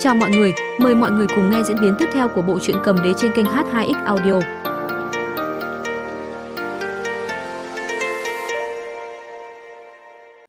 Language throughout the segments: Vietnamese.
Chào mọi người, mời mọi người cùng nghe diễn biến tiếp theo của bộ truyện cầm đế trên kênh H2X Audio.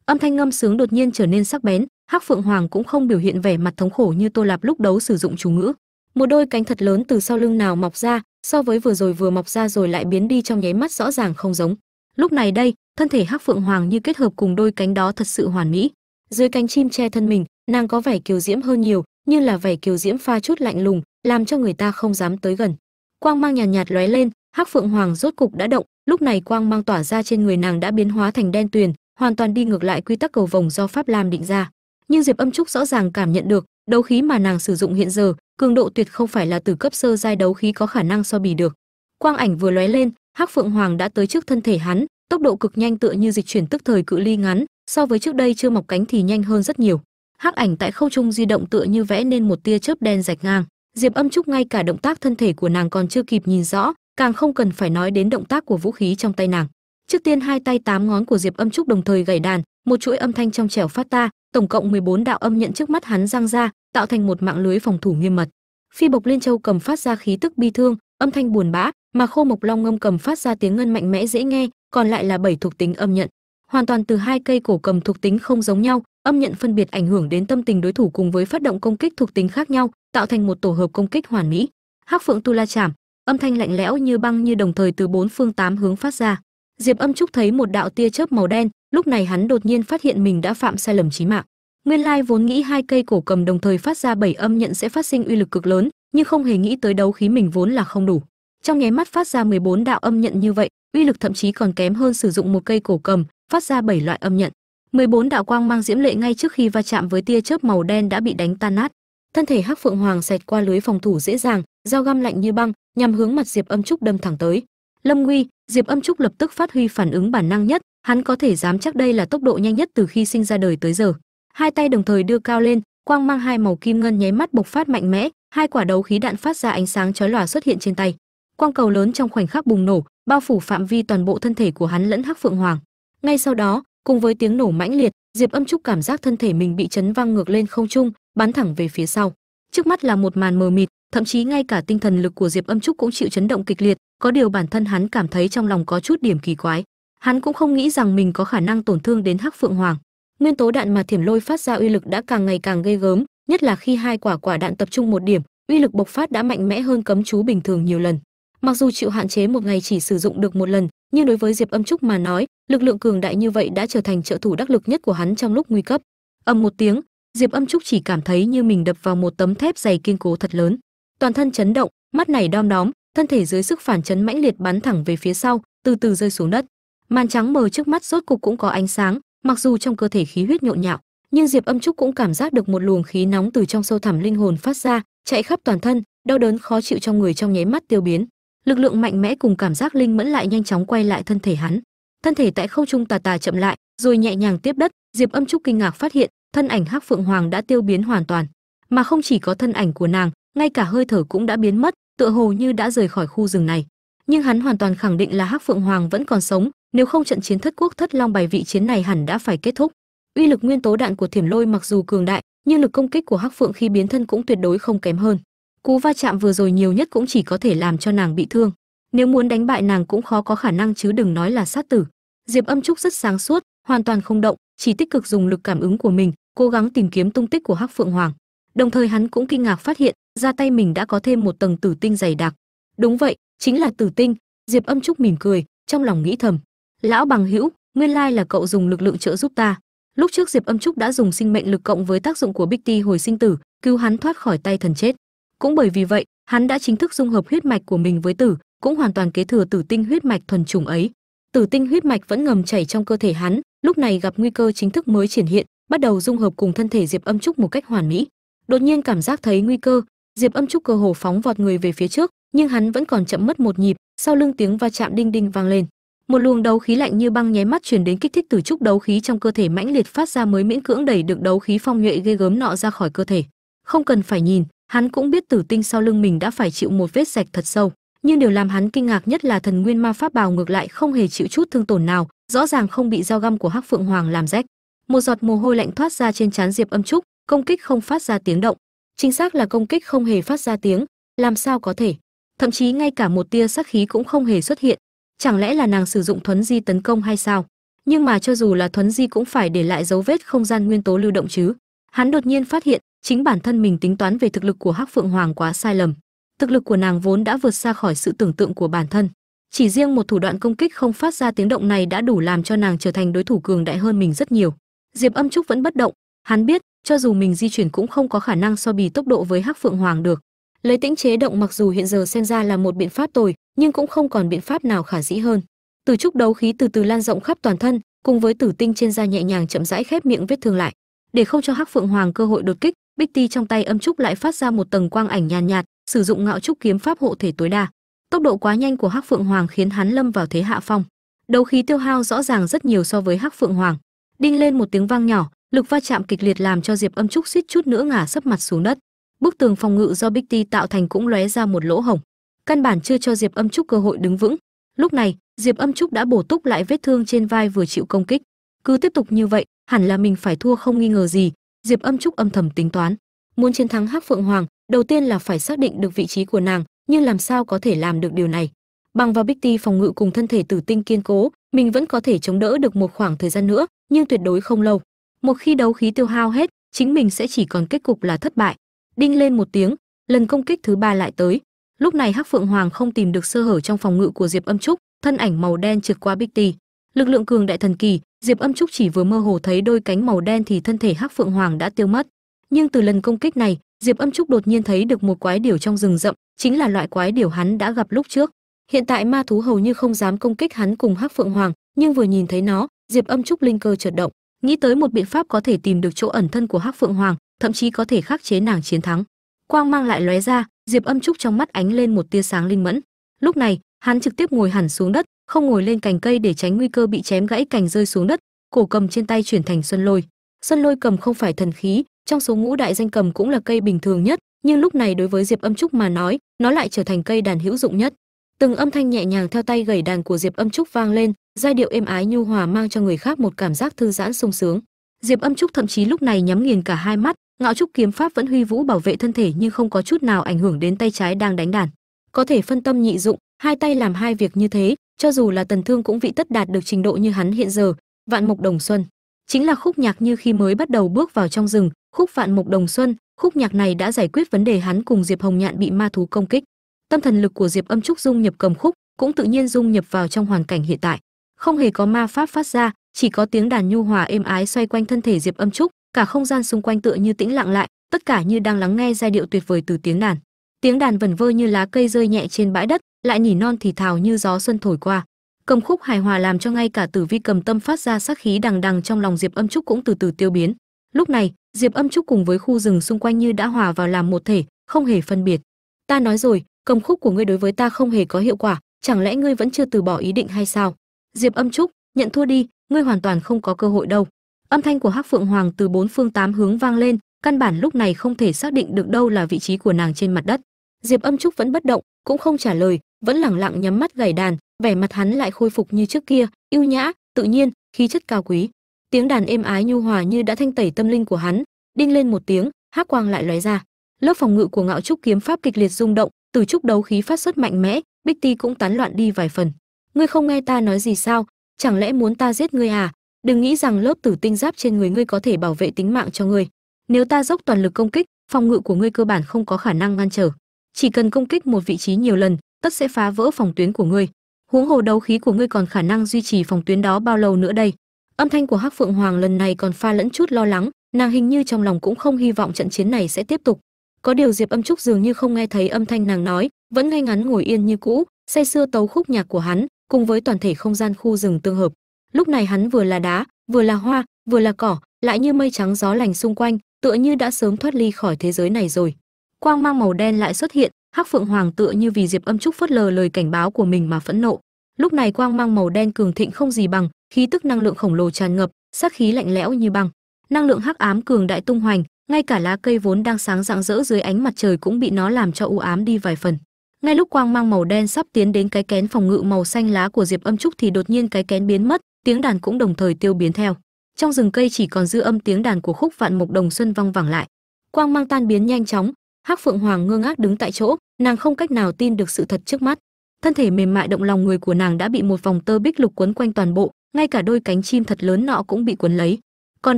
Âm thanh ngâm sướng đột nhiên trở nên sắc bén, Hắc Phượng Hoàng cũng không biểu hiện vẻ mặt thống khổ như Tô Lạp lúc đấu sử dụng chú ngữ. Một đôi cánh thật lớn từ sau lưng nào mọc ra, so với vừa rồi vừa mọc ra rồi lại biến đi trong nháy mắt rõ ràng không giống. Lúc này đây, thân thể Hắc Phượng Hoàng như kết hợp cùng đôi cánh đó thật sự hoàn mỹ. Dưới cánh chim che thân mình, nàng có vẻ kiều diễm hơn nhiều, như là vẻ kiều diễm pha chút lạnh lùng, làm cho người ta không dám tới gần. Quang mang nhàn nhạt, nhạt lóe lên, Hắc Phượng Hoàng rốt cục đã động, lúc này quang mang tỏa ra trên người nàng đã biến hóa thành đen tuyền, hoàn toàn đi ngược lại quy tắc cầu vồng do Pháp Lam định ra. Nhưng Diệp Âm Trúc rõ ràng cảm nhận được, đấu khí mà nàng sử dụng hiện giờ, cường độ tuyệt không phải là từ cấp sơ giai đấu khí có khả năng so bì được. Quang ảnh vừa lóe lên, Hắc Phượng Hoàng đã tới trước thân thể hắn, tốc độ cực nhanh tựa như dịch chuyển tức thời cự ly ngắn, so với trước đây chưa mọc cánh thì nhanh hơn rất nhiều hắc ảnh tại khâu trung di động tựa như vẽ nên một tia chớp đen rạch ngang. Diệp âm trúc ngay cả động tác thân thể của nàng còn chưa kịp nhìn rõ, càng không cần phải nói đến động tác của vũ khí trong tay nàng. Trước tiên hai tay tám ngón của diệp âm trúc đồng thời gảy đàn, một chuỗi âm thanh trong trẻo phát ta, tổng cộng 14 đạo âm nhận trước mắt hắn giang ra, tạo thành một mạng lưới phòng thủ nghiêm mật. Phi bộc liên châu cầm phát ra khí tức bi thương, âm thanh buồn bã, mà khô mộc long ngâm cầm phát ra tiếng ngân mạnh mẽ dễ nghe, còn lại là bảy thuộc tính âm nhận. Hoàn toàn từ hai cây cổ cầm thuộc tính không giống nhau âm nhận phân biệt ảnh hưởng đến tâm tình đối thủ cùng với phát động công kích thuộc tính khác nhau, tạo thành một tổ hợp công kích hoàn mỹ. Hắc phượng tu la chạm âm thanh lạnh lẽo như băng như đồng thời từ bốn phương tám hướng phát ra. Diệp âm trúc thấy một đạo tia chớp màu đen, lúc này hắn đột nhiên phát hiện mình đã phạm sai lầm chí mạng. Nguyên lai vốn nghĩ hai cây cổ cầm đồng thời phát ra bảy âm nhận sẽ phát sinh uy lực cực lớn, nhưng không hề nghĩ tới đấu khí mình vốn là không đủ. Trong nháy mắt phát ra 14 đạo âm nhận như vậy, uy lực thậm chí còn kém hơn sử dụng một cây cổ cầm, phát ra bảy loại âm nhận. 14 đạo quang mang diễm lệ ngay trước khi va chạm với tia chớp màu đen đã bị đánh tan nát. Thân thể hắc phượng hoàng xẹt qua lưới phòng thủ dễ dàng, dao găm lạnh như băng, nhằm hướng mặt diệp âm trúc đâm thẳng tới. Lâm nguy, diệp âm trúc lập tức phát huy phản ứng bản năng nhất, hắn có thể dám chắc đây là tốc độ nhanh nhất từ khi sinh ra đời tới giờ. Hai tay đồng thời đưa cao lên, quang mang hai màu kim ngân nháy mắt bộc phát mạnh mẽ, hai quả đấu khí đạn phát ra ánh sáng chói lòa xuất hiện trên tay. Quang cầu lớn trong khoảnh khắc bùng nổ, bao phủ phạm vi toàn bộ thân thể của hắn lẫn hắc phượng hoàng. Ngay sau đó cùng với tiếng nổ mãnh liệt, diệp âm trúc cảm giác thân thể mình bị chấn văng ngược lên không trung, bắn thẳng về phía sau. Trước mắt là một màn mờ mịt, thậm chí ngay cả tinh thần lực của diệp âm trúc cũng chịu chấn động kịch liệt, có điều bản thân hắn cảm thấy trong lòng có chút điểm kỳ quái. Hắn cũng không nghĩ rằng mình có khả năng tổn thương đến hắc phượng hoàng. Nguyên tố đạn mà thiểm lôi phát ra uy lực đã càng ngày càng ghê gớm, nhất là khi hai quả quả đạn tập trung một điểm, uy lực bộc phát đã mạnh mẽ hơn cấm chú bình thường nhiều lần. Mặc dù chịu hạn chế một ngày chỉ sử dụng được một lần nhưng đối với diệp âm trúc mà nói, lực lượng cường đại như vậy đã trở thành trợ thủ đắc lực nhất của hắn trong lúc nguy cấp. Ầm một tiếng, diệp âm trúc chỉ cảm thấy như mình đập vào một tấm thép dày kiên cố thật lớn. Toàn thân chấn động, mắt này đom đóm, thân thể dưới sức phản chấn mãnh liệt bắn thẳng về phía sau, từ từ rơi xuống đất. Màn trắng mờ trước mắt rốt cục cũng có ánh sáng, mặc dù trong cơ thể khí huyết nhộn nhạo, nhưng diệp âm trúc cũng cảm giác được một luồng khí nóng từ trong sâu thẳm linh hồn phát ra, chạy khắp toàn thân, đau đớn khó chịu trong người trong nháy mắt tiêu biến lực lượng mạnh mẽ cùng cảm giác linh mẫn lại nhanh chóng quay lại thân thể hắn. Thân thể tại không trung tà tà chậm lại, rồi nhẹ nhàng tiếp đất, diệp âm trúc kinh ngạc phát hiện, thân ảnh hắc phượng hoàng đã tiêu biến hoàn toàn. Mà không chỉ có thân ảnh của nàng, ngay cả hơi thở cũng đã biến mất, tựa hồ như đã rời khỏi khu rừng này. Nhưng hắn hoàn toàn khẳng định là hắc phượng hoàng vẫn còn sống, nếu không trận chiến thất quốc thất long bài vị chiến này hẳn đã phải kết thúc. Uy lực nguyên tố đạn của thiểm lôi mặc dù cường đại, nhưng lực công kích của hắc phượng khi biến thân cũng tuyệt đối không kém hơn cú va chạm vừa rồi nhiều nhất cũng chỉ có thể làm cho nàng bị thương. Nếu muốn đánh bại nàng cũng khó có khả năng chứ đừng nói là sát tử. Diệp âm trúc rất sáng suốt, hoàn toàn không động, chỉ tích cực dùng lực cảm ứng của mình, cố gắng tìm kiếm tung tích của hắc phượng hoàng. Đồng thời hắn cũng kinh ngạc phát hiện, ra tay mình đã có thêm một tầng tử tinh dày đặc. Đúng vậy, chính là tử tinh, diệp âm trúc mỉm cười, trong lòng nghĩ thầm. Lão bằng hữu, nguyên lai là cậu dùng lực lượng trợ giúp ta. Lúc trước diệp âm trúc đã dùng sinh mệnh lực cộng với tác dụng của bích ti hồi sinh tử, cứu hắn thoát khỏi tay thần chết cũng bởi vì vậy, hắn đã chính thức dung hợp huyết mạch của mình với tử, cũng hoàn toàn kế thừa tử tinh huyết mạch thuần chủng ấy. Tử tinh huyết mạch vẫn ngầm chảy trong cơ thể hắn, lúc này gặp nguy cơ chính thức mới triển hiện, bắt đầu dung hợp cùng thân thể diệp âm trúc một cách hoàn mỹ. Đột nhiên cảm giác thấy nguy cơ, diệp âm trúc cơ hồ phóng vọt người về phía trước, nhưng hắn vẫn còn chậm mất một nhịp, sau lưng tiếng va chạm đinh đinh vang lên. Một luồng đấu khí lạnh như băng nháy mắt truyền đến kích thích từ trúc đấu khí trong cơ thể mãnh liệt phát ra mới miễn cưỡng đẩy được đấu khí phong nhuệ ghê gớm nọ ra khỏi cơ thể. Không cần phải nhìn hắn cũng biết tử tinh sau lưng mình đã phải chịu một vết sạch thật sâu, nhưng điều làm hắn kinh ngạc nhất là thần nguyên ma pháp bào ngược lại không hề chịu chút thương tổn nào, rõ ràng không bị dao găm của hắc phượng hoàng làm rách. Một giọt mồ hôi lạnh thoát ra trên trán diệp âm trúc, công kích không phát ra tiếng động. Chính xác là công kích không hề phát ra tiếng, làm sao có thể? Thậm chí ngay cả một tia sắc khí cũng không hề xuất hiện. Chẳng lẽ là nàng sử dụng thuấn di tấn công hay sao? Nhưng mà cho dù là thuấn di cũng phải để lại dấu vết không gian nguyên tố lưu động chứ. Hắn đột nhiên phát hiện chính bản thân mình tính toán về thực lực của hắc phượng hoàng quá sai lầm. Thực lực của nàng vốn đã vượt xa khỏi sự tưởng tượng của bản thân. Chỉ riêng một thủ đoạn công kích không phát ra tiếng động này đã đủ làm cho nàng trở thành đối thủ cường đại hơn mình rất nhiều. Diệp âm trúc vẫn bất động. Hắn biết, cho dù mình di chuyển cũng không có khả năng so bì tốc độ với hắc phượng hoàng được. Lấy tĩnh chế động mặc dù hiện giờ xem ra là một biện pháp tồi, nhưng cũng không còn biện pháp nào khả dĩ hơn. Từ trúc đấu khí từ từ lan rộng khắp toàn thân, cùng với tử tinh trên da nhẹ nhàng chậm rãi khép miệng vết thương lại. Để không cho hắc phượng hoàng cơ hội đột kích bích ti trong tay âm trúc lại phát ra một tầng quang ảnh nhàn nhạt, nhạt sử dụng ngạo trúc kiếm pháp hộ thể tối đa. Tốc độ quá nhanh của hắc phượng hoàng khiến hắn lâm vào thế hạ phong. Đấu khí tiêu hao rõ ràng rất nhiều so với hắc phượng hoàng. Đinh lên một tiếng vang nhỏ lực va chạm kịch liệt làm cho diệp âm trúc suýt chút nữa ngả sấp mặt xuống đất. Bức tường phòng ngự do bích ti tạo thành cũng lóe ra một lỗ hổng. Căn bản chưa cho diệp âm trúc cơ hội đứng vững. Lúc này diệp âm trúc đã bổ túc lại vết thương trên vai vừa chịu công kích. Cứ tiếp tục như vậy hẳn là mình phải thua không nghi ngờ gì diệp âm trúc âm thầm tính toán, muốn chiến thắng hắc phượng hoàng, đầu tiên là phải xác định được vị trí của nàng, nhưng làm sao có thể làm được điều này? Bằng vào bích ti phòng ngự cùng thân thể tử tinh kiên cố, mình vẫn có thể chống đỡ được một khoảng thời gian nữa, nhưng tuyệt đối không lâu. Một khi đấu khí tiêu hao hết, chính mình sẽ chỉ còn kết cục là thất bại. Đinh lên một tiếng, lần công kích thứ ba lại tới. Lúc này hắc phượng hoàng không tìm được sơ hở trong phòng ngự của diệp âm trúc, thân ảnh màu đen trượt qua bích ti lực lượng cường đại thần kỳ, diệp âm trúc chỉ vừa mơ hồ thấy đôi cánh màu đen thì thân thể hắc phượng hoàng đã tiêu mất. Nhưng từ lần công kích này, diệp âm trúc đột nhiên thấy được một quái điểu trong rừng rậm, chính là loại quái điểu hắn đã gặp lúc trước. Hiện tại ma thú hầu như không dám công kích hắn cùng hắc phượng hoàng, nhưng vừa nhìn thấy nó, diệp âm trúc linh cơ chợt động, nghĩ tới một biện pháp có thể tìm được chỗ ẩn thân của hắc phượng hoàng, thậm chí có thể khắc chế nàng chiến thắng. Quang mang lại lóe ra, diệp âm trúc trong mắt ánh lên một tia sáng linh mẫn. Lúc này, hắn trực tiếp ngồi hẳn xuống đất không ngồi lên cành cây để tránh nguy cơ bị chém gãy cành rơi xuống đất. Cổ cầm trên tay chuyển thành xuân lôi. Xuân lôi cầm không phải thần khí, trong số ngũ đại danh cầm cũng là cây bình thường nhất, nhưng lúc này đối với diệp âm trúc mà nói, nó lại trở thành cây đàn hữu dụng nhất. Từng âm thanh nhẹ nhàng theo tay gảy đàn của diệp âm trúc vang lên, giai điệu êm ái nhu hòa mang cho người khác một cảm giác thư giãn sung sướng. Diệp âm trúc thậm chí lúc này nhắm nghiền cả hai mắt, ngạo trúc kiếm pháp vẫn huy vũ bảo vệ thân thể nhưng không có chút nào ảnh hưởng đến tay trái đang đánh đàn. Có thể phân tâm nhị dụng, hai tay làm hai việc như thế cho dù là tần thương cũng vị tất đạt được trình độ như hắn hiện giờ, vạn mục đồng xuân. Chính là khúc nhạc như khi mới bắt đầu bước vào trong rừng, khúc vạn mục đồng xuân, khúc nhạc này đã giải quyết vấn đề hắn cùng diệp hồng nhạn bị ma thú công kích. Tâm thần lực của diệp âm trúc dung nhập cầm khúc, cũng tự nhiên dung nhập vào trong hoàn cảnh hiện tại. Không hề có ma pháp phát ra, chỉ có tiếng đàn nhu hòa êm ái xoay quanh thân thể diệp âm trúc, cả không gian xung quanh tựa như tĩnh lặng lại, tất cả như đang lắng nghe giai điệu tuyệt vời từ tiếng đàn tiếng đàn vẩn vơ như lá cây rơi nhẹ trên bãi đất, lại nhỉ non thì thào như gió xuân thổi qua. Cầm khúc hài hòa làm cho ngay cả tử vi cầm tâm phát ra sắc khí đằng đằng trong lòng diệp âm trúc cũng từ từ tiêu biến. Lúc này, diệp âm trúc cùng với khu rừng xung quanh như đã hòa vào làm một thể, không hề phân biệt. Ta nói rồi, cầm khúc của ngươi đối với ta không hề có hiệu quả, chẳng lẽ ngươi vẫn chưa từ bỏ ý định hay sao? Diệp âm trúc, nhận thua đi, ngươi hoàn toàn không có cơ hội đâu. Âm thanh của hắc phượng hoàng từ bốn phương tám hướng vang lên, căn bản lúc này không thể xác định được đâu là vị trí của nàng trên mặt đất diệp âm trúc vẫn bất động, cũng không trả lời, vẫn lẳng lặng nhắm mắt gảy đàn, vẻ mặt hắn lại khôi phục như trước kia, yêu nhã, tự nhiên, khí chất cao quý. Tiếng đàn êm ái nhu hòa như đã thanh tẩy tâm linh của hắn, đinh lên một tiếng, hắc quang lại lóe ra. Lớp phòng ngự của ngạo trúc kiếm pháp kịch liệt rung động, từ trúc đấu khí phát xuất mạnh mẽ, bích ti cũng tán loạn đi vài phần. Ngươi không nghe ta nói gì sao? Chẳng lẽ muốn ta giết ngươi à? Đừng nghĩ rằng lớp tử tinh giáp trên người ngươi có thể bảo vệ tính mạng cho ngươi. Nếu ta dốc toàn lực công kích, phòng ngự của ngươi cơ bản không có khả năng ngăn trở chỉ cần công kích một vị trí nhiều lần, tất sẽ phá vỡ phòng tuyến của ngươi. Huống hồ đấu khí của ngươi còn khả năng duy trì phòng tuyến đó bao lâu nữa đây? Âm thanh của hắc phượng hoàng lần này còn pha lẫn chút lo lắng, nàng hình như trong lòng cũng không hy vọng trận chiến này sẽ tiếp tục. Có điều diệp âm trúc dường như không nghe thấy âm thanh nàng nói, vẫn ngay ngắn ngồi yên như cũ, say sưa tấu khúc nhạc của hắn, cùng với toàn thể không gian khu rừng tương hợp. Lúc này hắn vừa là đá, vừa là hoa, vừa là cỏ, lại như mây trắng gió lành xung quanh, tựa như đã sớm thoát ly khỏi thế giới này rồi quang mang màu đen lại xuất hiện, hắc phượng hoàng tựa như vì diệp âm trúc phớt lờ lời cảnh báo của mình mà phẫn nộ. Lúc này quang mang màu đen cường thịnh không gì bằng, khí tức năng lượng khổng lồ tràn ngập sắc khí lạnh lẽo như băng. Năng lượng hắc ám cường đại tung hoành, ngay cả lá cây vốn đang sáng rạng rỡ dưới ánh mặt trời cũng bị nó làm cho u ám đi vài phần. Ngay lúc quang mang màu đen sắp tiến đến cái kén phòng ngự màu xanh lá của diệp âm trúc thì đột nhiên cái kén biến mất, tiếng đàn cũng đồng thời tiêu biến theo. Trong rừng cây chỉ còn dư âm tiếng đàn của khúc vạn mục đồng xuân vang vẳng lại. Quang mang tan biến nhanh chóng hắc phượng hoàng ngơ ngác đứng tại chỗ, nàng không cách nào tin được sự thật trước mắt. Thân thể mềm mại động lòng người của nàng đã bị một vòng tơ bích lục quấn quanh toàn bộ, ngay cả đôi cánh chim thật lớn nọ cũng bị quấn lấy. Còn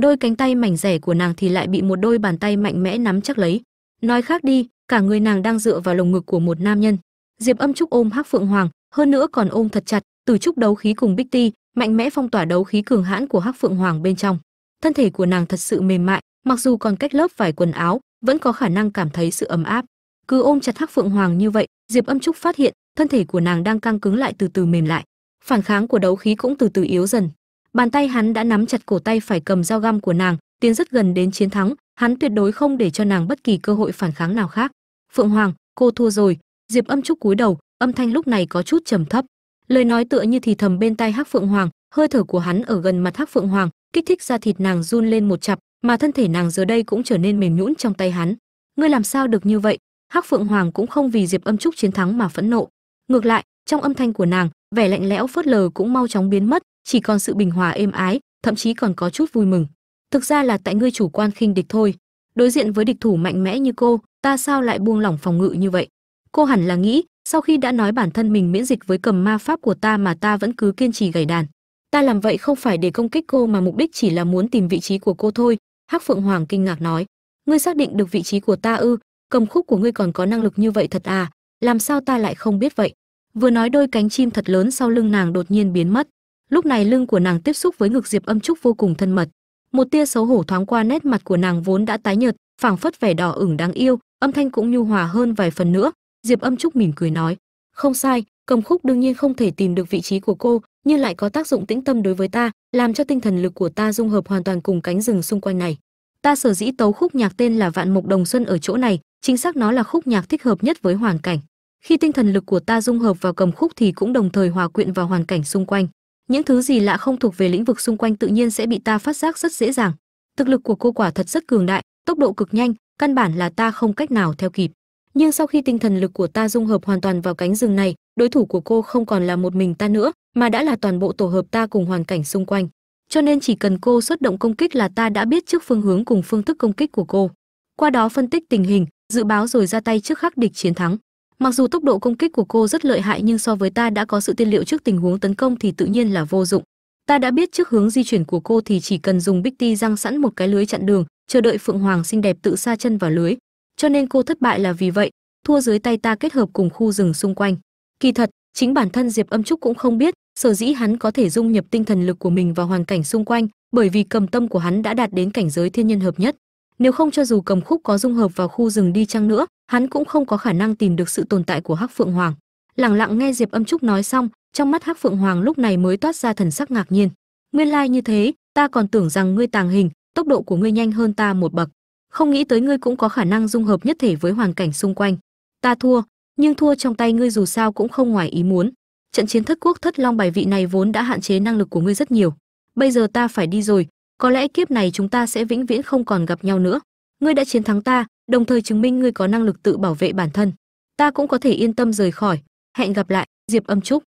đôi cánh tay mảnh rẻ của nàng thì lại bị một đôi bàn tay mạnh mẽ nắm chắc lấy. Nói khác đi, cả người nàng đang dựa vào lồng ngực của một nam nhân. Diệp âm trúc ôm hắc phượng hoàng, hơn nữa còn ôm thật chặt, từ trúc đấu khí cùng bích ti, mạnh mẽ phong tỏa đấu khí cường hãn của hắc phượng hoàng bên trong. Thân thể của nàng thật sự mềm mại, mặc dù còn cách lớp vải quần áo vẫn có khả năng cảm thấy sự ấm áp. Cứ ôm chặt hắc phượng hoàng như vậy, diệp âm trúc phát hiện, thân thể của nàng đang căng cứng lại từ từ mềm lại. Phản kháng của đấu khí cũng từ từ yếu dần. Bàn tay hắn đã nắm chặt cổ tay phải cầm dao găm của nàng, tiến rất gần đến chiến thắng, hắn tuyệt đối không để cho nàng bất kỳ cơ hội phản kháng nào khác. Phượng hoàng, cô thua rồi. Diệp âm trúc cúi đầu, âm thanh lúc này có chút trầm thấp. Lời nói tựa như thì thầm bên tai hắc phượng hoàng, hơi thở của hắn ở gần mặt hắc phượng hoàng, kích thích ra thịt nàng run lên một chập mà thân thể nàng giờ đây cũng trở nên mềm nhũn trong tay hắn. Ngươi làm sao được như vậy? Hắc phượng hoàng cũng không vì diệp âm trúc chiến thắng mà phẫn nộ. Ngược lại, trong âm thanh của nàng, vẻ lạnh lẽo phớt lờ cũng mau chóng biến mất, chỉ còn sự bình hòa êm ái, thậm chí còn có chút vui mừng. Thực ra là tại ngươi chủ quan khinh địch thôi. Đối diện với địch thủ mạnh mẽ như cô, ta sao lại buông lỏng phòng ngự như vậy? Cô hẳn là nghĩ, sau khi đã nói bản thân mình miễn dịch với cầm ma pháp của ta mà ta vẫn cứ kiên trì gảy đàn. Ta làm vậy không phải để công kích cô mà mục đích chỉ là muốn tìm vị trí của cô thôi hắc phượng hoàng kinh ngạc nói, ngươi xác định được vị trí của ta ư? Cầm khúc của ngươi còn có năng lực như vậy thật à? Làm sao ta lại không biết vậy? Vừa nói đôi cánh chim thật lớn sau lưng nàng đột nhiên biến mất. Lúc này lưng của nàng tiếp xúc với ngực diệp âm trúc vô cùng thân mật. Một tia xấu hổ thoáng qua nét mặt của nàng vốn đã tái nhợt, phảng phất vẻ đỏ ửng đáng yêu, âm thanh cũng nhu hòa hơn vài phần nữa. Diệp âm trúc mỉm cười nói, không sai cầm khúc đương nhiên không thể tìm được vị trí của cô, nhưng lại có tác dụng tĩnh tâm đối với ta, làm cho tinh thần lực của ta dung hợp hoàn toàn cùng cánh rừng xung quanh này. Ta sở dĩ tấu khúc nhạc tên là vạn Mộc đồng xuân ở chỗ này, chính xác nó là khúc nhạc thích hợp nhất với hoàn cảnh. Khi tinh thần lực của ta dung hợp vào cầm khúc thì cũng đồng thời hòa quyện vào hoàn cảnh xung quanh. Những thứ gì lạ không thuộc về lĩnh vực xung quanh tự nhiên sẽ bị ta phát giác rất dễ dàng. Thực lực của cô quả thật rất cường đại, tốc độ cực nhanh, căn bản là ta không cách nào theo kịp. Nhưng sau khi tinh thần lực của ta dung hợp hoàn toàn vào cánh rừng này đối thủ của cô không còn là một mình ta nữa, mà đã là toàn bộ tổ hợp ta cùng hoàn cảnh xung quanh. Cho nên chỉ cần cô xuất động công kích là ta đã biết trước phương hướng cùng phương thức công kích của cô. Qua đó phân tích tình hình, dự báo rồi ra tay trước khắc địch chiến thắng. Mặc dù tốc độ công kích của cô rất lợi hại nhưng so với ta đã có sự tiên liệu trước tình huống tấn công thì tự nhiên là vô dụng. Ta đã biết trước hướng di chuyển của cô thì chỉ cần dùng bích ti răng sẵn một cái lưới chặn đường, chờ đợi phượng hoàng xinh đẹp tự xa chân vào lưới. Cho nên cô thất bại là vì vậy, thua dưới tay ta kết hợp cùng khu rừng xung quanh kỳ thật, chính bản thân diệp âm trúc cũng không biết, sở dĩ hắn có thể dung nhập tinh thần lực của mình vào hoàn cảnh xung quanh, bởi vì cầm tâm của hắn đã đạt đến cảnh giới thiên nhân hợp nhất. Nếu không cho dù cầm khúc có dung hợp vào khu rừng đi chăng nữa, hắn cũng không có khả năng tìm được sự tồn tại của hắc phượng hoàng. Lẳng lặng nghe diệp âm trúc nói xong, trong mắt hắc phượng hoàng lúc này mới toát ra thần sắc ngạc nhiên. Nguyên lai like như thế, ta còn tưởng rằng ngươi tàng hình, tốc độ của ngươi nhanh hơn ta một bậc. Không nghĩ tới ngươi cũng có khả năng dung hợp nhất thể với hoàn cảnh xung quanh. Ta thua nhưng thua trong tay ngươi dù sao cũng không ngoài ý muốn. Trận chiến thất quốc thất long bài vị này vốn đã hạn chế năng lực của ngươi rất nhiều. Bây giờ ta phải đi rồi, có lẽ kiếp này chúng ta sẽ vĩnh viễn không còn gặp nhau nữa. Ngươi đã chiến thắng ta, đồng thời chứng minh ngươi có năng lực tự bảo vệ bản thân. Ta cũng có thể yên tâm rời khỏi. Hẹn gặp lại, diệp âm trúc.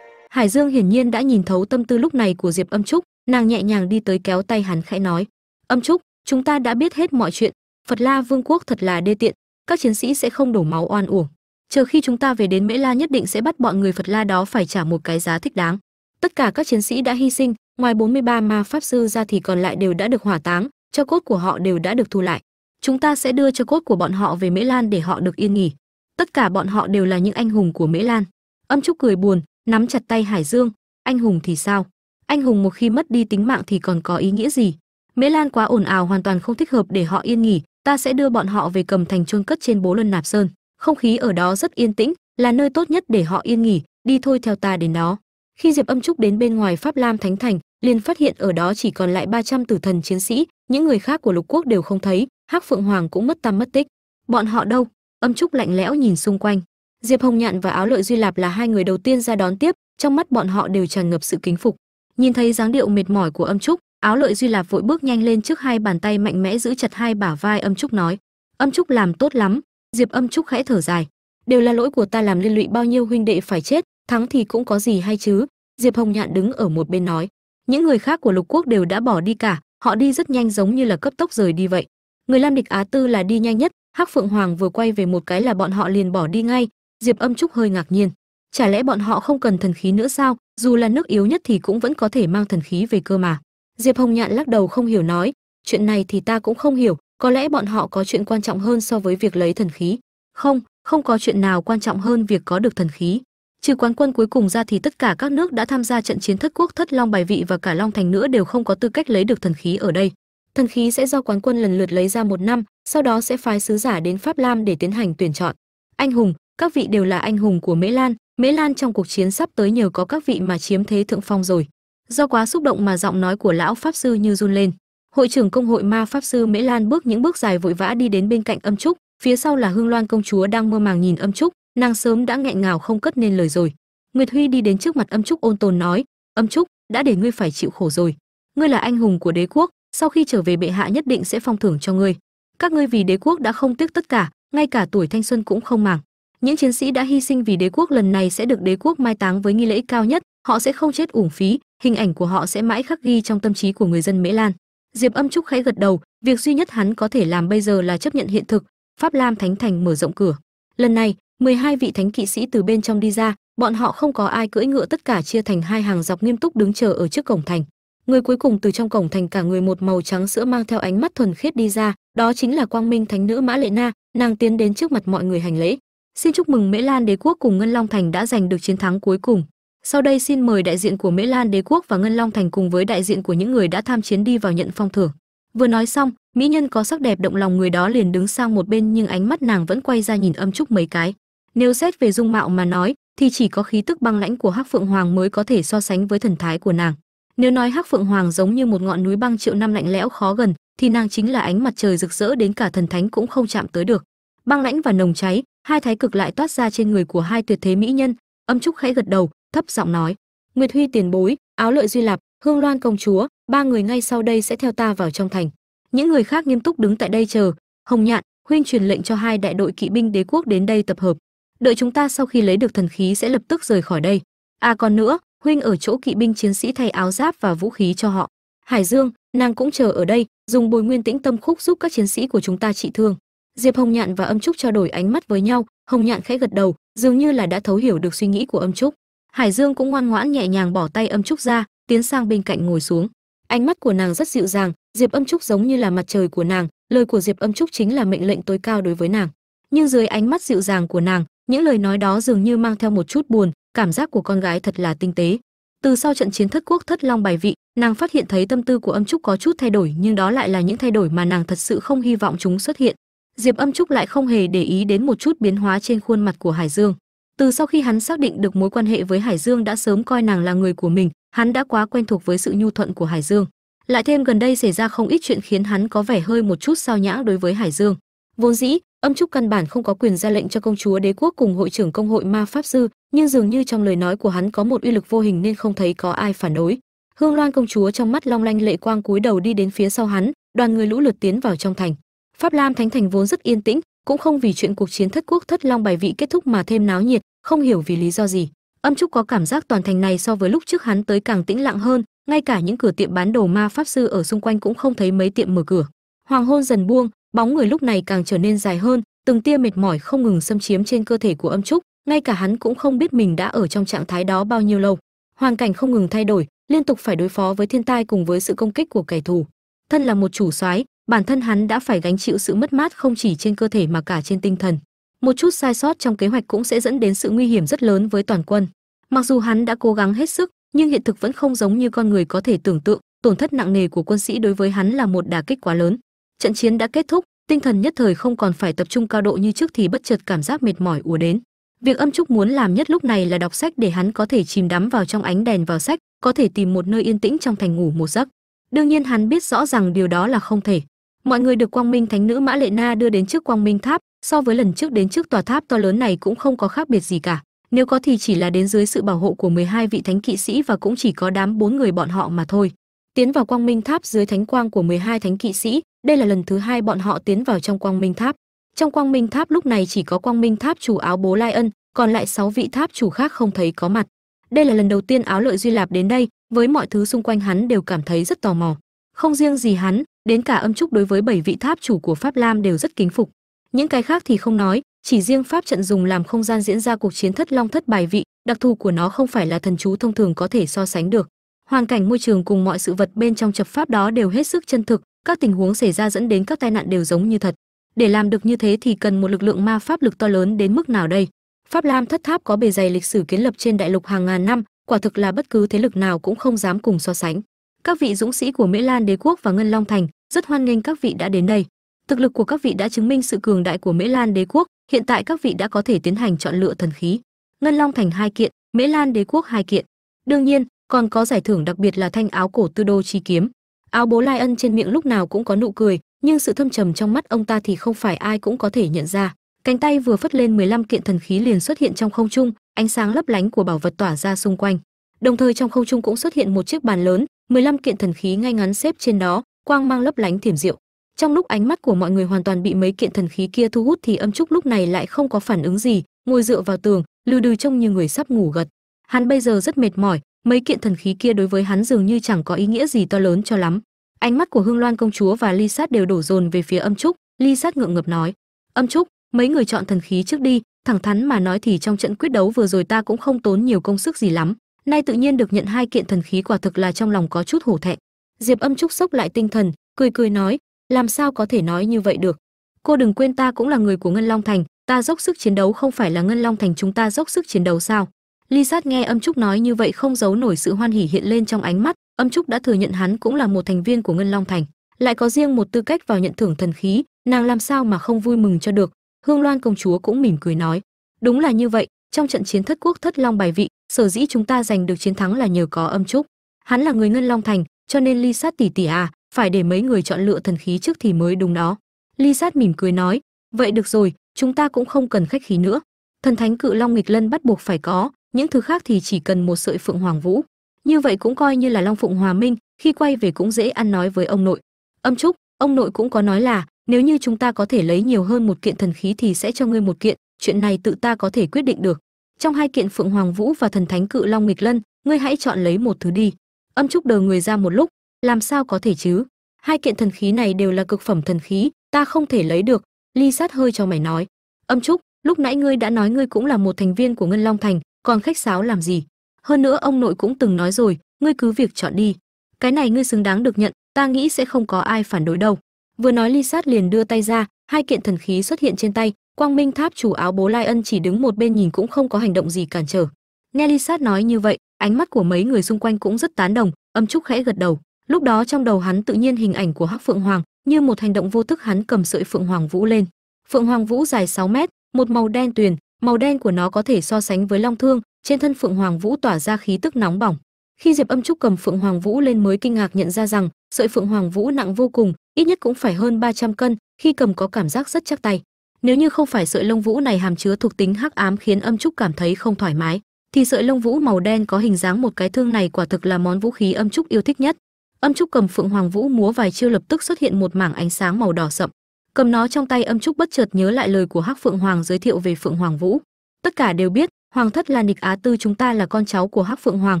Hải dương hiển nhiên đã nhìn thấu tâm tư lúc này của diệp âm trúc. Nàng nhẹ nhàng đi tới kéo tay hắn khẽ nói âm trúc, chúng ta đã biết hết mọi chuyện. Phật la vương quốc thật là đê tiện. Các chiến sĩ sẽ không đổ máu oan uổng. Chờ khi chúng ta về đến mễ la nhất định sẽ bắt bọn người phật la đó phải trả một cái giá thích đáng. Tất cả các chiến sĩ đã hy sinh, ngoài 43 ma pháp sư ra thì còn lại đều đã được hỏa táng, cho cốt của họ đều đã được thu lại. Chúng ta sẽ đưa cho cốt của bọn họ về mễ lan để họ được yên nghỉ. Tất cả bọn họ đều là những anh hùng của mễ lan. Âm trúc cười buồn, nắm chặt tay hải dương. Anh hùng thì sao? Anh hùng một khi mất đi tính mạng thì còn có ý nghĩa gì? Mễ lan quá ồn ào, hoàn toàn không thích hợp để họ yên nghỉ. Ta sẽ đưa bọn họ về cầm thành chôn cất trên bố luân nạp sơn. Không khí ở đó rất yên tĩnh, là nơi tốt nhất để họ yên nghỉ, đi thôi theo ta đến đó. Khi diệp âm trúc đến bên ngoài pháp lam thánh thành, liền phát hiện ở đó chỉ còn lại 300 tử thần chiến sĩ, những người khác của lục quốc đều không thấy, hắc phượng hoàng cũng mất tăm mất tích. Bọn họ đâu? Âm trúc lạnh lẽo nhìn xung quanh. Diệp hồng nhạn và áo lợi duy lạp là hai người đầu tiên ra đón tiếp, trong mắt bọn họ đều tràn ngập sự kính phục nhìn thấy dáng điệu mệt mỏi của âm trúc, áo lợi duy lạp vội bước nhanh lên trước hai bàn tay mạnh mẽ giữ chặt hai bả vai âm trúc nói, âm trúc làm tốt lắm, diệp âm trúc khẽ thở dài. Đều là lỗi của ta làm liên lụy bao nhiêu huynh đệ phải chết, thắng thì cũng có gì hay chứ? Diệp hồng nhạn đứng ở một bên nói, những người khác của lục quốc đều đã bỏ đi cả, họ đi rất nhanh giống như là cấp tốc rời đi vậy. Người lam địch á tư là đi nhanh nhất, hắc phượng hoàng vừa quay về một cái là bọn họ liền bỏ đi ngay. Diệp âm trúc hơi ngạc nhiên chả lẽ bọn họ không cần thần khí nữa sao? Dù là nước yếu nhất thì cũng vẫn có thể mang thần khí về cơ mà. Diệp hồng nhạn lắc đầu không hiểu nói, chuyện này thì ta cũng không hiểu, có lẽ bọn họ có chuyện quan trọng hơn so với việc lấy thần khí. Không không có chuyện nào quan trọng hơn việc có được thần khí. Trừ quán quân cuối cùng ra thì tất cả các nước đã tham gia trận chiến thất quốc thất long bài vị và cả long thành nữa đều không có tư cách lấy được thần khí ở đây. Thần khí sẽ do quán quân lần lượt lấy ra một năm, sau đó sẽ phái sứ giả đến pháp lam để tiến hành tuyển chọn. Anh hùng, các vị đều là anh hùng của mễ lan mễ lan trong cuộc chiến sắp tới nhờ có các vị mà chiếm thế thượng phong rồi. Do quá xúc động mà giọng nói của lão pháp sư như run lên. Hội trưởng công hội ma pháp sư mễ lan bước những bước dài vội vã đi đến bên cạnh âm trúc. Phía sau là hương loan công chúa đang mơ màng nhìn âm trúc. Nàng sớm đã nghẹn ngào không cất nên lời rồi. Nguyệt huy đi đến trước mặt âm trúc ôn tồn nói, âm trúc, đã để ngươi phải chịu khổ rồi. Ngươi là anh hùng của đế quốc, sau khi trở về bệ hạ nhất định sẽ phong thưởng cho ngươi. Các ngươi vì đế quốc đã không tiếc tất cả, ngay cả tuổi thanh xuân cũng không màng những chiến sĩ đã hy sinh vì đế quốc lần này sẽ được đế quốc mai táng với nghi lễ cao nhất, họ sẽ không chết uổng phí, hình ảnh của họ sẽ mãi khắc ghi trong tâm trí của người dân mễ lan. Diệp âm trúc khẽ gật đầu, việc duy nhất hắn có thể làm bây giờ là chấp nhận hiện thực, pháp lam thánh thành mở rộng cửa. Lần này 12 vị thánh kỵ sĩ từ bên trong đi ra, bọn họ không có ai cưỡi ngựa tất cả chia thành hai hàng dọc nghiêm túc đứng chờ ở trước cổng thành. Người cuối cùng từ trong cổng thành cả người một màu trắng sữa mang theo ánh mắt thuần khiết đi ra, đó chính là quang minh thánh nữ mã lệ na, nàng tiến đến trước mặt mọi người hành lễ xin chúc mừng mễ lan đế quốc cùng ngân long thành đã giành được chiến thắng cuối cùng. Sau đây xin mời đại diện của mễ lan đế quốc và ngân long thành cùng với đại diện của những người đã tham chiến đi vào nhận phong thưởng. Vừa nói xong, mỹ nhân có sắc đẹp động lòng người đó liền đứng sang một bên nhưng ánh mắt nàng vẫn quay ra nhìn âm trúc mấy cái. Nếu xét về dung mạo mà nói, thì chỉ có khí tức băng lãnh của hắc phượng hoàng mới có thể so sánh với thần thái của nàng. Nếu nói hắc phượng hoàng giống như một ngọn núi băng triệu năm lạnh lẽo khó gần, thì nàng chính là ánh mặt trời rực rỡ đến cả thần thánh cũng không chạm tới được. Băng lãnh và nồng cháy hai thái cực lại toát ra trên người của hai tuyệt thế mỹ nhân. Âm trúc khẽ gật đầu, thấp giọng nói, nguyệt huy tiền bối, áo lợi duy lạp, hương loan công chúa, ba người ngay sau đây sẽ theo ta vào trong thành. Những người khác nghiêm túc đứng tại đây chờ. Hồng nhạn huynh truyền lệnh cho hai đại đội kỵ binh đế quốc đến đây tập hợp. Đợi chúng ta sau khi lấy được thần khí sẽ lập tức rời khỏi đây. À còn nữa, huynh ở chỗ kỵ binh chiến sĩ thay áo giáp và vũ khí cho họ. Hải dương, nàng cũng chờ ở đây, dùng bồi nguyên tĩnh tâm khúc giúp các chiến sĩ của chúng ta trị thương diệp hồng nhạn và âm trúc trao đổi ánh mắt với nhau, hồng nhạn khẽ gật đầu, dường như là đã thấu hiểu được suy nghĩ của âm trúc. Hải dương cũng ngoan ngoãn nhẹ nhàng bỏ tay âm trúc ra, tiến sang bên cạnh ngồi xuống. Ánh mắt của nàng rất dịu dàng, diệp âm trúc giống như là mặt trời của nàng, lời của diệp âm trúc chính là mệnh lệnh tối cao đối với nàng. Nhưng dưới ánh mắt dịu dàng của nàng, những lời nói đó dường như mang theo một chút buồn, cảm giác của con gái thật là tinh tế. Từ sau trận chiến thất quốc thất long bài vị, nàng phát hiện thấy tâm tư của âm trúc có chút thay đổi, nhưng đó lại là những thay đổi mà nàng thật sự không hy vọng chúng xuất hiện diệp âm trúc lại không hề để ý đến một chút biến hóa trên khuôn mặt của hải dương. Từ sau khi hắn xác định được mối quan hệ với hải dương đã sớm coi nàng là người của mình, hắn đã quá quen thuộc với sự nhu thuận của hải dương. Lại thêm gần đây xảy ra không ít chuyện khiến hắn có vẻ hơi một chút sao nhãng đối với hải dương. Vốn dĩ, âm trúc căn bản không có quyền ra lệnh cho công chúa đế quốc cùng hội trưởng công hội ma pháp sư, nhưng dường như trong lời nói của hắn có một uy lực vô hình nên không thấy có ai phản đối. Hương loan công chúa trong mắt long lanh lệ quang cúi đầu đi đến phía sau hắn, đoàn người lũ lượt tiến vào trong thành pháp lam thánh thành vốn rất yên tĩnh, cũng không vì chuyện cuộc chiến thất quốc thất long bài vị kết thúc mà thêm náo nhiệt, không hiểu vì lý do gì. Âm trúc có cảm giác toàn thành này so với lúc trước hắn tới càng tĩnh lặng hơn, ngay cả những cửa tiệm bán đồ ma pháp sư ở xung quanh cũng không thấy mấy tiệm mở cửa. Hoàng hôn dần buông, bóng người lúc này càng trở nên dài hơn, từng tia mệt mỏi không ngừng xâm chiếm trên cơ thể của âm trúc, ngay cả hắn cũng không biết mình đã ở trong trạng thái đó bao nhiêu lâu. Hoàn cảnh không ngừng thay đổi, liên tục phải đối phó với thiên tai cùng với sự công kích của kẻ thù. Thân là một chủ soái bản thân hắn đã phải gánh chịu sự mất mát không chỉ trên cơ thể mà cả trên tinh thần. Một chút sai sót trong kế hoạch cũng sẽ dẫn đến sự nguy hiểm rất lớn với toàn quân. Mặc dù hắn đã cố gắng hết sức, nhưng hiện thực vẫn không giống như con người có thể tưởng tượng, tổn thất nặng nề của quân sĩ đối với hắn là một đả kích quá lớn. Trận chiến đã kết thúc, tinh thần nhất thời không còn phải tập trung cao độ như trước thì bất chợt cảm giác mệt mỏi ùa đến. Việc âm trúc muốn làm nhất lúc này là đọc sách để hắn có thể chìm đắm vào trong ánh đèn vào sách, có thể tìm một nơi yên tĩnh trong thành ngủ một giấc. Đương nhiên hắn biết rõ rằng điều đó là không thể mọi người được quang minh thánh nữ mã lệ na đưa đến trước quang minh tháp, so với lần trước đến trước tòa tháp to lớn này cũng không có khác biệt gì cả. Nếu có thì chỉ là đến dưới sự bảo hộ của 12 vị thánh kỵ sĩ và cũng chỉ có đám bốn người bọn họ mà thôi. Tiến vào quang minh tháp dưới thánh quang của 12 thánh kỵ sĩ, đây là lần thứ hai bọn họ tiến vào trong quang minh tháp. Trong quang minh tháp lúc này chỉ có quang minh tháp chủ áo bố lai ân, còn lại sáu vị tháp chủ khác không thấy có mặt. Đây là lần đầu tiên áo lợi duy lạp đến đây, với mọi thứ xung quanh hắn đều cảm thấy rất tò mò. Không riêng gì hắn đến cả âm trúc đối với bảy vị tháp chủ của pháp lam đều rất kính phục. Những cái khác thì không nói, chỉ riêng pháp trận dùng làm không gian diễn ra cuộc chiến thất long thất bài vị, đặc thù của nó không phải là thần chú thông thường có thể so sánh được. Hoàn cảnh môi trường cùng mọi sự vật bên trong chập pháp đó đều hết sức chân thực, các tình huống xảy ra dẫn đến các tai nạn đều giống như thật. Để làm được như thế thì cần một lực lượng ma pháp lực to lớn đến mức nào đây? Pháp lam thất tháp có bề dày lịch sử kiến lập trên đại lục hàng ngàn năm, quả thực là bất cứ thế lực nào cũng không dám cùng so sánh các vị dũng sĩ của mỹ lan đế quốc và ngân long thành, rất hoan nghênh các vị đã đến đây. Thực lực của các vị đã chứng minh sự cường đại của mỹ lan đế quốc, hiện tại các vị đã có thể tiến hành chọn lựa thần khí. Ngân long thành hai kiện, mỹ lan đế quốc hai kiện. Đương nhiên, còn có giải thưởng đặc biệt là thanh áo cổ tư đô chi kiếm. Áo bố lai ân trên miệng lúc nào cũng có nụ cười, nhưng sự thâm trầm trong mắt ông ta thì không phải ai cũng có thể nhận ra. Cánh tay vừa phất lên 15 kiện thần khí liền xuất hiện trong không trung, ánh sáng lấp lánh của bảo vật tỏa ra xung quanh. Đồng thời trong không trung cũng xuất hiện một chiếc bàn lớn 15 kiện thần khí ngay ngắn xếp trên đó, quang mang lấp lánh thiểm diệu. Trong lúc ánh mắt của mọi người hoàn toàn bị mấy kiện thần khí kia thu hút thì âm trúc lúc này lại không có phản ứng gì, ngồi dựa vào tường lừ đừ trông như người sắp ngủ gật. Hắn bây giờ rất mệt mỏi, mấy kiện thần khí kia đối với hắn dường như chẳng có ý nghĩa gì to lớn cho lắm. Ánh mắt của hương loan công chúa và ly sát đều đổ dồn về phía âm trúc, ly sát ngượng ngập nói. Âm trúc, mấy người chọn thần khí trước đi, thẳng thắn mà nói thì trong trận quyết đấu vừa rồi ta cũng không tốn nhiều công sức gì lắm nay tự nhiên được nhận hai kiện thần khí quả thực là trong lòng có chút hổ thẹn. Diệp âm trúc sốc lại tinh thần, cười cười nói, làm sao có thể nói như vậy được? Cô đừng quên ta cũng là người của ngân long thành, ta dốc sức chiến đấu không phải là ngân long thành chúng ta dốc sức chiến đấu sao? Ly sát nghe âm trúc nói như vậy không giấu nổi sự hoan hỉ hiện lên trong ánh mắt, âm trúc đã thừa nhận hắn cũng là một thành viên của ngân long thành, lại có riêng một tư cách vào nhận thưởng thần khí, nàng làm sao mà không vui mừng cho được? Hương loan công chúa cũng mỉm cười nói, đúng là như vậy, trong trận chiến thất quốc thất long bài vị sở dĩ chúng ta giành được chiến thắng là nhờ có âm trúc. Hắn là người ngân long thành, cho nên ly sát tỷ tỷ à phải để mấy người chọn lựa thần khí trước thì mới đúng đó. Ly sát mỉm cười nói, vậy được rồi, chúng ta cũng không cần khách khí nữa. Thần thánh cự long nghịch lân bắt buộc phải có, những thứ khác thì chỉ cần một sợi phượng hoàng vũ. Như vậy cũng coi như là long phụng hòa minh, khi quay về cũng dễ ăn nói với ông nội. Âm trúc, ông nội cũng có nói là, nếu như chúng ta có thể lấy nhiều hơn một kiện thần khí thì sẽ cho ngươi một kiện, chuyện này tự ta có thể quyết định được trong hai kiện phượng hoàng vũ và thần thánh cự long nghịch lân, ngươi hãy chọn lấy một thứ đi. Âm trúc đờ người ra một lúc, làm sao có thể chứ? Hai kiện thần khí này đều là cực phẩm thần khí, ta không thể lấy được. Ly sát hơi cho mày nói. Âm trúc lúc nãy ngươi đã nói ngươi cũng là một thành viên của ngân long thành, còn khách sáo làm gì? Hơn nữa ông nội cũng từng nói rồi, ngươi cứ việc chọn đi. Cái này ngươi xứng đáng được nhận, ta nghĩ sẽ không có ai phản đối đâu. Vừa nói ly sát liền đưa tay ra, hai kiện thần khí xuất hiện trên tay quang minh tháp chủ áo bố lai ân chỉ đứng một bên nhìn cũng không có hành động gì cản trở. Nghe ly sát nói như vậy, ánh mắt của mấy người xung quanh cũng rất tán đồng, âm trúc khẽ gật đầu. Lúc đó trong đầu hắn tự nhiên hình ảnh của hắc phượng hoàng, như một hành động vô thức hắn cầm sợi phượng hoàng vũ lên. Phượng hoàng vũ dài 6 mét, một màu đen tuyền, màu đen của nó có thể so sánh với long thương, trên thân phượng hoàng vũ tỏa ra khí tức nóng bỏng. Khi diệp âm trúc cầm phượng hoàng vũ lên mới kinh ngạc nhận ra rằng, sợi phượng hoàng vũ nặng vô cùng, ít nhất cũng phải hơn 300 cân, khi cầm có cảm giác rất chắc tay nếu như không phải sợi lông vũ này hàm chứa thuộc tính hắc ám khiến âm trúc cảm thấy không thoải mái, thì sợi lông vũ màu đen có hình dáng một cái thương này quả thực là món vũ khí âm trúc yêu thích nhất. Âm trúc cầm phượng hoàng vũ múa vài chiêu lập tức xuất hiện một mảng ánh sáng màu đỏ sậm. Cầm nó trong tay âm trúc bất chợt nhớ lại lời của hắc phượng hoàng giới thiệu về phượng hoàng vũ. Tất cả đều biết, hoàng thất là nịch á tư, chúng ta là con cháu của hắc phượng hoàng,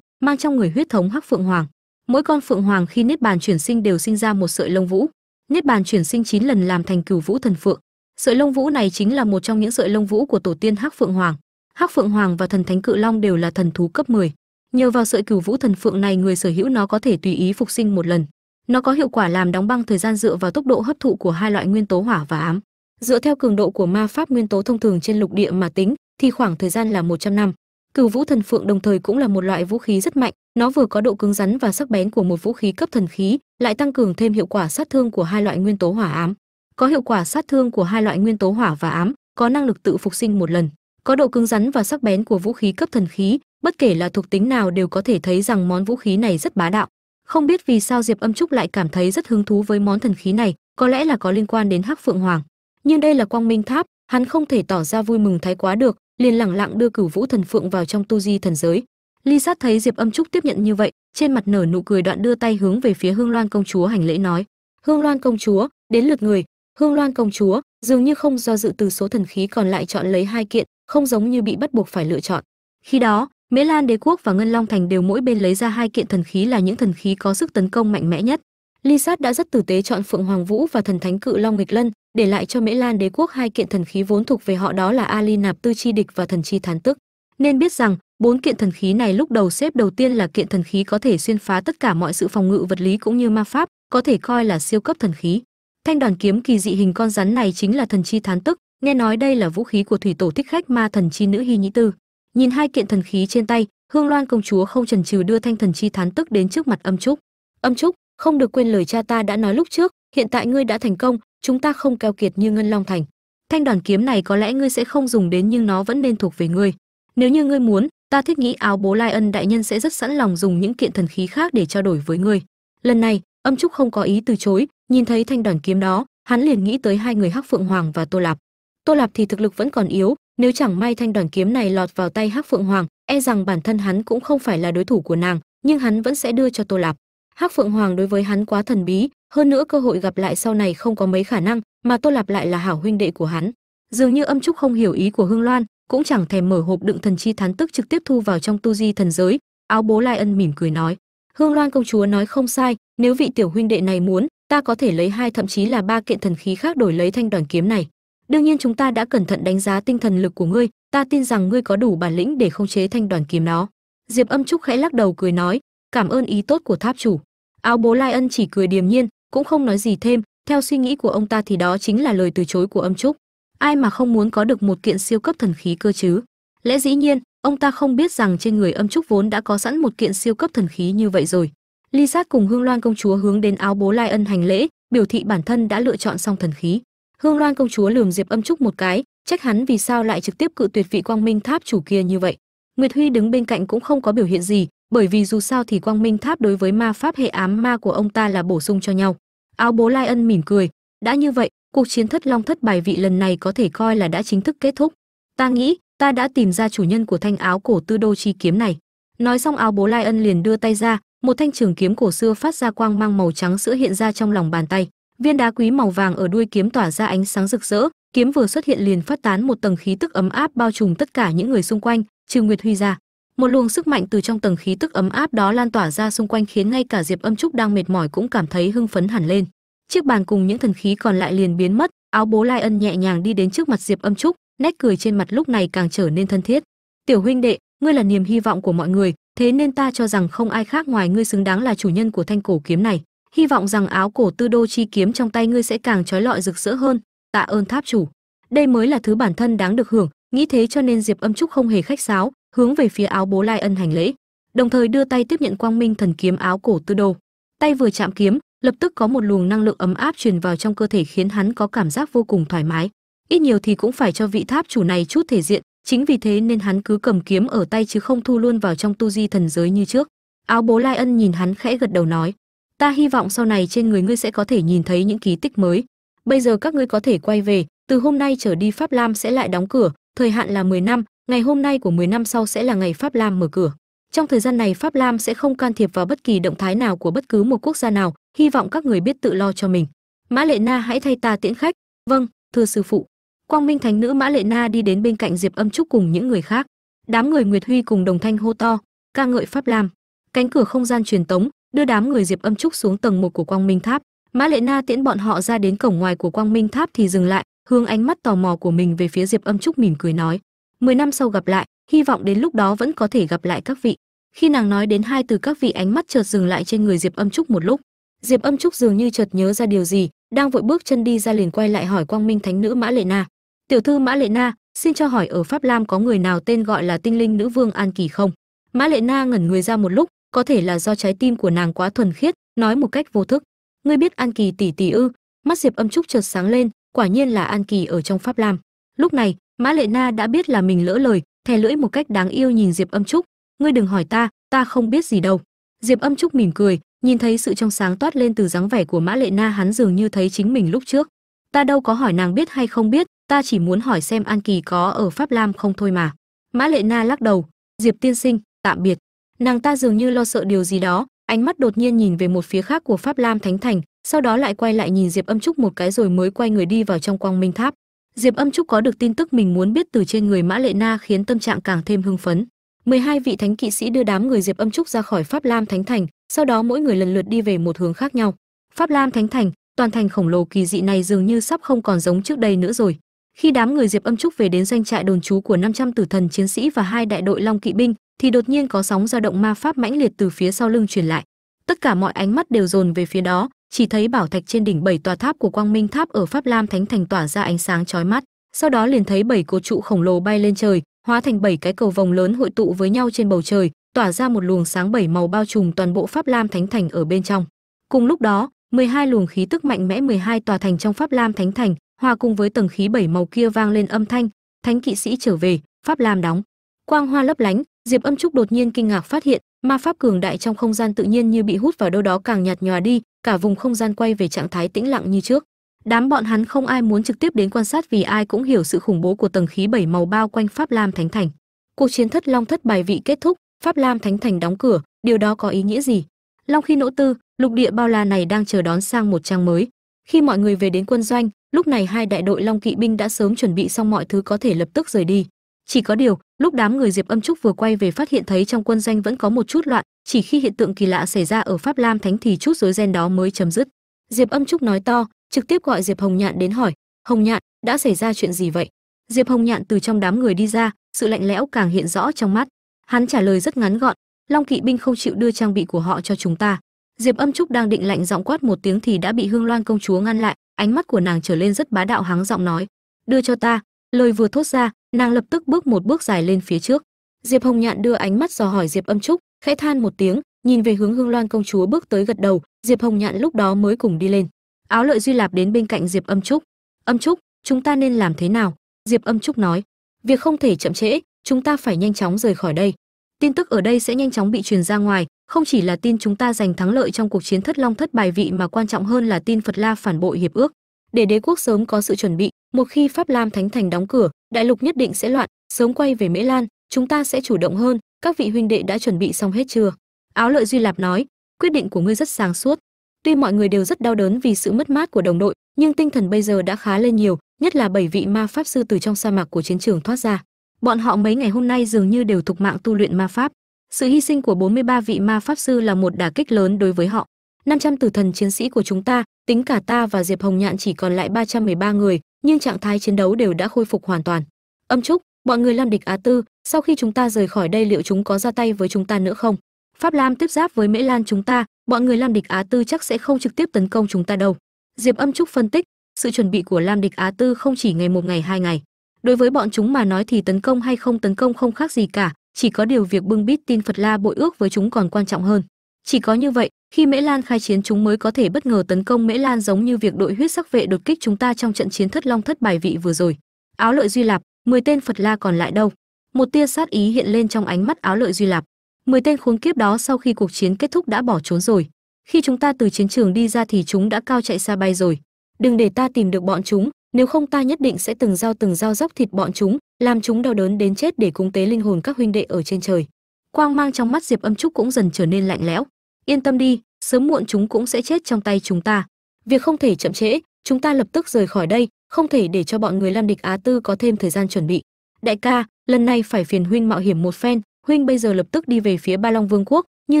mang trong người huyết thống hắc phượng hoàng. Mỗi con phượng hoàng khi niết bàn chuyển sinh đều sinh ra một sợi lông vũ. Niết bàn chuyển sinh 9 lần làm thành cửu vũ thần phượng sợi lông vũ này chính là một trong những sợi lông vũ của tổ tiên hắc phượng hoàng. Hắc phượng hoàng và thần thánh cự long đều là thần thú cấp 10. nhờ vào sợi cửu vũ thần phượng này, người sở hữu nó có thể tùy ý phục sinh một lần. Nó có hiệu quả làm đóng băng thời gian dựa vào tốc độ hấp thụ của hai loại nguyên tố hỏa và ám. Dựa theo cường độ của ma pháp nguyên tố thông thường trên lục địa mà tính, thì khoảng thời gian là 100 năm. Cửu vũ thần phượng đồng thời cũng là một loại vũ khí rất mạnh. Nó vừa có độ cứng rắn và sắc bén của một vũ khí cấp thần khí, lại tăng cường thêm hiệu quả sát thương của hai loại nguyên tố hỏa ám có hiệu quả sát thương của hai loại nguyên tố hỏa và ám, có năng lực tự phục sinh một lần, có độ cứng rắn và sắc bén của vũ khí cấp thần khí, bất kể là thuộc tính nào đều có thể thấy rằng món vũ khí này rất bá đạo. Không biết vì sao diệp âm trúc lại cảm thấy rất hứng thú với món thần khí này, có lẽ là có liên quan đến hắc phượng hoàng. Nhưng đây là quang minh tháp, hắn không thể tỏ ra vui mừng thái quá được, liền lẳng lặng đưa cửu vũ thần phượng vào trong tu di thần giới. Ly sát thấy diệp âm trúc tiếp nhận như vậy, trên mặt nở nụ cười đoạn đưa tay hướng về phía hương loan công chúa hành lễ nói, hương loan công chúa, đến lượt người hương loan công chúa, dường như không do dự từ số thần khí còn lại chọn lấy hai kiện, không giống như bị bắt buộc phải lựa chọn. Khi đó mễ lan đế quốc và ngân long thành đều mỗi bên lấy ra hai kiện thần khí là những thần khí có sức tấn công mạnh mẽ nhất. Ly sát đã rất tử tế chọn phượng hoàng vũ và thần thánh cự long nghịch lân, để lại cho mễ lan đế quốc hai kiện thần khí vốn thuộc về họ đó là ali nạp tư chi địch và thần chi thán tức. Nên biết rằng, bốn kiện thần khí này lúc đầu xếp đầu tiên là kiện thần khí có thể xuyên phá tất cả mọi sự phòng ngự vật lý cũng như ma pháp, có thể coi là siêu cấp thần khí thanh đoàn kiếm kỳ dị hình con rắn này chính là thần chi thán tức, nghe nói đây là vũ khí của thủy tổ thích khách ma thần chi nữ hy nhĩ tư. Nhìn hai kiện thần khí trên tay, hương loan công chúa không chần chừ đưa thanh thần chi thán tức đến trước mặt âm trúc. Âm trúc, không được quên lời cha ta đã nói lúc trước, hiện tại ngươi đã thành công, chúng ta không keo kiệt như ngân long thành. Thanh đoàn kiếm này có lẽ ngươi sẽ không dùng đến nhưng nó vẫn nên thuộc về ngươi. Nếu như ngươi muốn, ta thiết nghĩ áo bố lai ân đại nhân sẽ rất sẵn lòng dùng những kiện thần khí khác để trao đổi với ngươi. Lần này âm trúc không có ý từ chối, nhìn thấy thanh đoàn kiếm đó, hắn liền nghĩ tới hai người hắc phượng hoàng và tô lạp. Tô lạp thì thực lực vẫn còn yếu, nếu chẳng may thanh đoàn kiếm này lọt vào tay hắc phượng hoàng e rằng bản thân hắn cũng không phải là đối thủ của nàng, nhưng hắn vẫn sẽ đưa cho tô lạp. Hắc phượng hoàng đối với hắn quá thần bí, hơn nữa cơ hội gặp lại sau này không có mấy khả năng, mà tô lạp lại là hảo huynh đệ của hắn. Dường như âm trúc không hiểu ý của hương loan, cũng chẳng thèm mở hộp đựng thần chi thán tức trực tiếp thu vào trong tu di thần giới, áo bố lai ân mỉm cười nói hương loan công chúa nói không sai, nếu vị tiểu huynh đệ này muốn, ta có thể lấy hai thậm chí là ba kiện thần khí khác đổi lấy thanh đoàn kiếm này. Đương nhiên chúng ta đã cẩn thận đánh giá tinh thần lực của ngươi, ta tin rằng ngươi có đủ bản lĩnh để khống chế thanh đoàn kiếm đó. Diệp âm trúc khẽ lắc đầu cười nói, cảm ơn ý tốt của tháp chủ. Áo bố lai ân chỉ cười điềm nhiên, cũng không nói gì thêm, theo suy nghĩ của ông ta thì đó chính là lời từ chối của âm trúc. Ai mà không muốn có được một kiện siêu cấp thần khí cơ chứ? Lẽ dĩ nhiên ông ta không biết rằng trên người âm trúc vốn đã có sẵn một kiện siêu cấp thần khí như vậy rồi. Ly sát cùng hương loan công chúa hướng đến áo bố lai ân hành lễ, biểu thị bản thân đã lựa chọn xong thần khí. Hương loan công chúa lườm diệp âm trúc một cái, trách hắn vì sao lại trực tiếp cự tuyệt vị quang minh tháp chủ kia như vậy. Nguyệt huy đứng bên cạnh cũng không có biểu hiện gì, bởi vì dù sao thì quang minh tháp đối với ma pháp hệ ám ma của ông ta là bổ sung cho nhau. Áo bố lai ân mỉm cười, đã như vậy, cuộc chiến thất long thất bài vị lần này có thể coi là đã chính thức kết thúc. Ta nghĩ ta đã tìm ra chủ nhân của thanh áo cổ tư đô chi kiếm này. Nói xong áo bố lai ân liền đưa tay ra, một thanh trường kiếm cổ xưa phát ra quang mang màu trắng sữa hiện ra trong lòng bàn tay. Viên đá quý màu vàng ở đuôi kiếm tỏa ra ánh sáng rực rỡ, kiếm vừa xuất hiện liền phát tán một tầng khí tức ấm áp bao trùm tất cả những người xung quanh, trừ nguyệt huy ra. Một luồng sức mạnh từ trong tầng khí tức ấm áp đó lan tỏa ra xung quanh khiến ngay cả diệp âm trúc đang mệt mỏi cũng cảm thấy hưng phấn hẳn lên. Chiếc bàn cùng những thần khí còn lại liền biến mất, áo bố lai ân nhẹ nhàng đi đến trước mặt diệp âm trúc nét cười trên mặt lúc này càng trở nên thân thiết. Tiểu huynh đệ, ngươi là niềm hy vọng của mọi người, thế nên ta cho rằng không ai khác ngoài ngươi xứng đáng là chủ nhân của thanh cổ kiếm này. Hy vọng rằng áo cổ tư đô chi kiếm trong tay ngươi sẽ càng trói lọi rực rỡ hơn. Tạ ơn tháp chủ. Đây mới là thứ bản thân đáng được hưởng, nghĩ thế cho nên diệp âm trúc không hề khách sáo, hướng về phía áo bố lai ân hành lễ, đồng thời đưa tay tiếp nhận quang minh thần kiếm áo cổ tư đô. Tay vừa chạm kiếm, lập tức có một luồng năng lượng ấm áp truyền vào trong cơ thể khiến hắn có cảm giác vô cùng thoải mái ít nhiều thì cũng phải cho vị tháp chủ này chút thể diện, chính vì thế nên hắn cứ cầm kiếm ở tay chứ không thu luôn vào trong tu di thần giới như trước. Áo bố lai ân nhìn hắn khẽ gật đầu nói, ta hy vọng sau này trên người ngươi sẽ có thể nhìn thấy những ký tích mới. Bây giờ các ngươi có thể quay về, từ hôm nay trở đi pháp lam sẽ lại đóng cửa, thời hạn là 10 năm, ngày hôm nay của 10 năm sau sẽ là ngày pháp lam mở cửa. Trong thời gian này pháp lam sẽ không can thiệp vào bất kỳ động thái nào của bất cứ một quốc gia nào, hy vọng các người biết tự lo cho mình. Mã lệ na hãy thay ta tiễn khách. Vâng thưa sư phụ quang minh thánh nữ mã lệ na đi đến bên cạnh diệp âm trúc cùng những người khác. Đám người nguyệt huy cùng đồng thanh hô to, ca ngợi pháp lam. Cánh cửa không gian truyền tống đưa đám người diệp âm trúc xuống tầng một của quang minh tháp. Mã lệ na tiễn bọn họ ra đến cổng ngoài của quang minh tháp thì dừng lại, hướng ánh mắt tò mò của mình về phía diệp âm trúc mỉm cười nói, mười năm sau gặp lại, hy vọng đến lúc đó vẫn có thể gặp lại các vị. Khi nàng nói đến hai từ các vị ánh mắt chợt dừng lại trên người diệp âm trúc một lúc. Diệp âm trúc dường như chợt nhớ ra điều gì, đang vội bước chân đi ra liền quay lại hỏi quang minh thánh nữ mã lệ na tiểu thư mã lệ na, xin cho hỏi ở pháp lam có người nào tên gọi là tinh linh nữ vương an kỳ không? Mã lệ na ngẩn người ra một lúc, có thể là do trái tim của nàng quá thuần khiết, nói một cách vô thức. Ngươi biết an kỳ tỷ tỷ ư? Mắt diệp âm trúc chợt sáng lên, quả nhiên là an kỳ ở trong pháp lam. Lúc này, mã lệ na đã biết là mình lỡ lời, thè lưỡi một cách đáng yêu nhìn diệp âm trúc. Ngươi đừng hỏi ta ta không biết gì đâu. Diệp âm trúc mỉm cười, nhìn thấy sự trong sáng toát lên từ dáng vẻ của mã lệ na, hắn dường như thấy chính mình lúc trước. Ta đâu có hỏi nàng biết hay không biết ta chỉ muốn hỏi xem an kỳ có ở pháp lam không thôi mà. Mã lệ na lắc đầu. Diệp tiên sinh, tạm biệt. Nàng ta dường như lo sợ điều gì đó. Ánh mắt đột nhiên nhìn về một phía khác của pháp lam thánh thành, sau đó lại quay lại nhìn diệp âm trúc một cái rồi mới quay người đi vào trong quang minh tháp. Diệp âm trúc có được tin tức mình muốn biết từ trên người mã lệ na khiến tâm trạng càng thêm hưng phấn. 12 vị thánh kỵ sĩ đưa đám người diệp âm trúc ra khỏi pháp lam thánh thành, sau đó mỗi người lần lượt đi về một hướng khác nhau. Pháp lam thánh thành, toàn thành khổng lồ kỳ dị này dường như sắp không còn giống trước đây nữa rồi khi đám người diệp âm trúc về đến doanh trại đồn trú của 500 tử thần chiến sĩ và hai đại đội long kỵ binh, thì đột nhiên có sóng dao động ma pháp mãnh liệt từ phía sau lưng truyền lại. Tất cả mọi ánh mắt đều dồn về phía đó, chỉ thấy bảo thạch trên đỉnh bảy tòa tháp của quang minh tháp ở pháp lam thánh thành tỏa ra ánh sáng chói mắt. Sau đó liền thấy bảy cột trụ khổng lồ bay lên trời, hóa thành bảy cái cầu vòng lớn hội tụ với nhau trên bầu trời, tỏa ra một luồng sáng bảy màu bao trùm toàn bộ pháp lam thánh thành ở bên trong. Cùng lúc đó 12 luồng khí tức mạnh mẽ 12 tòa thành trong pháp lam thánh thành hòa cùng với tầng khí bảy màu kia vang lên âm thanh, thánh kỵ sĩ trở về, pháp lam đóng. Quang hoa lấp lánh, diệp âm trúc đột nhiên kinh ngạc phát hiện, ma pháp cường đại trong không gian tự nhiên như bị hút vào đâu đó càng nhạt nhòa đi, cả vùng không gian quay về trạng thái tĩnh lặng như trước. Đám bọn hắn không ai muốn trực tiếp đến quan sát vì ai cũng hiểu sự khủng bố của tầng khí bảy màu bao quanh pháp lam thánh thành. Cuộc chiến thất long thất bài vị kết thúc, pháp lam thánh thành đóng cửa, điều đó có ý nghĩa gì? Long khi nỗ tư, lục địa bao la này đang chờ đón sang một trang mới. Khi mọi người về đến quân doanh lúc này hai đại đội long kỵ binh đã sớm chuẩn bị xong mọi thứ có thể lập tức rời đi. Chỉ có điều, lúc đám người diệp âm trúc vừa quay về phát hiện thấy trong quân doanh vẫn có một chút loạn, chỉ khi hiện tượng kỳ lạ xảy ra ở pháp lam thánh thì chút rối ren đó mới chấm dứt. Diệp âm trúc nói to, trực tiếp gọi diệp hồng nhạn đến hỏi, hồng nhạn, đã xảy ra chuyện gì vậy? Diệp hồng nhạn từ trong đám người đi ra, sự lạnh lẽo càng hiện rõ trong mắt. Hắn trả lời rất ngắn gọn, long kỵ binh không chịu đưa trang bị của họ cho chúng ta. Diệp âm trúc đang định lạnh giọng quát một tiếng thì đã bị hương loan công chúa ngăn lại ánh mắt của nàng trở lên rất bá đạo hắng giọng nói, đưa cho ta. Lời vừa thốt ra, nàng lập tức bước một bước dài lên phía trước. Diệp hồng nhạn đưa ánh mắt dò hỏi diệp âm trúc, khẽ than một tiếng, nhìn về hướng hương loan công chúa bước tới gật đầu. Diệp hồng nhạn lúc đó mới cùng đi lên. Áo lợi duy lạp đến bên cạnh diệp âm trúc. Âm trúc, chúng ta nên làm thế nào? Diệp âm trúc nói. Việc không thể chậm trễ, chúng ta phải nhanh chóng rời khỏi đây tin tức ở đây sẽ nhanh chóng bị truyền ra ngoài, không chỉ là tin chúng ta giành thắng lợi trong cuộc chiến thất long thất bài vị mà quan trọng hơn là tin phật la phản bội hiệp ước. Để đế quốc sớm có sự chuẩn bị, một khi pháp lam thánh thành đóng cửa, đại lục nhất định sẽ loạn, sớm quay về mễ lan, chúng ta sẽ chủ động hơn, các vị huynh đệ đã chuẩn bị xong hết chưa? Áo lợi duy lạp nói, quyết định của ngươi rất sáng suốt. Tuy mọi người đều rất đau đớn vì sự mất mát của đồng đội, nhưng tinh thần bây giờ đã khá lên nhiều, nhất là bảy vị ma pháp sư từ trong sa mạc của chiến trường thoát ra bọn họ mấy ngày hôm nay dường như đều thục mạng tu luyện ma pháp. Sự hy sinh của 43 vị ma pháp sư là một đả kích lớn đối với họ. 500 tử thần chiến sĩ của chúng ta, tính cả ta và diệp hồng nhạn chỉ còn lại 313 người, nhưng trạng thái chiến đấu đều đã khôi phục hoàn toàn. Âm trúc, bọn người lam địch á tư, sau khi chúng ta rời khỏi đây liệu chúng có ra tay với chúng ta nữa không? Pháp lam tiếp giáp với mễ lan chúng ta, bọn người lam địch á tư chắc sẽ không trực tiếp tấn công chúng ta đâu. Diệp âm trúc phân tích, sự chuẩn bị của lam địch á tư không chỉ ngày một ngày hai ngày đối với bọn chúng mà nói thì tấn công hay không tấn công không khác gì cả, chỉ có điều việc bưng bít tin phật la bội ước với chúng còn quan trọng hơn. Chỉ có như vậy, khi mễ lan khai chiến chúng mới có thể bất ngờ tấn công mễ lan giống như việc đội huyết sắc vệ đột kích chúng ta trong trận chiến thất long thất bài vị vừa rồi. Áo lợi duy lạp 10 tên phật la còn lại đâu? Một tia sát ý hiện lên trong ánh mắt áo lợi duy lạp. 10 tên khốn kiếp đó sau khi cuộc chiến kết thúc đã bỏ trốn rồi. Khi chúng ta từ chiến trường đi ra thì chúng đã cao chạy xa bay rồi. Đừng để ta tìm được bọn chúng nếu không ta nhất định sẽ từng dao từng dao dốc thịt bọn chúng, làm chúng đau đớn đến chết để cúng tế linh hồn các huynh đệ ở trên trời. Quang mang trong mắt diệp âm trúc cũng dần trở nên lạnh lẽo. Yên tâm đi, sớm muộn chúng cũng sẽ chết trong tay chúng ta. Việc không thể chậm trễ, chúng ta lập tức rời khỏi đây, không thể để cho bọn người lam địch á tư có thêm thời gian chuẩn bị. Đại ca, lần này phải phiền huynh mạo hiểm một phen, huynh bây giờ lập tức đi về phía ba long vương quốc, như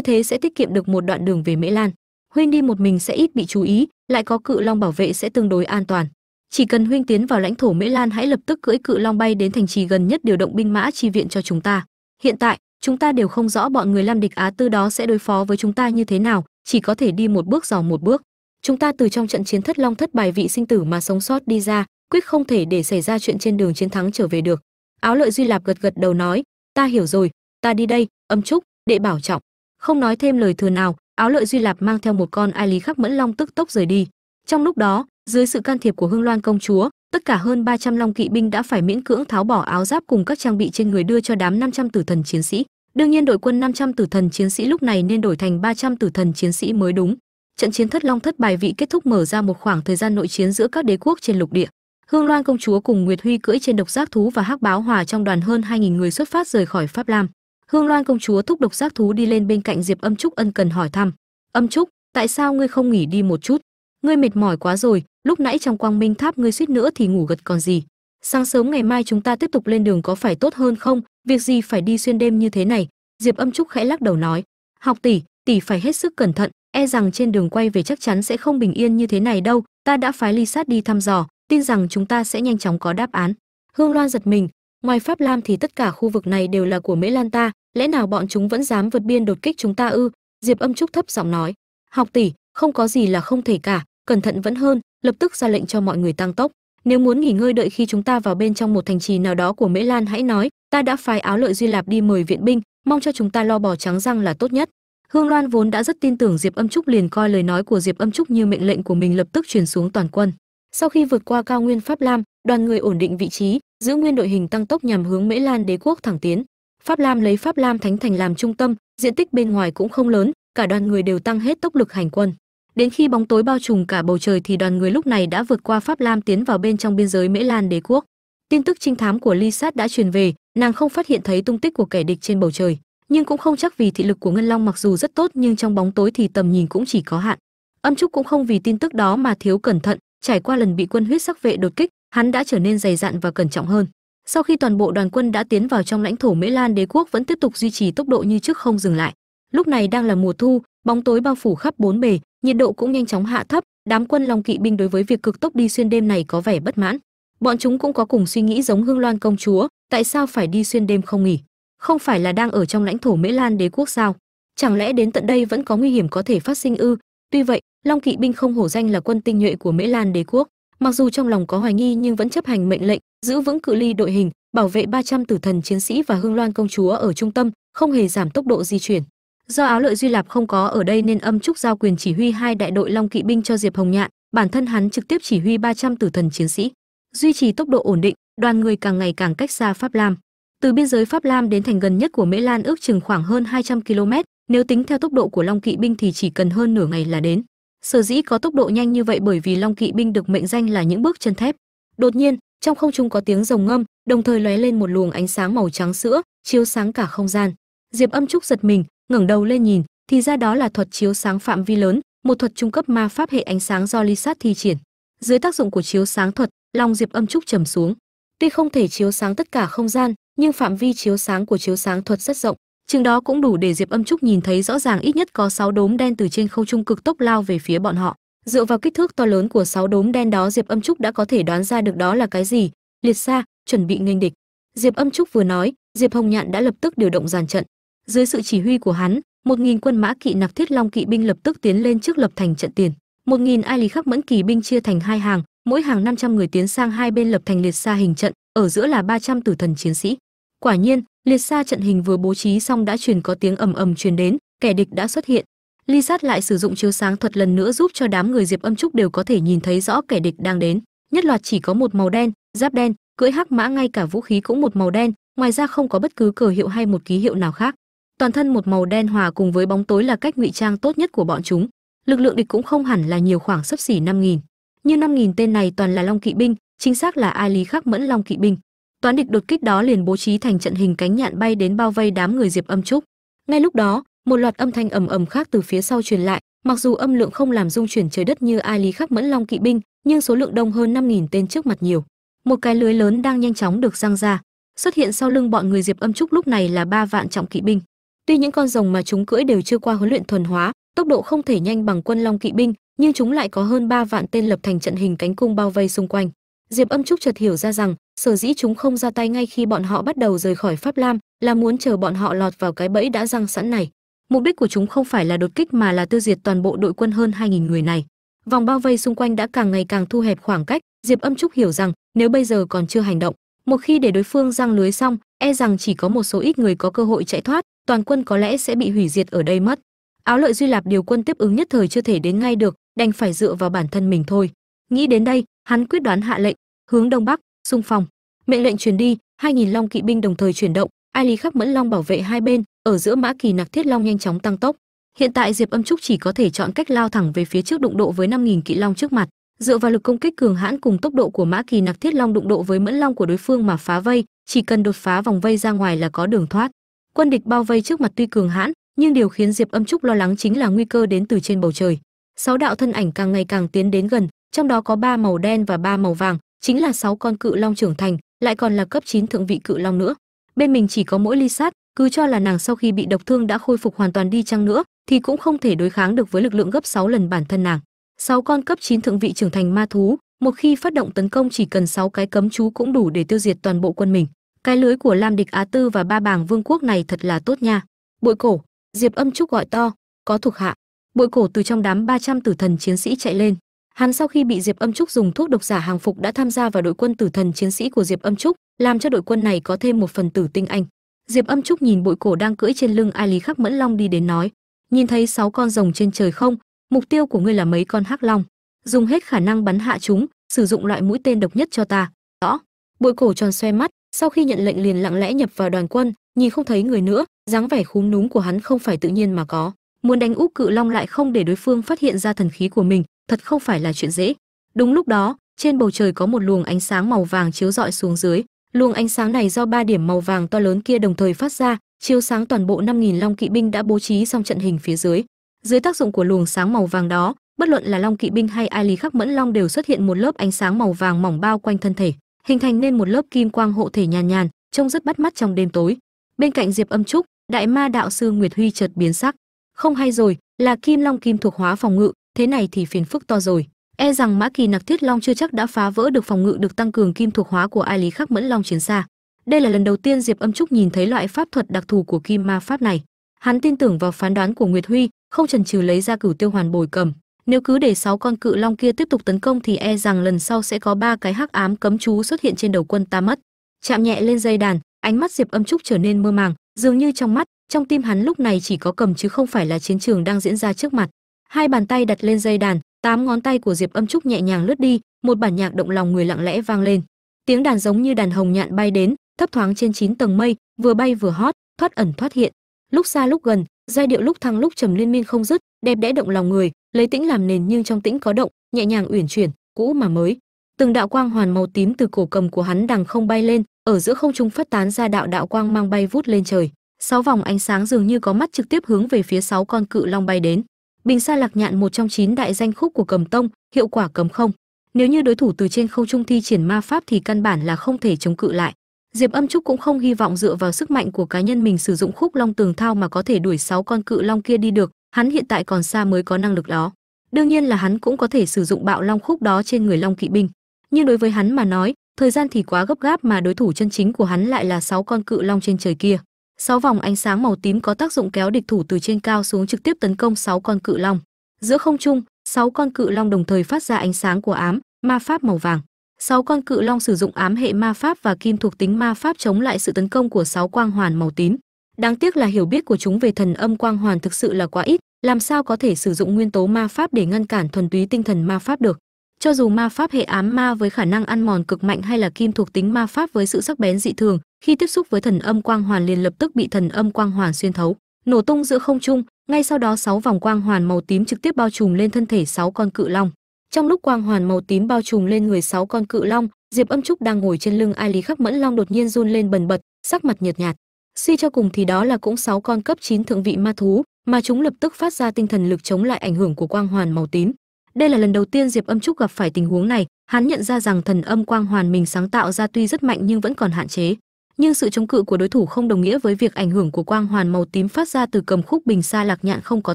thế sẽ tiết kiệm được một đoạn đường về mễ lan. Huynh đi một mình sẽ ít bị chú ý, lại có cự long bảo vệ sẽ tương đối an toàn chỉ cần huynh tiến vào lãnh thổ mễ lan hãy lập tức cưỡi cự long bay đến thành trì gần nhất điều động binh mã chi viện cho chúng ta. Hiện tại, chúng ta đều không rõ bọn người lam địch á tư đó sẽ đối phó với chúng ta như thế nào, chỉ có thể đi một bước dò một bước. Chúng ta từ trong trận chiến thất long thất bài vị sinh tử mà sống sót đi ra, quyết không thể để xảy ra chuyện trên đường chiến thắng trở về được. Áo lợi duy lạp gật gật đầu nói, ta hiểu rồi, ta đi đây, âm trúc đệ bảo trọng. Không nói thêm lời thừa nào, áo lợi duy lạp mang theo một con ai lý khắc mẫn long tức tốc rời đi trong lúc đó, dưới sự can thiệp của hương loan công chúa, tất cả hơn 300 long kỵ binh đã phải miễn cưỡng tháo bỏ áo giáp cùng các trang bị trên người đưa cho đám 500 tử thần chiến sĩ. Đương nhiên đội quân 500 tử thần chiến sĩ lúc này nên đổi thành 300 tử thần chiến sĩ mới đúng. Trận chiến thất long thất bài vị kết thúc mở ra một khoảng thời gian nội chiến giữa các đế quốc trên lục địa. Hương loan công chúa cùng nguyệt huy cưỡi trên độc giác thú và hắc báo hòa trong đoàn hơn 2.000 người xuất phát rời khỏi pháp lam. Hương loan công chúa thúc độc giác thú đi lên bên cạnh diệp âm trúc ân cần hỏi thăm. Âm trúc, tại sao ngươi không nghỉ đi một chút? Ngươi mệt mỏi quá rồi, lúc nãy trong quang minh tháp ngươi suýt nữa thì ngủ gật còn gì. Sáng sớm ngày mai chúng ta tiếp tục lên đường có phải tốt hơn không? Việc gì phải đi xuyên đêm như thế này? Diệp âm trúc khẽ lắc đầu nói. Học tỷ tỷ phải hết sức cẩn thận e rằng trên đường quay về chắc chắn sẽ không bình yên như thế này đâu, ta đã phái ly sát đi thăm dò, tin rằng chúng ta sẽ nhanh chóng có đáp án. Hương loan giật mình. Ngoài pháp lam thì tất cả khu vực này đều là của mễ lan ta, lẽ nào bọn chúng vẫn dám vượt biên đột kích chúng ta ư? Diệp âm trúc thấp giọng nói. Học tỷ, không có gì là không thể cả cẩn thận vẫn hơn, lập tức ra lệnh cho mọi người tăng tốc. Nếu muốn nghỉ ngơi đợi khi chúng ta vào bên trong một thành trì nào đó của mễ lan hãy nói, ta đã phái áo lợi duy lạp đi mời viện binh, mong cho chúng ta lo bỏ trắng răng là tốt nhất. Hương loan vốn đã rất tin tưởng diệp âm trúc liền coi lời nói của diệp âm trúc như mệnh lệnh của mình lập tức truyền xuống toàn quân. Sau khi vượt qua cao nguyên pháp lam, đoàn người ổn định vị trí, giữ nguyên đội hình tăng tốc nhằm hướng mễ lan đế quốc thẳng tiến. Pháp lam lấy pháp lam thánh thành làm trung tâm, diện tích bên ngoài cũng không lớn, cả đoàn người đều tăng hết tốc lực hành quân đến khi bóng tối bao trùm cả bầu trời thì đoàn người lúc này đã vượt qua pháp lam tiến vào bên trong biên giới mễ lan đế quốc. Tin tức trinh thám của ly sát đã truyền về, nàng không phát hiện thấy tung tích của kẻ địch trên bầu trời, nhưng cũng không chắc vì thị lực của ngân long mặc dù rất tốt nhưng trong bóng tối thì tầm nhìn cũng chỉ có hạn. Âm trúc cũng không vì tin tức đó mà thiếu cẩn thận, trải qua lần bị quân huyết sắc vệ đột kích, hắn đã trở nên dày dặn và cẩn trọng hơn. Sau khi toàn bộ đoàn quân đã tiến vào trong lãnh thổ mễ lan đế quốc vẫn tiếp tục duy trì tốc độ như trước không dừng lại. Lúc này đang là mùa thu, bóng tối bao phủ khắp bốn bề nhiệt độ cũng nhanh chóng hạ thấp, đám quân long kỵ binh đối với việc cực tốc đi xuyên đêm này có vẻ bất mãn. Bọn chúng cũng có cùng suy nghĩ giống hương loan công chúa, tại sao phải đi xuyên đêm không nghỉ? Không phải là đang ở trong lãnh thổ mễ lan đế quốc sao? Chẳng lẽ đến tận đây vẫn có nguy hiểm có thể phát sinh ư? Tuy vậy, long kỵ binh không hổ danh là quân tinh nhuệ của mễ lan đế quốc. Mặc dù trong lòng có hoài nghi nhưng vẫn chấp hành mệnh lệnh, giữ vững cự ly đội hình, bảo vệ 300 tử thần chiến sĩ và hương loan công chúa ở trung tâm, không hề giảm tốc độ di chuyển do áo lợi duy lạp không có ở đây nên âm trúc giao quyền chỉ huy hai đại đội long kỵ binh cho diệp hồng nhạn. Bản thân hắn trực tiếp chỉ huy 300 tử thần chiến sĩ. Duy trì tốc độ ổn định, đoàn người càng ngày càng cách xa pháp lam. Từ biên giới pháp lam đến thành gần nhất của mễ lan ước chừng khoảng hơn 200 km nếu tính theo tốc độ của long kỵ binh thì chỉ cần hơn nửa ngày là đến. Sở dĩ có tốc độ nhanh như vậy bởi vì long kỵ binh được mệnh danh là những bước chân thép. Đột nhiên, trong không trung có tiếng rồng ngâm, đồng thời lóe lên một luồng ánh sáng màu trắng sữa, chiếu sáng cả không gian. Diệp âm trúc giật mình ngẩng đầu lên nhìn, thì ra đó là thuật chiếu sáng phạm vi lớn, một thuật trung cấp ma pháp hệ ánh sáng do ly sát thi triển. Dưới tác dụng của chiếu sáng thuật, Long diệp âm trúc trầm xuống. Tuy không thể chiếu sáng tất cả không gian, nhưng phạm vi chiếu sáng của chiếu sáng thuật rất rộng, chừng đó cũng đủ để diệp âm trúc nhìn thấy rõ ràng ít nhất có 6 đốm đen từ trên không trung cực tốc lao về phía bọn họ. Dựa vào kích thước to lớn của 6 đốm đen đó, diệp âm trúc đã có thể đoán ra được đó là cái gì, liệt xa, chuẩn bị nghênh địch. Diệp âm trúc vừa nói, diệp hồng nhạn đã lập tức điều động dàn trận dưới sự chỉ huy của hắn, một nghìn quân mã kỵ nạp thiết long kỵ binh lập tức tiến lên trước lập thành trận tiền. Một nghìn ai lý khắc mẫn kỳ binh chia thành hai hàng, mỗi hàng 500 người tiến sang hai bên lập thành liệt xa hình trận, ở giữa là 300 tử thần chiến sĩ. Quả nhiên, liệt xa trận hình vừa bố trí xong đã truyền có tiếng ầm ầm truyền đến, kẻ địch đã xuất hiện. Ly sát lại sử dụng chiếu sáng thuật lần nữa giúp cho đám người diệp âm trúc đều có thể nhìn thấy rõ kẻ địch đang đến. Nhất loạt chỉ có một màu đen, giáp đen, cưỡi hắc mã ngay cả vũ khí cũng một màu đen, ngoài ra không có bất cứ cờ hiệu hay một ký hiệu nào khác toàn thân một màu đen hòa cùng với bóng tối là cách ngụy trang tốt nhất của bọn chúng. Lực lượng địch cũng không hẳn là nhiều khoảng sấp xỉ năm nghìn. Như năm nghìn tên này toàn là long kỵ binh, chính xác là ai lý khắc mẫn long kỵ binh. Toán địch đột kích đó liền bố trí thành trận hình cánh nhạn bay đến bao vây đám người diệp âm trúc. Ngay lúc đó, một loạt âm thanh ầm ầm khác từ phía sau truyền lại. Mặc dù âm lượng không làm dung chuyển trời đất như ai lý khắc mẫn long kỵ binh, nhưng số lượng đông hơn 5.000 tên trước mặt nhiều. Một cái lưới lớn đang nhanh chóng được răng ra. Xuất hiện sau lưng bọn người diệp âm trúc lúc này là ba vạn trọng kỵ binh tuy những con rồng mà chúng cưỡi đều chưa qua huấn luyện thuần hóa, tốc độ không thể nhanh bằng quân long kỵ binh, nhưng chúng lại có hơn ba vạn tên lập thành trận hình cánh cung bao vây xung quanh. Diệp âm trúc chợt hiểu ra rằng, sở dĩ chúng không ra tay ngay khi bọn họ bắt đầu rời khỏi pháp lam là muốn chờ bọn họ lọt vào cái bẫy đã răng sẵn này. Mục đích của chúng không phải là đột kích mà là tiêu diệt toàn bộ đội quân hơn 2.000 người này. Vòng bao vây xung quanh đã càng ngày càng thu hẹp khoảng cách, diệp âm trúc hiểu rằng, nếu bây giờ còn chưa hành động một khi để đối phương răng lưới xong e rằng chỉ có một số ít người có cơ hội chạy thoát, toàn quân có lẽ sẽ bị hủy diệt ở đây mất. Áo lợi duy lạp điều quân tiếp ứng nhất thời chưa thể đến ngay được, đành phải dựa vào bản thân mình thôi. Nghĩ đến đây, hắn quyết đoán hạ lệnh, hướng đông bắc, xung phong. Mệnh lệnh truyền đi, hai nghìn long kỵ binh đồng thời chuyển động, ai lý khắc mẫn long bảo vệ hai bên, ở giữa mã kỳ nặc thiết long nhanh chóng tăng tốc. Hiện tại diệp âm trúc chỉ có thể chọn cách lao thẳng về phía trước đụng độ với năm nghìn kỵ long trước mặt dựa vào lực công kích cường hãn cùng tốc độ của mã kỳ nặc thiết long đụng độ với mẫn long của đối phương mà phá vây, chỉ cần đột phá vòng vây ra ngoài là có đường thoát. Quân địch bao vây trước mặt tuy cường hãn, nhưng điều khiến diệp âm trúc lo lắng chính là nguy cơ đến từ trên bầu trời. Sáu đạo thân ảnh càng ngày càng tiến đến gần, trong đó có ba màu đen và ba màu vàng, chính là sáu con cự long trưởng thành, lại còn là cấp 9 thượng vị cự long nữa. Bên mình chỉ có mỗi ly sát, cứ cho là nàng sau khi bị độc thương đã khôi phục hoàn toàn đi chăng nữa, thì cũng không thể đối kháng được với lực lượng gấp 6 lần bản thân nàng sáu con cấp 9 thượng vị trưởng thành ma thú, một khi phát động tấn công chỉ cần 6 cái cấm chú cũng đủ để tiêu diệt toàn bộ quân mình. Cái lưới của lam địch á tư và ba bảng vương quốc này thật là tốt nha. Bội cổ, diệp âm trúc gọi to, có thuộc hạ. Bội cổ từ trong đám 300 tử thần chiến sĩ chạy lên. Hắn sau khi bị diệp âm trúc dùng thuốc độc giả hàng phục đã tham gia vào đội quân tử thần chiến sĩ của diệp âm trúc, làm cho đội quân này có thêm một phần tử tinh anh. Diệp âm trúc nhìn bội cổ đang cưỡi trên lưng ai lý khắc mẫn long đi đến nói, nhìn thấy sáu con rồng trên trời không? Mục tiêu của ngươi là mấy con hắc long? Dùng hết khả năng bắn hạ chúng, sử dụng loại mũi tên độc nhất cho ta. Rõ. Bội cổ tròn xoe mắt, sau khi nhận lệnh liền lặng lẽ nhập vào đoàn quân, nhìn không thấy người nữa, dáng vẻ khúm núm của hắn không phải tự nhiên mà có. Muốn đánh úp cự long lại không để đối phương phát hiện ra thần khí của mình, thật không phải là chuyện dễ. Đúng lúc đó, trên bầu trời có một luồng ánh sáng màu vàng chiếu rọi xuống dưới. Luồng ánh sáng này do ba điểm màu vàng to lớn kia đồng thời phát ra, chiếu sáng toàn bộ 5.000 long kỵ binh đã bố trí xong trận hình phía dưới dưới tác dụng của luồng sáng màu vàng đó, bất luận là long kỵ binh hay ai lý khắc mẫn long đều xuất hiện một lớp ánh sáng màu vàng mỏng bao quanh thân thể, hình thành nên một lớp kim quang hộ thể nhàn nhàn, trông rất bắt mắt trong đêm tối. Bên cạnh diệp âm trúc, đại ma đạo sư nguyệt huy chợt biến sắc. Không hay rồi, là kim long kim thuộc hóa phòng ngự, thế này thì phiền phức to rồi. E rằng mã kỳ nặc thiết long chưa chắc đã phá vỡ được phòng ngự được tăng cường kim thuộc hóa của ai lý khắc mẫn long chiến xa. Đây là lần đầu tiên diệp âm trúc nhìn thấy loại pháp thuật đặc thù của kim ma pháp này. Hắn tin tưởng vào phán đoán của nguyệt huy không chần chừ lấy ra cửu tiêu hoàn bồi cầm. Nếu cứ để sáu con cự long kia tiếp tục tấn công thì e rằng lần sau sẽ có ba cái hắc ám cấm chú xuất hiện trên đầu quân ta mất. Chạm nhẹ lên dây đàn, ánh mắt diệp âm trúc trở nên mơ màng, dường như trong mắt, trong tim hắn lúc này chỉ có cầm chứ không phải là chiến trường đang diễn ra trước mặt. Hai bàn tay đặt lên dây đàn, tám ngón tay của diệp âm trúc nhẹ nhàng lướt đi, một bản nhạc động lòng người lặng lẽ vang lên. Tiếng đàn giống như đàn hồng nhạn bay đến, thấp thoáng trên chín tầng mây, vừa bay vừa hót, thoát ẩn thoát hiện. Lúc xa lúc gần giai điệu lúc thăng lúc trầm liên miên không dứt, đẹp đẽ động lòng người, lấy tĩnh làm nền nhưng trong tĩnh có động, nhẹ nhàng uyển chuyển, cũ mà mới. Từng đạo quang hoàn màu tím từ cổ cầm của hắn đằng không bay lên, ở giữa không trung phát tán ra đạo đạo quang mang bay vút lên trời. Sáu vòng ánh sáng dường như có mắt trực tiếp hướng về phía sáu con cự long bay đến. Bình sa lạc nhạn một trong chín đại danh khúc của cầm tông, hiệu quả cầm không. Nếu như đối thủ từ trên không trung thi triển ma pháp thì căn bản là không thể chống cự lại diệp âm trúc cũng không hy vọng dựa vào sức mạnh của cá nhân mình sử dụng khúc long tường thao mà có thể đuổi sáu con cự long kia đi được, hắn hiện tại còn xa mới có năng lực đó. Đương nhiên là hắn cũng có thể sử dụng bạo long khúc đó trên người long kỵ binh. Nhưng đối với hắn mà nói, thời gian thì quá gấp gáp mà đối thủ chân chính của hắn lại là sáu con cự long trên trời kia. Sáu vòng ánh sáng màu tím có tác dụng kéo địch thủ từ trên cao xuống trực tiếp tấn công sáu con cự long. Giữa không trung, sáu con cự long đồng thời phát ra ánh sáng của ám, ma pháp màu vàng sáu con cự long sử dụng ám hệ ma pháp và kim thuộc tính ma pháp chống lại sự tấn công của sáu quang hoàn màu tím. Đáng tiếc là hiểu biết của chúng về thần âm quang hoàn thực sự là quá ít, làm sao có thể sử dụng nguyên tố ma pháp để ngăn cản thuần túy tinh thần ma pháp được? Cho dù ma pháp hệ ám ma với khả năng ăn mòn cực mạnh hay là kim thuộc tính ma pháp với sự sắc bén dị thường, khi tiếp xúc với thần âm quang hoàn liền lập tức bị thần âm quang hoàn xuyên thấu, nổ tung giữa không trung, ngay sau đó sáu vòng quang hoàn màu tím trực tiếp bao trùm lên thân thể sáu con cự long trong lúc quang hoàn màu tím bao trùm lên người sáu con cự long, diệp âm trúc đang ngồi trên lưng ai lý khắc mẫn long đột nhiên run lên bần bật, sắc mặt nhợt nhạt. Suy cho cùng thì đó là cũng sáu con cấp 9 thượng vị ma thú, mà chúng lập tức phát ra tinh thần lực chống lại ảnh hưởng của quang hoàn màu tím. Đây là lần đầu tiên diệp âm trúc gặp phải tình huống này, hắn nhận ra rằng thần âm quang hoàn mình sáng tạo ra tuy rất mạnh nhưng vẫn còn hạn chế. Nhưng sự chống cự của đối thủ không đồng nghĩa với việc ảnh hưởng của quang hoàn màu tím phát ra từ cầm khúc bình xa lạc nhạn không có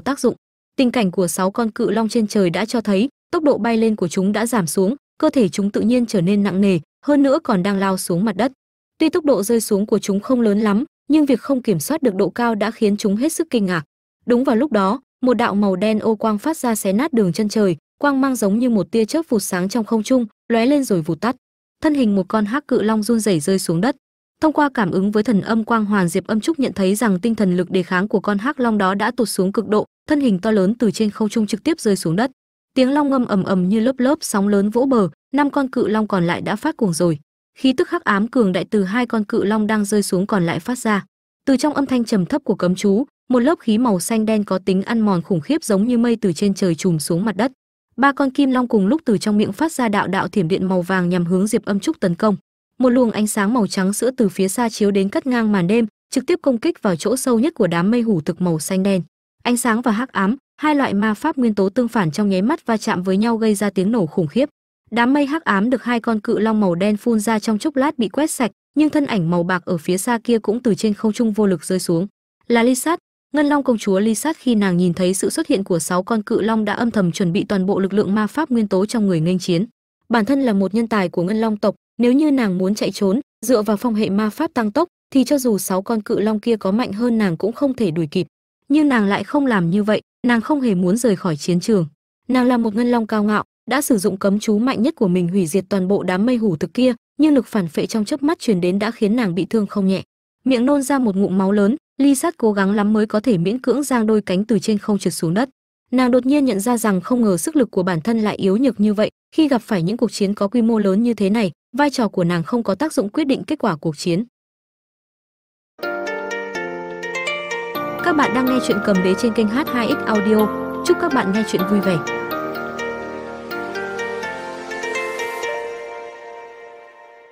tác dụng. Tình cảnh của sáu con cự long trên trời đã cho thấy tốc độ bay lên của chúng đã giảm xuống, cơ thể chúng tự nhiên trở nên nặng nề, hơn nữa còn đang lao xuống mặt đất. Tuy tốc độ rơi xuống của chúng không lớn lắm, nhưng việc không kiểm soát được độ cao đã khiến chúng hết sức kinh ngạc. Đúng vào lúc đó, một đạo màu đen ô quang phát ra xé nát đường chân trời, quang mang giống như một tia chớp vụt sáng trong không trung, lóe lên rồi vụt tắt. Thân hình một con hắc cự long run rẩy rơi xuống đất. Thông qua cảm ứng với thần âm quang hoàn diệp âm trúc nhận thấy rằng tinh thần lực đề kháng của con hắc long đó đã tụt xuống cực độ, thân hình to lớn từ trên không trung trực tiếp rơi xuống đất tiếng long ngâm ầm ầm như lớp lớp sóng lớn vỗ bờ, năm con cự long còn lại đã phát cuồng rồi. Khí tức hắc ám cường đại từ hai con cự long đang rơi xuống còn lại phát ra, từ trong âm thanh trầm thấp của cấm chú, một lớp khí màu xanh đen có tính ăn mòn khủng khiếp giống như mây từ trên trời trùm xuống mặt đất. Ba con kim long cùng lúc từ trong miệng phát ra đạo đạo thiểm điện màu vàng nhằm hướng diệp âm trúc tấn công. Một luồng ánh sáng màu trắng sữa từ phía xa chiếu đến cắt ngang màn đêm, trực tiếp công kích vào chỗ sâu nhất của đám mây hủ thực màu xanh đen. Ánh sáng và hắc ám hai loại ma pháp nguyên tố tương phản trong nháy mắt va chạm với nhau gây ra tiếng nổ khủng khiếp. Đám mây hắc ám được hai con cự long màu đen phun ra trong chốc lát bị quét sạch, nhưng thân ảnh màu bạc ở phía xa kia cũng từ trên không trung vô lực rơi xuống. Là ly sát ngân long công chúa ly sát khi nàng nhìn thấy sự xuất hiện của sáu con cự long đã âm thầm chuẩn bị toàn bộ lực lượng ma pháp nguyên tố trong người nghênh chiến. Bản thân là một nhân tài của ngân long tộc, nếu như nàng muốn chạy trốn, dựa vào phong hệ ma pháp tăng tốc, thì cho dù sáu con cự long kia có mạnh hơn nàng cũng không thể đuổi kịp nhưng nàng lại không làm như vậy, nàng không hề muốn rời khỏi chiến trường. Nàng là một ngân long cao ngạo, đã sử dụng cấm chú mạnh nhất của mình hủy diệt toàn bộ đám mây hủ thực kia, nhưng lực phản phệ trong chớp mắt truyền đến đã khiến nàng bị thương không nhẹ. Miệng nôn ra một ngụm máu lớn, ly sát cố gắng lắm mới có thể miễn cưỡng giang đôi cánh từ trên không trượt xuống đất. Nàng đột nhiên nhận ra rằng không ngờ sức lực của bản thân lại yếu nhược như vậy, khi gặp phải những cuộc chiến có quy mô lớn như thế này, vai trò của nàng không có tác dụng quyết định kết quả cuộc chiến. Các bạn đang nghe chuyện cầm đế trên kênh h2x audio. Chúc các bạn nghe chuyện vui vẻ.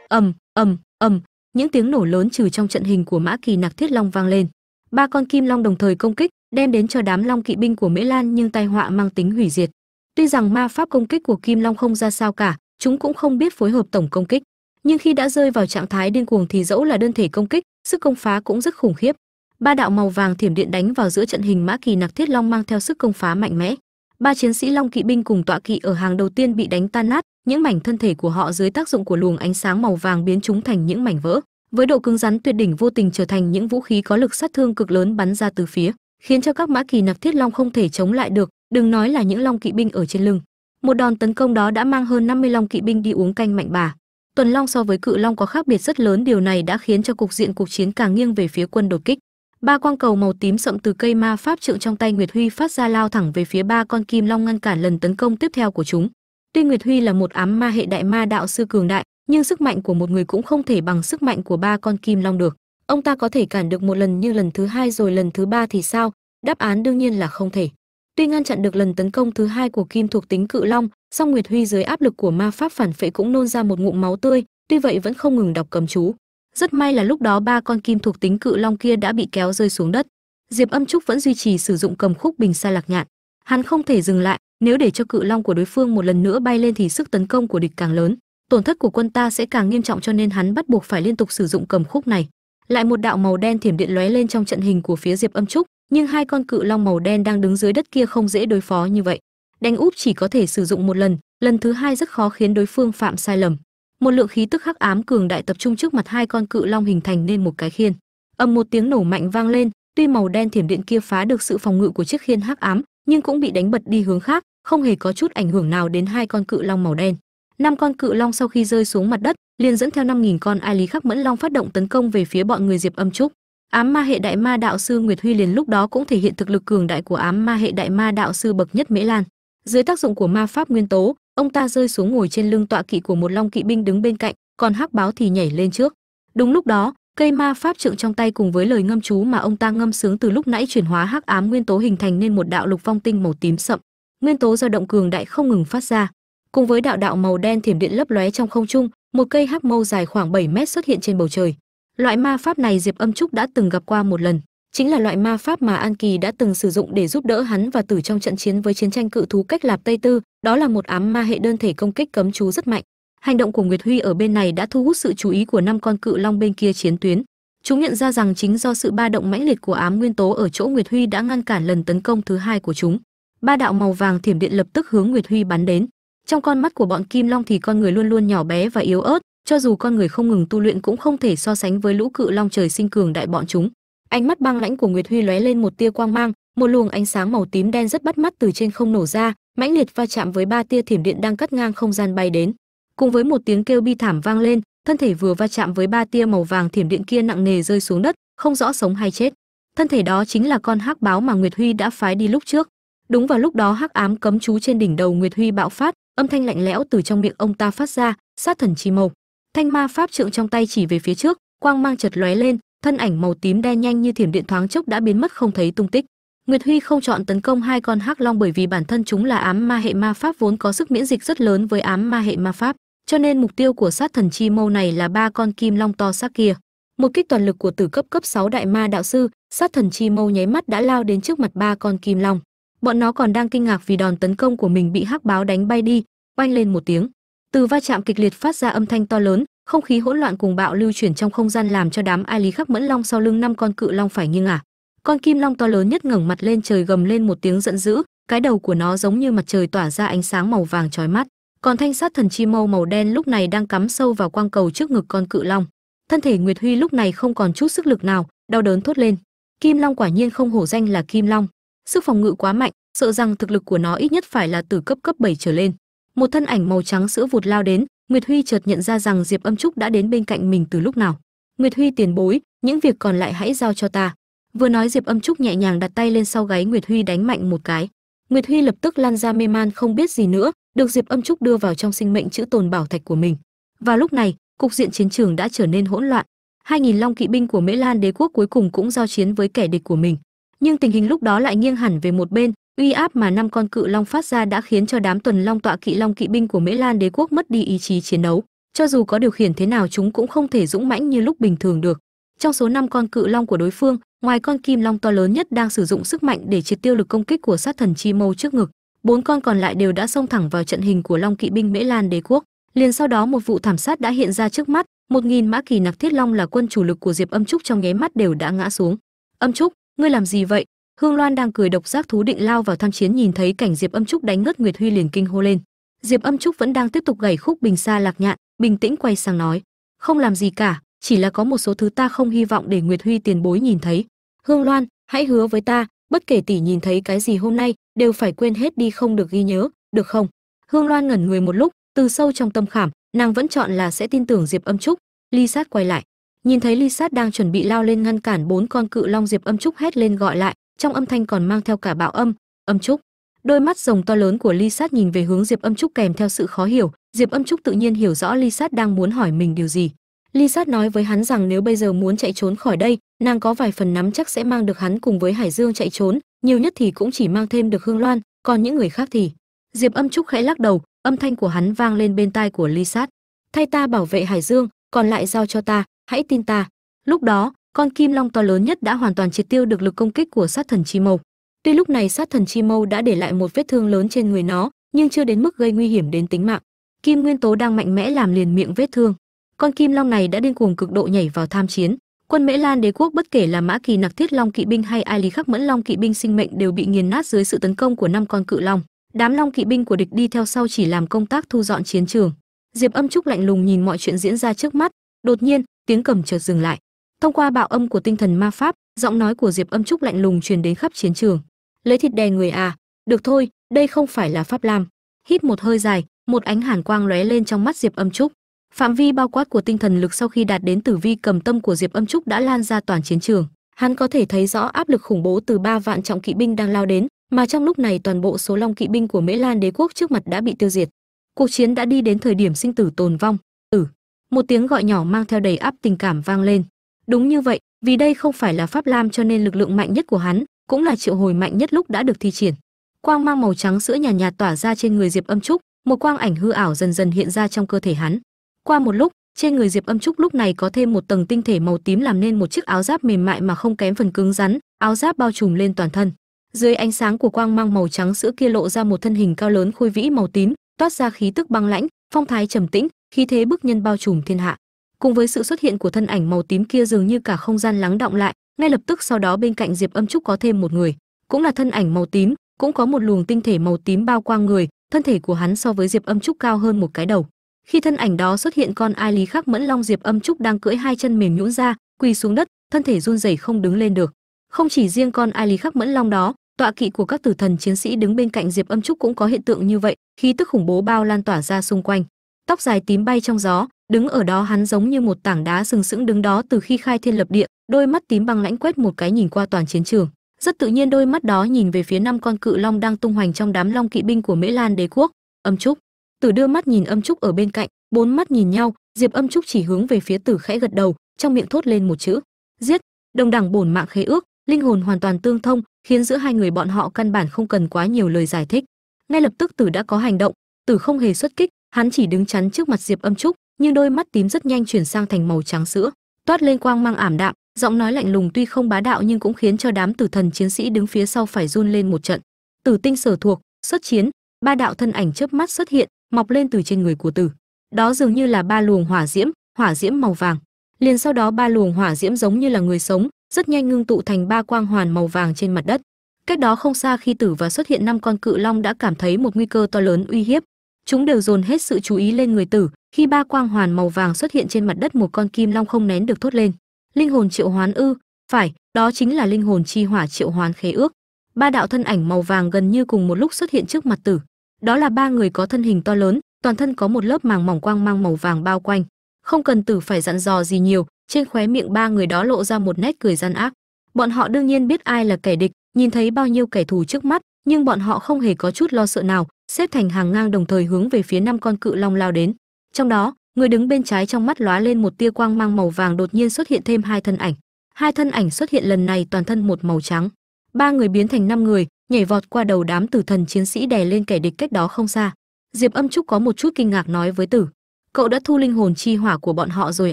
Ầm ầm ầm. Những tiếng nổ lớn trừ trong trận hình của mã kỳ nặc thiết long vang lên. Ba con kim long đồng thời công kích, đem đến cho đám long kỵ binh của mễ lan nhưng tai họa mang tính hủy diệt. Tuy rằng ma pháp công kích của kim long không ra sao cả, chúng cũng không biết phối hợp tổng công kích. Nhưng khi đã rơi vào trạng thái điên cuồng thì dẫu là đơn thể công kích, sức công phá cũng rất khủng khiếp ba đạo màu vàng thiểm điện đánh vào giữa trận hình mã kỳ nặc thiết long mang theo sức công phá mạnh mẽ. Ba chiến sĩ long kỵ binh cùng tọa kỵ ở hàng đầu tiên bị đánh tan nát, những mảnh thân thể của họ dưới tác dụng của luồng ánh sáng màu vàng biến chúng thành những mảnh vỡ. Với độ cứng rắn tuyệt đỉnh vô tình trở thành những vũ khí có lực sát thương cực lớn bắn ra từ phía, khiến cho các mã kỳ nặc thiết long không thể chống lại được, đừng nói là những long kỵ binh ở trên lưng. Một đòn tấn công đó đã mang hơn 50 long kỵ binh đi uống canh mạnh bà. Tuần long so với cự long có khác biệt rất lớn, điều này đã khiến cho cục diện cuộc chiến càng nghiêng về phía quân đột kích ba quang cầu màu tím sậm từ cây ma pháp trượng trong tay nguyệt huy phát ra lao thẳng về phía ba con kim long ngăn cản lần tấn công tiếp theo của chúng. Tuy nguyệt huy là một ám ma hệ đại ma đạo sư cường đại, nhưng sức mạnh của một người cũng không thể bằng sức mạnh của ba con kim long được. Ông ta có thể cản được một lần như lần thứ hai rồi lần thứ ba thì sao? Đáp án đương nhiên là không thể. Tuy ngăn chặn được lần tấn công thứ hai của kim thuộc tính cự long, song nguyệt huy dưới áp lực của ma pháp phản phệ cũng nôn ra một ngụm máu tươi, tuy vậy vẫn không ngừng đọc cầm chú rất may là lúc đó ba con kim thuộc tính cự long kia đã bị kéo rơi xuống đất. Diệp âm trúc vẫn duy trì sử dụng cầm khúc bình sa lạc nhạn. Hắn không thể dừng lại, nếu để cho cự long của đối phương một lần nữa bay lên thì sức tấn công của địch càng lớn, tổn thất của quân ta sẽ càng nghiêm trọng cho nên hắn bắt buộc phải liên tục sử dụng cầm khúc này. Lại một đạo màu đen thiểm điện lóe lên trong trận hình của phía diệp âm trúc, nhưng hai con cự long màu đen đang đứng dưới đất kia không dễ đối phó như vậy. Đánh úp chỉ có thể sử dụng một lần lần thứ hai rất khó khiến đối phương phạm sai lầm một lượng khí tức hắc ám cường đại tập trung trước mặt hai con cự long hình thành nên một cái khiên. Ầm một tiếng nổ mạnh vang lên, tuy màu đen thiểm điện kia phá được sự phòng ngự của chiếc khiên hắc ám, nhưng cũng bị đánh bật đi hướng khác, không hề có chút ảnh hưởng nào đến hai con cự long màu đen. Năm con cự long sau khi rơi xuống mặt đất, liền dẫn theo năm nghìn con ai lý khắc mẫn long phát động tấn công về phía bọn người diệp âm trúc. Ám ma hệ đại ma đạo sư nguyệt huy liền lúc đó cũng thể hiện thực lực cường đại của ám ma hệ đại ma đạo sư bậc nhất mễ lan. Dưới tác dụng của ma pháp nguyên tố ông ta rơi xuống ngồi trên lưng tọa kỵ của một long kỵ binh đứng bên cạnh, còn hắc báo thì nhảy lên trước. Đúng lúc đó, cây ma pháp trượng trong tay cùng với lời ngâm chú mà ông ta ngâm sướng từ lúc nãy chuyển hóa hắc ám nguyên tố hình thành nên một đạo lục phong tinh màu tím sậm. Nguyên tố dao động cường đại không ngừng phát ra. Cùng với đạo đạo màu đen thiểm điện lấp lóe trong không trung, một cây hắc mâu dài khoảng 7 mét xuất hiện trên bầu trời. Loại ma pháp này diệp âm trúc đã từng gặp qua một lần chính là loại ma pháp mà an kỳ đã từng sử dụng để giúp đỡ hắn và tử trong trận chiến với chiến tranh cự thú cách lạp tây tư, đó là một ám ma hệ đơn thể công kích cấm chú rất mạnh. Hành động của nguyệt huy ở bên này đã thu hút sự chú ý của năm con cự long bên kia chiến tuyến. Chúng nhận ra rằng chính do sự ba động mãnh liệt của ám nguyên tố ở chỗ nguyệt huy đã ngăn cản lần tấn công thứ hai của chúng. Ba đạo màu vàng thiểm điện lập tức hướng nguyệt huy bắn đến. Trong con mắt của bọn kim long thì con người luôn luôn nhỏ bé và yếu ớt, cho dù con người không ngừng tu luyện cũng không thể so sánh với lũ cự long trời sinh cường đại bọn chúng ánh mắt băng lãnh của nguyệt huy lóe lên một tia quang mang, một luồng ánh sáng màu tím đen rất bắt mắt từ trên không nổ ra, mãnh liệt va chạm với ba tia thiểm điện đang cắt ngang không gian bay đến. Cùng với một tiếng kêu bi thảm vang lên, thân thể vừa va chạm với ba tia màu vàng thiểm điện kia nặng nề rơi xuống đất, không rõ sống hay chết. Thân thể đó chính là con hắc báo mà nguyệt huy đã phái đi lúc trước. Đúng vào lúc đó hắc ám cấm chú trên đỉnh đầu nguyệt huy bạo phát, âm thanh lạnh lẽo từ trong miệng ông ta phát ra, sát thần chi mộc thanh ma pháp trượng trong tay chỉ về phía trước, quang mang chật lóe lên thân ảnh màu tím đen nhanh như thiểm điện thoáng chốc đã biến mất không thấy tung tích. Nguyệt huy không chọn tấn công hai con hắc long bởi vì bản thân chúng là ám ma hệ ma pháp vốn có sức miễn dịch rất lớn với ám ma hệ ma pháp, cho nên mục tiêu của sát thần chi mâu này là ba con kim long to xác kia. Một kích toàn lực của tử cấp cấp 6 đại ma đạo sư, sát thần chi mâu nháy mắt đã lao đến trước mặt ba con kim long. Bọn nó còn đang kinh ngạc vì đòn tấn công của mình bị hắc báo đánh bay đi, oanh lên một tiếng. Từ va chạm kịch liệt phát ra âm thanh to lớn không khí hỗn loạn cùng bạo lưu chuyển trong không gian làm cho đám ai lý khắc mẫn long sau lưng năm con cự long phải nghiêng ngả con kim long to lớn nhất ngẩng mặt lên trời gầm lên một tiếng giận dữ, cái đầu của nó giống như mặt trời tỏa ra ánh sáng màu vàng chói mắt. Còn thanh sát thần chi mâu màu đen lúc này đang cắm sâu vào quang cầu trước ngực con cự long. Thân thể nguyệt huy lúc này không còn chút sức lực nào, đau đớn thốt lên. Kim long quả nhiên không hổ danh là kim long. Sức phòng ngự quá mạnh, sợ rằng thực lực của nó ít nhất phải là từ cấp cấp 7 trở lên. Một thân ảnh màu trắng sữa vụt lao đến nguyệt huy chợt nhận ra rằng diệp âm trúc đã đến bên cạnh mình từ lúc nào. Nguyệt huy tiền bối, những việc còn lại hãy giao cho ta. Vừa nói diệp âm trúc nhẹ nhàng đặt tay lên sau gáy nguyệt huy đánh mạnh một cái. Nguyệt huy lập tức lan ra mê man không biết gì nữa, được diệp âm trúc đưa vào trong sinh mệnh chữ tồn bảo thạch của mình. Và lúc này, cục diện chiến trường đã trở nên hỗn loạn. Hai nghìn long kỵ binh của mễ lan đế quốc cuối cùng cũng giao chiến với kẻ địch của mình. Nhưng tình hình lúc đó lại nghiêng hẳn về một bên uy áp mà năm con cự long phát ra đã khiến cho đám tuần long tọa kỵ long kỵ binh của mễ lan đế quốc mất đi ý chí chiến đấu. Cho dù có điều khiển thế nào chúng cũng không thể dũng mãnh như lúc bình thường được. Trong số năm con cự long của đối phương, ngoài con kim long to lớn nhất đang sử dụng sức mạnh để triệt tiêu lực công kích của sát thần chi mâu trước ngực, bốn con còn lại đều đã xông thẳng vào trận hình của long kỵ binh mễ lan đế quốc. Liền sau đó một vụ thảm sát đã hiện ra trước mắt, một nghìn mã kỳ nặc thiết long là quân chủ lực của diệp âm trúc trong nháy mắt đều đã ngã xuống. Âm trúc, ngươi làm gì vậy? Hương loan đang cười độc giác thú định lao vào tham chiến nhìn thấy cảnh diệp âm trúc đánh ngất nguyệt huy liền kinh hô lên. Diệp âm trúc vẫn đang tiếp tục gảy khúc bình xa lạc nhạn, bình tĩnh quay sang nói, không làm gì cả, chỉ là có một số thứ ta không hy vọng để nguyệt huy tiền bối nhìn thấy. Hương loan, hãy hứa với ta, bất kể tỷ nhìn thấy cái gì hôm nay, đều phải quên hết đi không được ghi nhớ, được không? Hương loan ngẩn người một lúc, từ sâu trong tâm khảm, nàng vẫn chọn là sẽ tin tưởng diệp âm trúc. Ly sát quay lại, nhìn thấy ly sát đang chuẩn bị lao lên ngăn cản bốn con cự long diệp âm trúc hét lên gọi lại trong âm thanh còn mang theo cả bạo âm âm trúc. Đôi mắt rồng to lớn của ly sát nhìn về hướng diệp âm trúc kèm theo sự khó hiểu. Diệp âm trúc tự nhiên hiểu rõ ly sát đang muốn hỏi mình điều gì. Ly sát nói với hắn rằng nếu bây giờ muốn chạy trốn khỏi đây, nàng có vài phần nắm chắc sẽ mang được hắn cùng với hải dương chạy trốn, nhiều nhất thì cũng chỉ mang thêm được hương loan, còn những người khác thì? Diệp âm trúc khẽ lắc đầu, âm thanh của hắn vang lên bên tai của ly sát. Thay ta bảo vệ hải dương, còn lại giao cho ta, hãy tin ta. Lúc đó con kim long to lớn nhất đã hoàn toàn triệt tiêu được lực công kích của sát thần chi mâu. Tuy lúc này sát thần chi mâu đã để lại một vết thương lớn trên người nó, nhưng chưa đến mức gây nguy hiểm đến tính mạng. Kim nguyên tố đang mạnh mẽ làm liền miệng vết thương. Con kim long này đã điên cuồng cực độ nhảy vào tham chiến. Quân mễ lan đế quốc bất kể là mã kỳ nặc thiết long kỵ binh hay ai lý khắc mẫn long kỵ binh sinh mệnh đều bị nghiền nát dưới sự tấn công của năm con cự long. Đám long kỵ binh của địch đi theo sau chỉ làm công tác thu dọn chiến trường. Diệp âm trúc lạnh lùng nhìn mọi chuyện diễn ra trước mắt. Đột nhiên, tiếng cầm chợt dừng lại thông qua bạo âm của tinh thần ma pháp, giọng nói của diệp âm trúc lạnh lùng truyền đến khắp chiến trường. Lấy thịt đè người à được thôi, đây không phải là pháp lam. Hít một hơi dài, một ánh hàn quang lóe lên trong mắt diệp âm trúc. Phạm vi bao quát của tinh thần lực sau khi đạt đến tử vi cầm tâm của diệp âm trúc đã lan ra toàn chiến trường. Hắn có thể thấy rõ áp lực khủng bố từ ba vạn trọng kỵ binh đang lao đến, mà trong lúc này toàn bộ số long kỵ binh của mễ lan đế quốc trước mặt đã bị tiêu diệt. Cuộc chiến đã đi đến thời điểm sinh tử tồn vong. Tử một tiếng gọi nhỏ mang theo đầy áp tình cảm vang lên đúng như vậy vì đây không phải là pháp lam cho nên lực lượng mạnh nhất của hắn cũng là triệu hồi mạnh nhất lúc đã được thi triển. Quang mang màu trắng sữa nhàn nhạt, nhạt tỏa ra trên người diệp âm trúc một quang ảnh hư ảo dần dần hiện ra trong cơ thể hắn. Qua một lúc trên người diệp âm trúc lúc này có thêm một tầng tinh thể màu tím làm nên một chiếc áo giáp mềm mại mà không kém phần cứng rắn áo giáp bao trùm lên toàn thân. Dưới ánh sáng của quang mang màu trắng sữa kia lộ ra một thân hình cao lớn khôi vĩ màu tím toát ra khí tức băng lãnh phong thái trầm tĩnh khí thế bức nhân bao trùm thiên hạ cùng với sự xuất hiện của thân ảnh màu tím kia dường như cả không gian lắng động lại, ngay lập tức sau đó bên cạnh diệp âm trúc có thêm một người, cũng là thân ảnh màu tím, cũng có một luồng tinh thể màu tím bao quang người, thân thể của hắn so với diệp âm trúc cao hơn một cái đầu. Khi thân ảnh đó xuất hiện con ai lý khắc mẫn long diệp âm trúc đang cưỡi hai chân mềm nhũn ra, quỳ xuống đất, thân thể run rẩy không đứng lên được. Không chỉ riêng con ai lý khắc mẫn long đó, tọa kỵ của các tử thần chiến sĩ đứng bên cạnh diệp âm trúc cũng có hiện tượng như vậy, khí tức khủng bố bao lan tỏa ra xung quanh tóc dài tím bay trong gió, đứng ở đó hắn giống như một tảng đá sừng sững đứng đó từ khi khai thiên lập địa, đôi mắt tím băng lãnh quét một cái nhìn qua toàn chiến trường. Rất tự nhiên đôi mắt đó nhìn về phía năm con cự long đang tung hoành trong đám long kỵ binh của mễ lan đế quốc. Âm trúc. Tử đưa mắt nhìn âm trúc ở bên cạnh, bốn mắt nhìn nhau, diệp âm trúc chỉ hướng về phía tử khẽ gật đầu, trong miệng thốt lên một chữ, giết! Đồng đẳng bổn mạng khế ước, linh hồn hoàn toàn tương thông, khiến giữa hai người bọn họ căn bản không cần quá nhiều lời giải thích. Ngay lập tức tử đã có hành động, tử không hề xuất kích hắn chỉ đứng chắn trước mặt diệp âm trúc, nhưng đôi mắt tím rất nhanh chuyển sang thành màu trắng sữa, toát lên quang mang ảm đạm, giọng nói lạnh lùng tuy không bá đạo nhưng cũng khiến cho đám tử thần chiến sĩ đứng phía sau phải run lên một trận. Tử tinh sở thuộc, xuất chiến, ba đạo thân ảnh chớp mắt xuất hiện, mọc lên từ trên người của tử. Đó dường như là ba luồng hỏa diễm hỏa diễm màu vàng. Liền sau đó ba luồng hỏa diễm giống như là người sống, rất nhanh ngưng tụ thành ba quang hoàn màu vàng trên mặt đất. Cách đó không xa khi tử và xuất hiện năm con cự long đã cảm thấy một nguy cơ to lớn uy hiếp chúng đều dồn hết sự chú ý lên người tử, khi ba quang hoàn màu vàng xuất hiện trên mặt đất một con kim long không nén được thốt lên. Linh hồn triệu hoán ư? Phải, đó chính là linh hồn chi hỏa triệu hoán khế ước. Ba đạo thân ảnh màu vàng gần như cùng một lúc xuất hiện trước mặt tử. Đó là ba người có thân hình to lớn, toàn thân có một lớp màng mỏng quang mang màu vàng bao quanh. Không cần tử phải dặn dò gì nhiều, trên khóe miệng ba người đó lộ ra một nét cười gian ác. Bọn họ đương nhiên biết ai là kẻ địch, nhìn thấy bao nhiêu kẻ thù trước mắt nhưng bọn họ không hề có chút lo sợ nào, xếp thành hàng ngang đồng thời hướng về phía năm con cự long lao đến. Trong đó, người đứng bên trái trong mắt lóa lên một tia quang mang màu vàng đột nhiên xuất hiện thêm hai thân ảnh. Hai thân ảnh xuất hiện lần này toàn thân một màu trắng. Ba người biến thành năm người, nhảy vọt qua đầu đám tử thần chiến sĩ đè lên kẻ địch cách đó không xa. Diệp âm trúc có một chút kinh ngạc nói với tử, cậu đã thu linh hồn chi hỏa của bọn họ rồi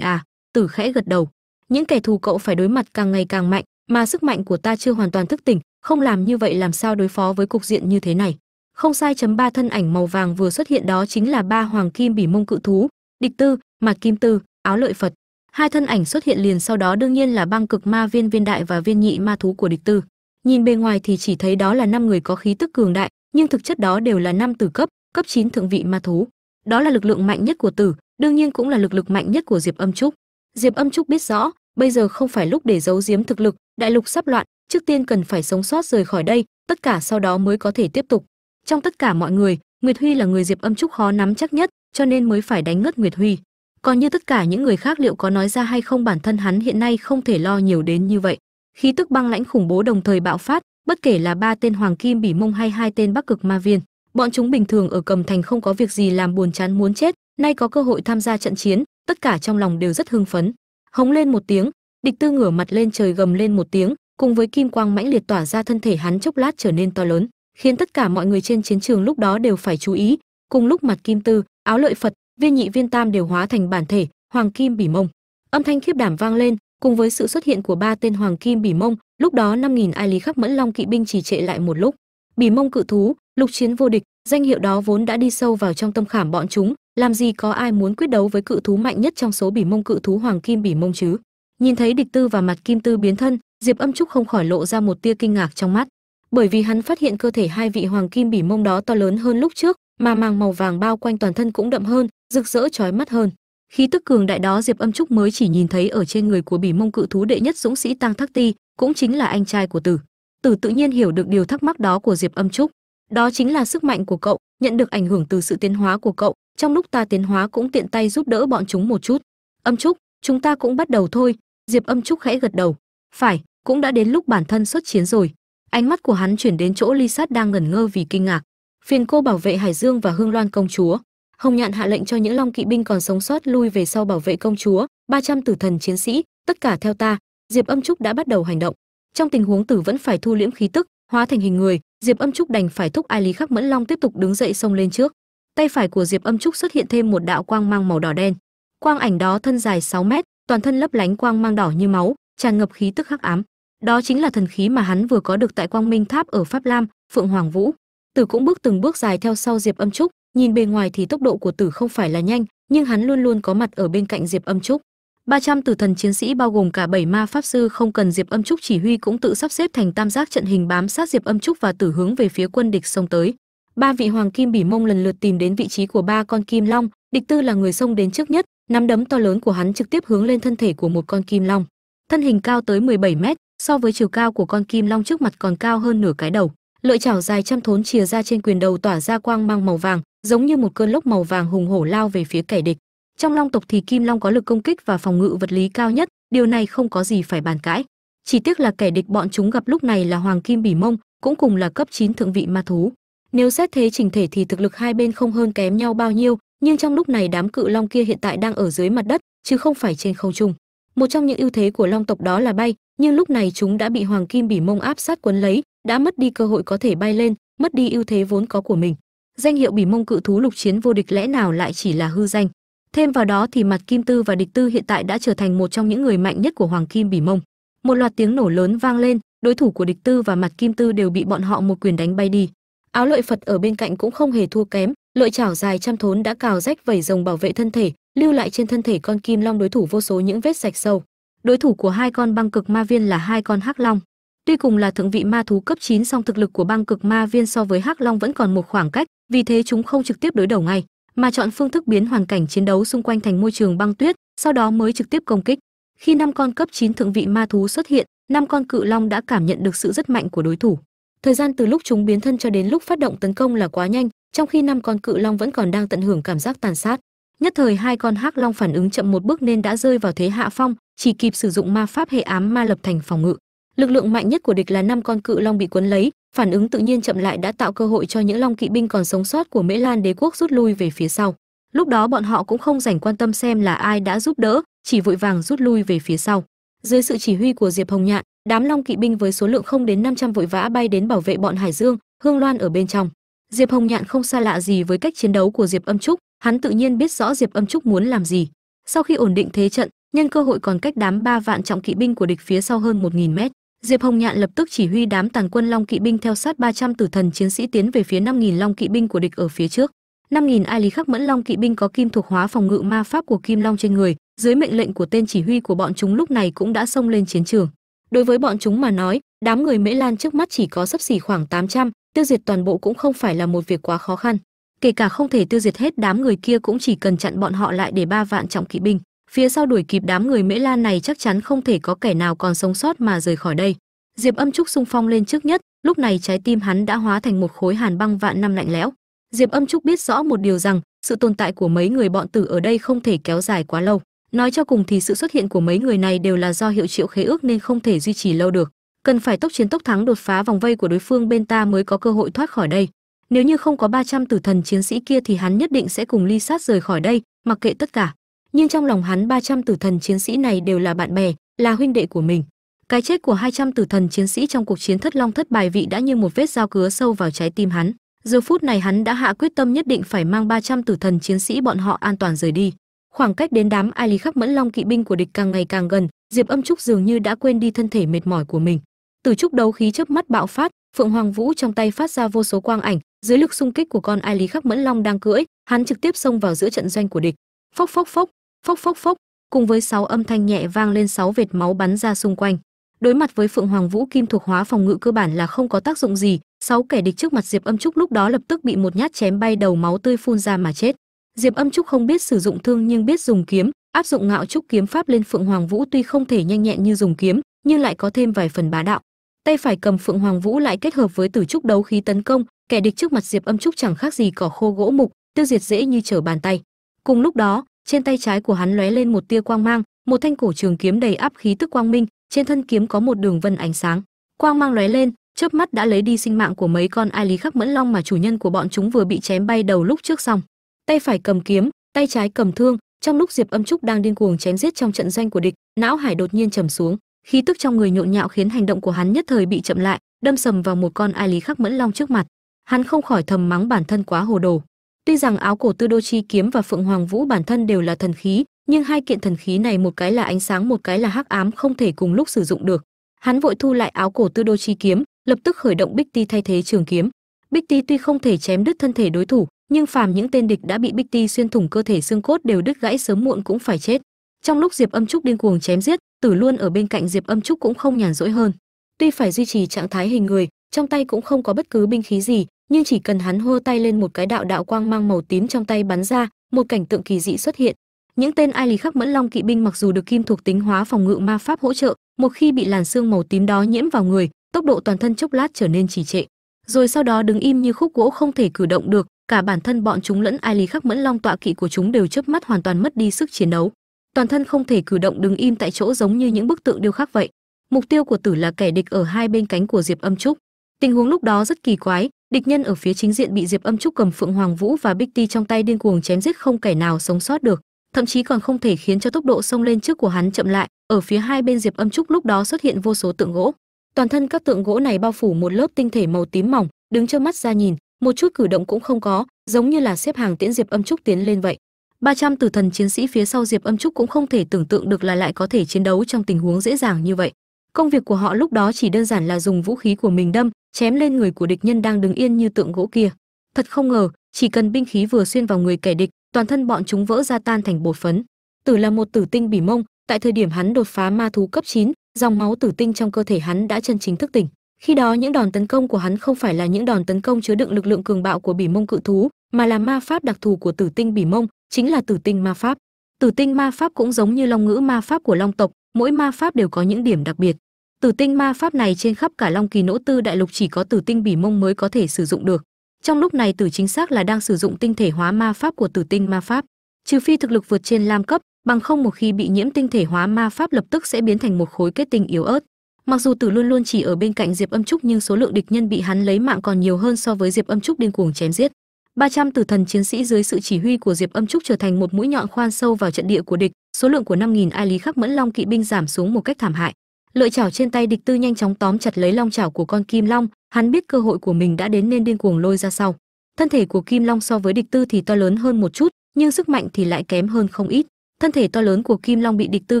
à? Tử khẽ gật đầu, những kẻ thù cậu phải đối mặt càng ngày càng mạnh, mà sức mạnh của ta chưa hoàn toàn thức tỉnh không làm như vậy làm sao đối phó với cục diện như thế này? Không sai, chấm ba thân ảnh màu vàng vừa xuất hiện đó chính là ba hoàng kim bỉ mông cự thú, địch tư mặt kim tư, áo lợi phật. Hai thân ảnh xuất hiện liền sau đó đương nhiên là băng cực ma viên viên đại và viên nhị ma thú của địch tư. Nhìn bề ngoài thì chỉ thấy đó là năm người có khí tức cường đại, nhưng thực chất đó đều là năm tử cấp cấp 9 thượng vị ma thú. Đó là lực lượng mạnh nhất của tử, đương nhiên cũng là lực lực mạnh nhất của diệp âm trúc. Diệp âm trúc biết rõ, bây giờ không phải lúc để giấu giếm thực lực, đại lục sắp loạn trước tiên cần phải sống sót rời khỏi đây, tất cả sau đó mới có thể tiếp tục. Trong tất cả mọi người, nguyệt huy là người diệp âm trúc khó nắm chắc nhất, cho nên mới phải đánh ngất nguyệt huy. Còn như tất cả những người khác liệu có nói ra hay không, bản thân hắn hiện nay không thể lo nhiều đến như vậy. Khí tức băng lãnh khủng bố đồng thời bạo phát, bất kể là ba tên hoàng kim, bỉ mông hay hai tên bắc cực ma viên. Bọn chúng bình thường ở cầm thành không có việc gì làm buồn chán muốn chết, nay có cơ hội tham gia trận chiến, tất cả trong lòng đều rất hưng phấn. Hống lên một tiếng, địch tư ngửa mặt lên trời gầm lên một tiếng cùng với kim quang mãnh liệt tỏa ra thân thể hắn chốc lát trở nên to lớn, khiến tất cả mọi người trên chiến trường lúc đó đều phải chú ý. Cùng lúc mặt kim tư, áo lợi phật, viên nhị viên tam đều hóa thành bản thể, hoàng kim bỉ mông. Âm thanh khiếp đảm vang lên, cùng với sự xuất hiện của ba tên hoàng kim bỉ mông, lúc đó năm nghìn ai lý khắc mẫn long kỵ binh chỉ trệ lại một lúc. Bỉ mông cự thú, lục chiến vô địch, danh hiệu đó vốn đã đi sâu vào trong tâm khảm bọn chúng, làm gì có ai muốn quyết đấu với cự thú mạnh nhất trong số bỉ mông cự thú hoàng kim bỉ mông chứ? Nhìn thấy địch tư và mặt kim tư biến thân, diệp âm trúc không khỏi lộ ra một tia kinh ngạc trong mắt. Bởi vì hắn phát hiện cơ thể hai vị hoàng kim bỉ mông đó to lớn hơn lúc trước, mà màng màu vàng bao quanh toàn thân cũng đậm hơn, rực rỡ chói mắt hơn. Khí tức cường đại đó diệp âm trúc mới chỉ nhìn thấy ở trên người của bỉ mông cự thú đệ nhất dũng sĩ tăng thắc ti, cũng chính là anh trai của tử. Tử tự nhiên hiểu được điều thắc mắc đó của diệp âm trúc. Đó chính là sức mạnh của cậu, nhận được ảnh hưởng từ sự tiến hóa của cậu, trong lúc ta tiến hóa cũng tiện tay giúp đỡ bọn chúng một chút. Âm trúc, chúng ta cũng bắt đầu thôi diệp âm trúc khẽ gật đầu. Phải, cũng đã đến lúc bản thân xuất chiến rồi. Ánh mắt của hắn chuyển đến chỗ ly sát đang ngẩn ngơ vì kinh ngạc. Phiền cô bảo vệ hải dương và hương loan công chúa. Hồng nhạn hạ lệnh cho những long kỵ binh còn sống sót lui về sau bảo vệ công chúa. 300 tử thần chiến sĩ, tất cả theo ta. Diệp âm trúc đã bắt đầu hành động. Trong tình huống tử vẫn phải thu liễm khí tức, hóa thành hình người, diệp âm trúc đành phải thúc ai lý khắc mẫn long tiếp tục đứng dậy xông lên trước. Tay phải của diệp âm trúc xuất hiện thêm một đạo quang mang màu đỏ đen. Quang ảnh đó thân dài 6 mét toàn thân lấp lánh quang mang đỏ như máu, tràn ngập khí tức hắc ám. Đó chính là thần khí mà hắn vừa có được tại quang minh tháp ở pháp lam, phượng hoàng vũ. Tử cũng bước từng bước dài theo sau diệp âm trúc, nhìn bề ngoài thì tốc độ của tử không phải là nhanh, nhưng hắn luôn luôn có mặt ở bên cạnh diệp âm trúc. 300 tử thần chiến sĩ bao gồm cả bảy ma pháp sư không cần diệp âm trúc chỉ huy cũng tự sắp xếp thành tam giác trận hình bám sát diệp âm trúc và tử hướng về phía quân địch xông tới. Ba vị hoàng kim bỉ mông lần lượt tìm đến vị trí của ba con kim long, địch tư là người xông đến trước nhất nắm đấm to lớn của hắn trực tiếp hướng lên thân thể của một con kim long. Thân hình cao tới 17 mét, so với chiều cao của con kim long trước mặt còn cao hơn nửa cái đầu. Lợi chảo dài trăm thốn chìa ra trên quyền đầu tỏa ra quang mang màu vàng, giống như một cơn lốc màu vàng hùng hổ lao về phía kẻ địch. Trong long tộc thì kim long có lực công kích và phòng ngự vật lý cao nhất, điều này không có gì phải bàn cãi. Chỉ tiếc là kẻ địch bọn chúng gặp lúc này là hoàng kim bỉ mông, cũng cùng là cấp 9 thượng vị ma thú. Nếu xét thế trình thể thì thực lực hai bên không hơn kém nhau bao nhiêu nhưng trong lúc này đám cự long kia hiện tại đang ở dưới mặt đất, chứ không phải trên không trung. Một trong những ưu thế của long tộc đó là bay, nhưng lúc này chúng đã bị hoàng kim bỉ mông áp sát quấn lấy, đã mất đi cơ hội có thể bay lên, mất đi ưu thế vốn có của mình. Danh hiệu bỉ mông cự thú lục chiến vô địch lẽ nào lại chỉ là hư danh? Thêm vào đó thì mặt kim tư và địch tư hiện tại đã trở thành một trong những người mạnh nhất của hoàng kim bỉ mông. Một loạt tiếng nổ lớn vang lên, đối thủ của địch tư và mặt kim tư đều bị bọn họ một quyền đánh bay đi. Áo lợi phật ở bên cạnh cũng không hề thua kém lợi chảo dài trăm thốn đã cào rách vẩy rồng bảo vệ thân thể, lưu lại trên thân thể con kim long đối thủ vô số những vết sạch sâu. Đối thủ của hai con băng cực ma viên là hai con hắc long. Tuy cùng là thượng vị ma thú cấp 9 song thực lực của băng cực ma viên so với hắc long vẫn còn một khoảng cách, vì thế chúng không trực tiếp đối đầu ngay, mà chọn phương thức biến hoàn cảnh chiến đấu xung quanh thành môi trường băng tuyết, sau đó mới trực tiếp công kích. Khi năm con cấp 9 thượng vị ma thú xuất hiện, năm con cự long đã cảm nhận được sự rất mạnh của đối thủ. Thời gian từ lúc chúng biến thân cho đến lúc phát động tấn công là quá nhanh trong khi năm con cự long vẫn còn đang tận hưởng cảm giác tàn sát, nhất thời hai con hắc long phản ứng chậm một bước nên đã rơi vào thế hạ phong, chỉ kịp sử dụng ma pháp hệ ám ma lập thành phòng ngự. Lực lượng mạnh nhất của địch là năm con cự long bị cuốn lấy, phản ứng tự nhiên chậm lại đã tạo cơ hội cho những long kỵ binh còn sống sót của mễ lan đế quốc rút lui về phía sau. Lúc đó bọn họ cũng không dành quan tâm xem là ai đã giúp đỡ, chỉ vội vàng rút lui về phía sau. Dưới sự chỉ huy của diệp hồng nhạn, đám long kỵ binh với số lượng không đến 500 vội vã bay đến bảo vệ bọn hải dương, hương loan ở bên trong diệp hồng nhạn không xa lạ gì với cách chiến đấu của diệp âm trúc hắn tự nhiên biết rõ diệp âm trúc muốn làm gì. Sau khi ổn định thế trận nhân cơ hội còn cách đám ba vạn trọng kỵ binh của địch phía sau hơn một nghìn mét diệp hồng nhạn lập tức chỉ huy đám tàn quân long kỵ binh theo sát 300 tử thần chiến sĩ tiến về phía 5.000 long kỵ binh của địch ở phía trước. 5.000 ai lý khắc mẫn long kỵ binh có kim thuộc hóa phòng ngự ma pháp của kim long trên người dưới mệnh lệnh của tên chỉ huy của bọn chúng lúc này cũng đã xông lên chiến trường. Đối với bọn chúng mà nói đám người mễ lan trước mắt chỉ có sấp xỉ khoảng 800, tiêu diệt toàn bộ cũng không phải là một việc quá khó khăn. Kể cả không thể tiêu diệt hết đám người kia cũng chỉ cần chặn bọn họ lại để ba vạn trọng kỵ binh. Phía sau đuổi kịp đám người mễ lan này chắc chắn không thể có kẻ nào còn sống sót mà rời khỏi đây. Diệp âm trúc xung phong lên trước nhất, lúc này trái tim hắn đã hóa thành một khối hàn băng vạn năm lạnh lẽo. Diệp âm trúc biết rõ một điều rằng, sự tồn tại của mấy người bọn tử ở đây không thể kéo dài quá lâu. Nói cho cùng thì sự xuất hiện của mấy người này đều là do hiệu triệu khế ước nên không thể duy trì lâu được cần phải tốc chiến tốc thắng đột phá vòng vây của đối phương bên ta mới có cơ hội thoát khỏi đây. Nếu như không có 300 tử thần chiến sĩ kia thì hắn nhất định sẽ cùng ly sát rời khỏi đây, mặc kệ tất cả. Nhưng trong lòng hắn 300 tử thần chiến sĩ này đều là bạn bè, là huynh đệ của mình. Cái chết của 200 tử thần chiến sĩ trong cuộc chiến thất long thất bài vị đã như một vết dao cứa sâu vào trái tim hắn. Giờ phút này hắn đã hạ quyết tâm nhất định phải mang 300 tử thần chiến sĩ bọn họ an toàn rời đi. Khoảng cách đến đám ai lý khắc mẫn long kỵ binh của địch càng ngày càng gần, diệp âm trúc dường như đã quên đi thân thể mệt mỏi của mình từ trúc đấu khí chớp mắt bạo phát, phượng hoàng vũ trong tay phát ra vô số quang ảnh, dưới lực xung kích của con ai lý khắc mẫn long đang cưỡi, hắn trực tiếp xông vào giữa trận doanh của địch. Phốc phốc phốc phốc phốc phốc, cùng với sáu âm thanh nhẹ vang lên sáu vệt máu bắn ra xung quanh. Đối mặt với phượng hoàng vũ kim thuộc hóa phòng ngự cơ bản là không có tác dụng gì, sáu kẻ địch trước mặt diệp âm trúc lúc đó lập tức bị một nhát chém bay đầu máu tươi phun ra mà chết. Diệp âm trúc không biết sử dụng thương nhưng biết dùng kiếm, áp dụng ngạo trúc kiếm pháp lên phượng hoàng vũ tuy không thể nhanh nhẹn như dùng kiếm, nhưng lại có thêm vài phần bá đạo tay phải cầm phượng hoàng vũ lại kết hợp với tử trúc đấu khí tấn công, kẻ địch trước mặt diệp âm trúc chẳng khác gì cỏ khô gỗ mục, tiêu diệt dễ như trở bàn tay. Cùng lúc đó, trên tay trái của hắn lóe lên một tia quang mang, một thanh cổ trường kiếm đầy áp khí tức quang minh, trên thân kiếm có một đường vân ánh sáng. Quang mang lóe lên, chớp mắt đã lấy đi sinh mạng của mấy con ai lý khắc mẫn long mà chủ nhân của bọn chúng vừa bị chém bay đầu lúc trước xong. Tay phải cầm kiếm, tay trái cầm thương, trong lúc diệp âm trúc đang điên cuồng chém giết trong trận doanh của địch, não hải đột nhiên trầm xuống khí tức trong người nhộn nhạo khiến hành động của hắn nhất thời bị chậm lại, đâm sầm vào một con ai lý khắc mẫn long trước mặt. Hắn không khỏi thầm mắng bản thân quá hồ đồ. Tuy rằng áo cổ tư đô chi kiếm và phượng hoàng vũ bản thân đều là thần khí, nhưng hai kiện thần khí này một cái là ánh sáng, một cái là hắc ám không thể cùng lúc sử dụng được. Hắn vội thu lại áo cổ tư đô chi kiếm, lập tức khởi động bích ti thay thế trường kiếm. Bích ti tuy không thể chém đứt thân thể đối thủ, nhưng phàm những tên địch đã bị bích ti xuyên thủng cơ thể xương cốt đều đứt gãy sớm muộn cũng phải chết trong lúc diệp âm trúc điên cuồng chém giết, tử luôn ở bên cạnh diệp âm trúc cũng không nhàn rỗi hơn. Tuy phải duy trì trạng thái hình người, trong tay cũng không có bất cứ binh khí gì, nhưng chỉ cần hắn hô tay lên một cái đạo đạo quang mang màu tím trong tay bắn ra, một cảnh tượng kỳ dị xuất hiện. Những tên ai lì khắc mẫn long kỵ binh mặc dù được kim thuộc tính hóa phòng ngự ma pháp hỗ trợ, một khi bị làn xương màu tím đó nhiễm vào người, tốc độ toàn thân chốc lát trở nên trì trệ. Rồi sau đó đứng im như khúc gỗ không thể cử động được, cả bản thân bọn chúng lẫn ai lý khắc mẫn long tọa kỵ của chúng đều chớp mắt hoàn toàn mất đi sức chiến đấu toàn thân không thể cử động đứng im tại chỗ giống như những bức tượng điêu khắc vậy. Mục tiêu của tử là kẻ địch ở hai bên cánh của diệp âm trúc. Tình huống lúc đó rất kỳ quái, địch nhân ở phía chính diện bị diệp âm trúc cầm phượng hoàng vũ và bích ti trong tay điên cuồng chém giết không kẻ nào sống sót được, thậm chí còn không thể khiến cho tốc độ xông lên trước của hắn chậm lại. Ở phía hai bên diệp âm trúc lúc đó xuất hiện vô số tượng gỗ. Toàn thân các tượng gỗ này bao phủ một lớp tinh thể màu tím mỏng, đứng trơ mắt ra nhìn, một chút cử động cũng không có, giống như là xếp hàng tiễn diệp âm trúc tiến lên vậy. 300 tử thần chiến sĩ phía sau diệp âm trúc cũng không thể tưởng tượng được là lại có thể chiến đấu trong tình huống dễ dàng như vậy. Công việc của họ lúc đó chỉ đơn giản là dùng vũ khí của mình đâm chém lên người của địch nhân đang đứng yên như tượng gỗ kia. Thật không ngờ chỉ cần binh khí vừa xuyên vào người kẻ địch toàn thân bọn chúng vỡ ra tan thành bột phấn. Tử là một tử tinh bỉ mông tại thời điểm hắn đột phá ma thú cấp 9, dòng máu tử tinh trong cơ thể hắn đã chân chính thức tỉnh. Khi đó những đòn tấn công của hắn không phải là những đòn tấn công chứa đựng lực lượng cường bạo của bỉ mông cự thú mà là ma pháp đặc thù của tử tinh bỉ mông chính là tử tinh ma pháp. Tử tinh ma pháp cũng giống như long ngữ ma pháp của long tộc, mỗi ma pháp đều có những điểm đặc biệt. Tử tinh ma pháp này trên khắp cả long kỳ nỗ tư đại lục chỉ có tử tinh bỉ mông mới có thể sử dụng được. Trong lúc này tử chính xác là đang sử dụng tinh thể hóa ma pháp của tử tinh ma pháp. Trừ phi thực lực vượt trên lam cấp, bằng không một khi bị nhiễm tinh thể hóa ma pháp lập tức sẽ biến thành một khối kết tinh yếu ớt. Mặc dù tử luôn luôn chỉ ở bên cạnh diệp âm trúc nhưng số lượng địch nhân bị hắn lấy mạng còn nhiều hơn so với diệp âm trúc điên cuồng chém giết. 300 tử thần chiến sĩ dưới sự chỉ huy của diệp âm trúc trở thành một mũi nhọn khoan sâu vào trận địa của địch. Số lượng của 5.000 ai lý khắc mẫn long kỵ binh giảm xuống một cách thảm hại. Lợi chảo trên tay địch tư nhanh chóng tóm chặt lấy long chảo của con kim long, hắn biết cơ hội của mình đã đến nên điên cuồng lôi ra sau. Thân thể của kim long so với địch tư thì to lớn hơn một chút, nhưng sức mạnh thì lại kém hơn không ít. Thân thể to lớn của kim long bị địch tư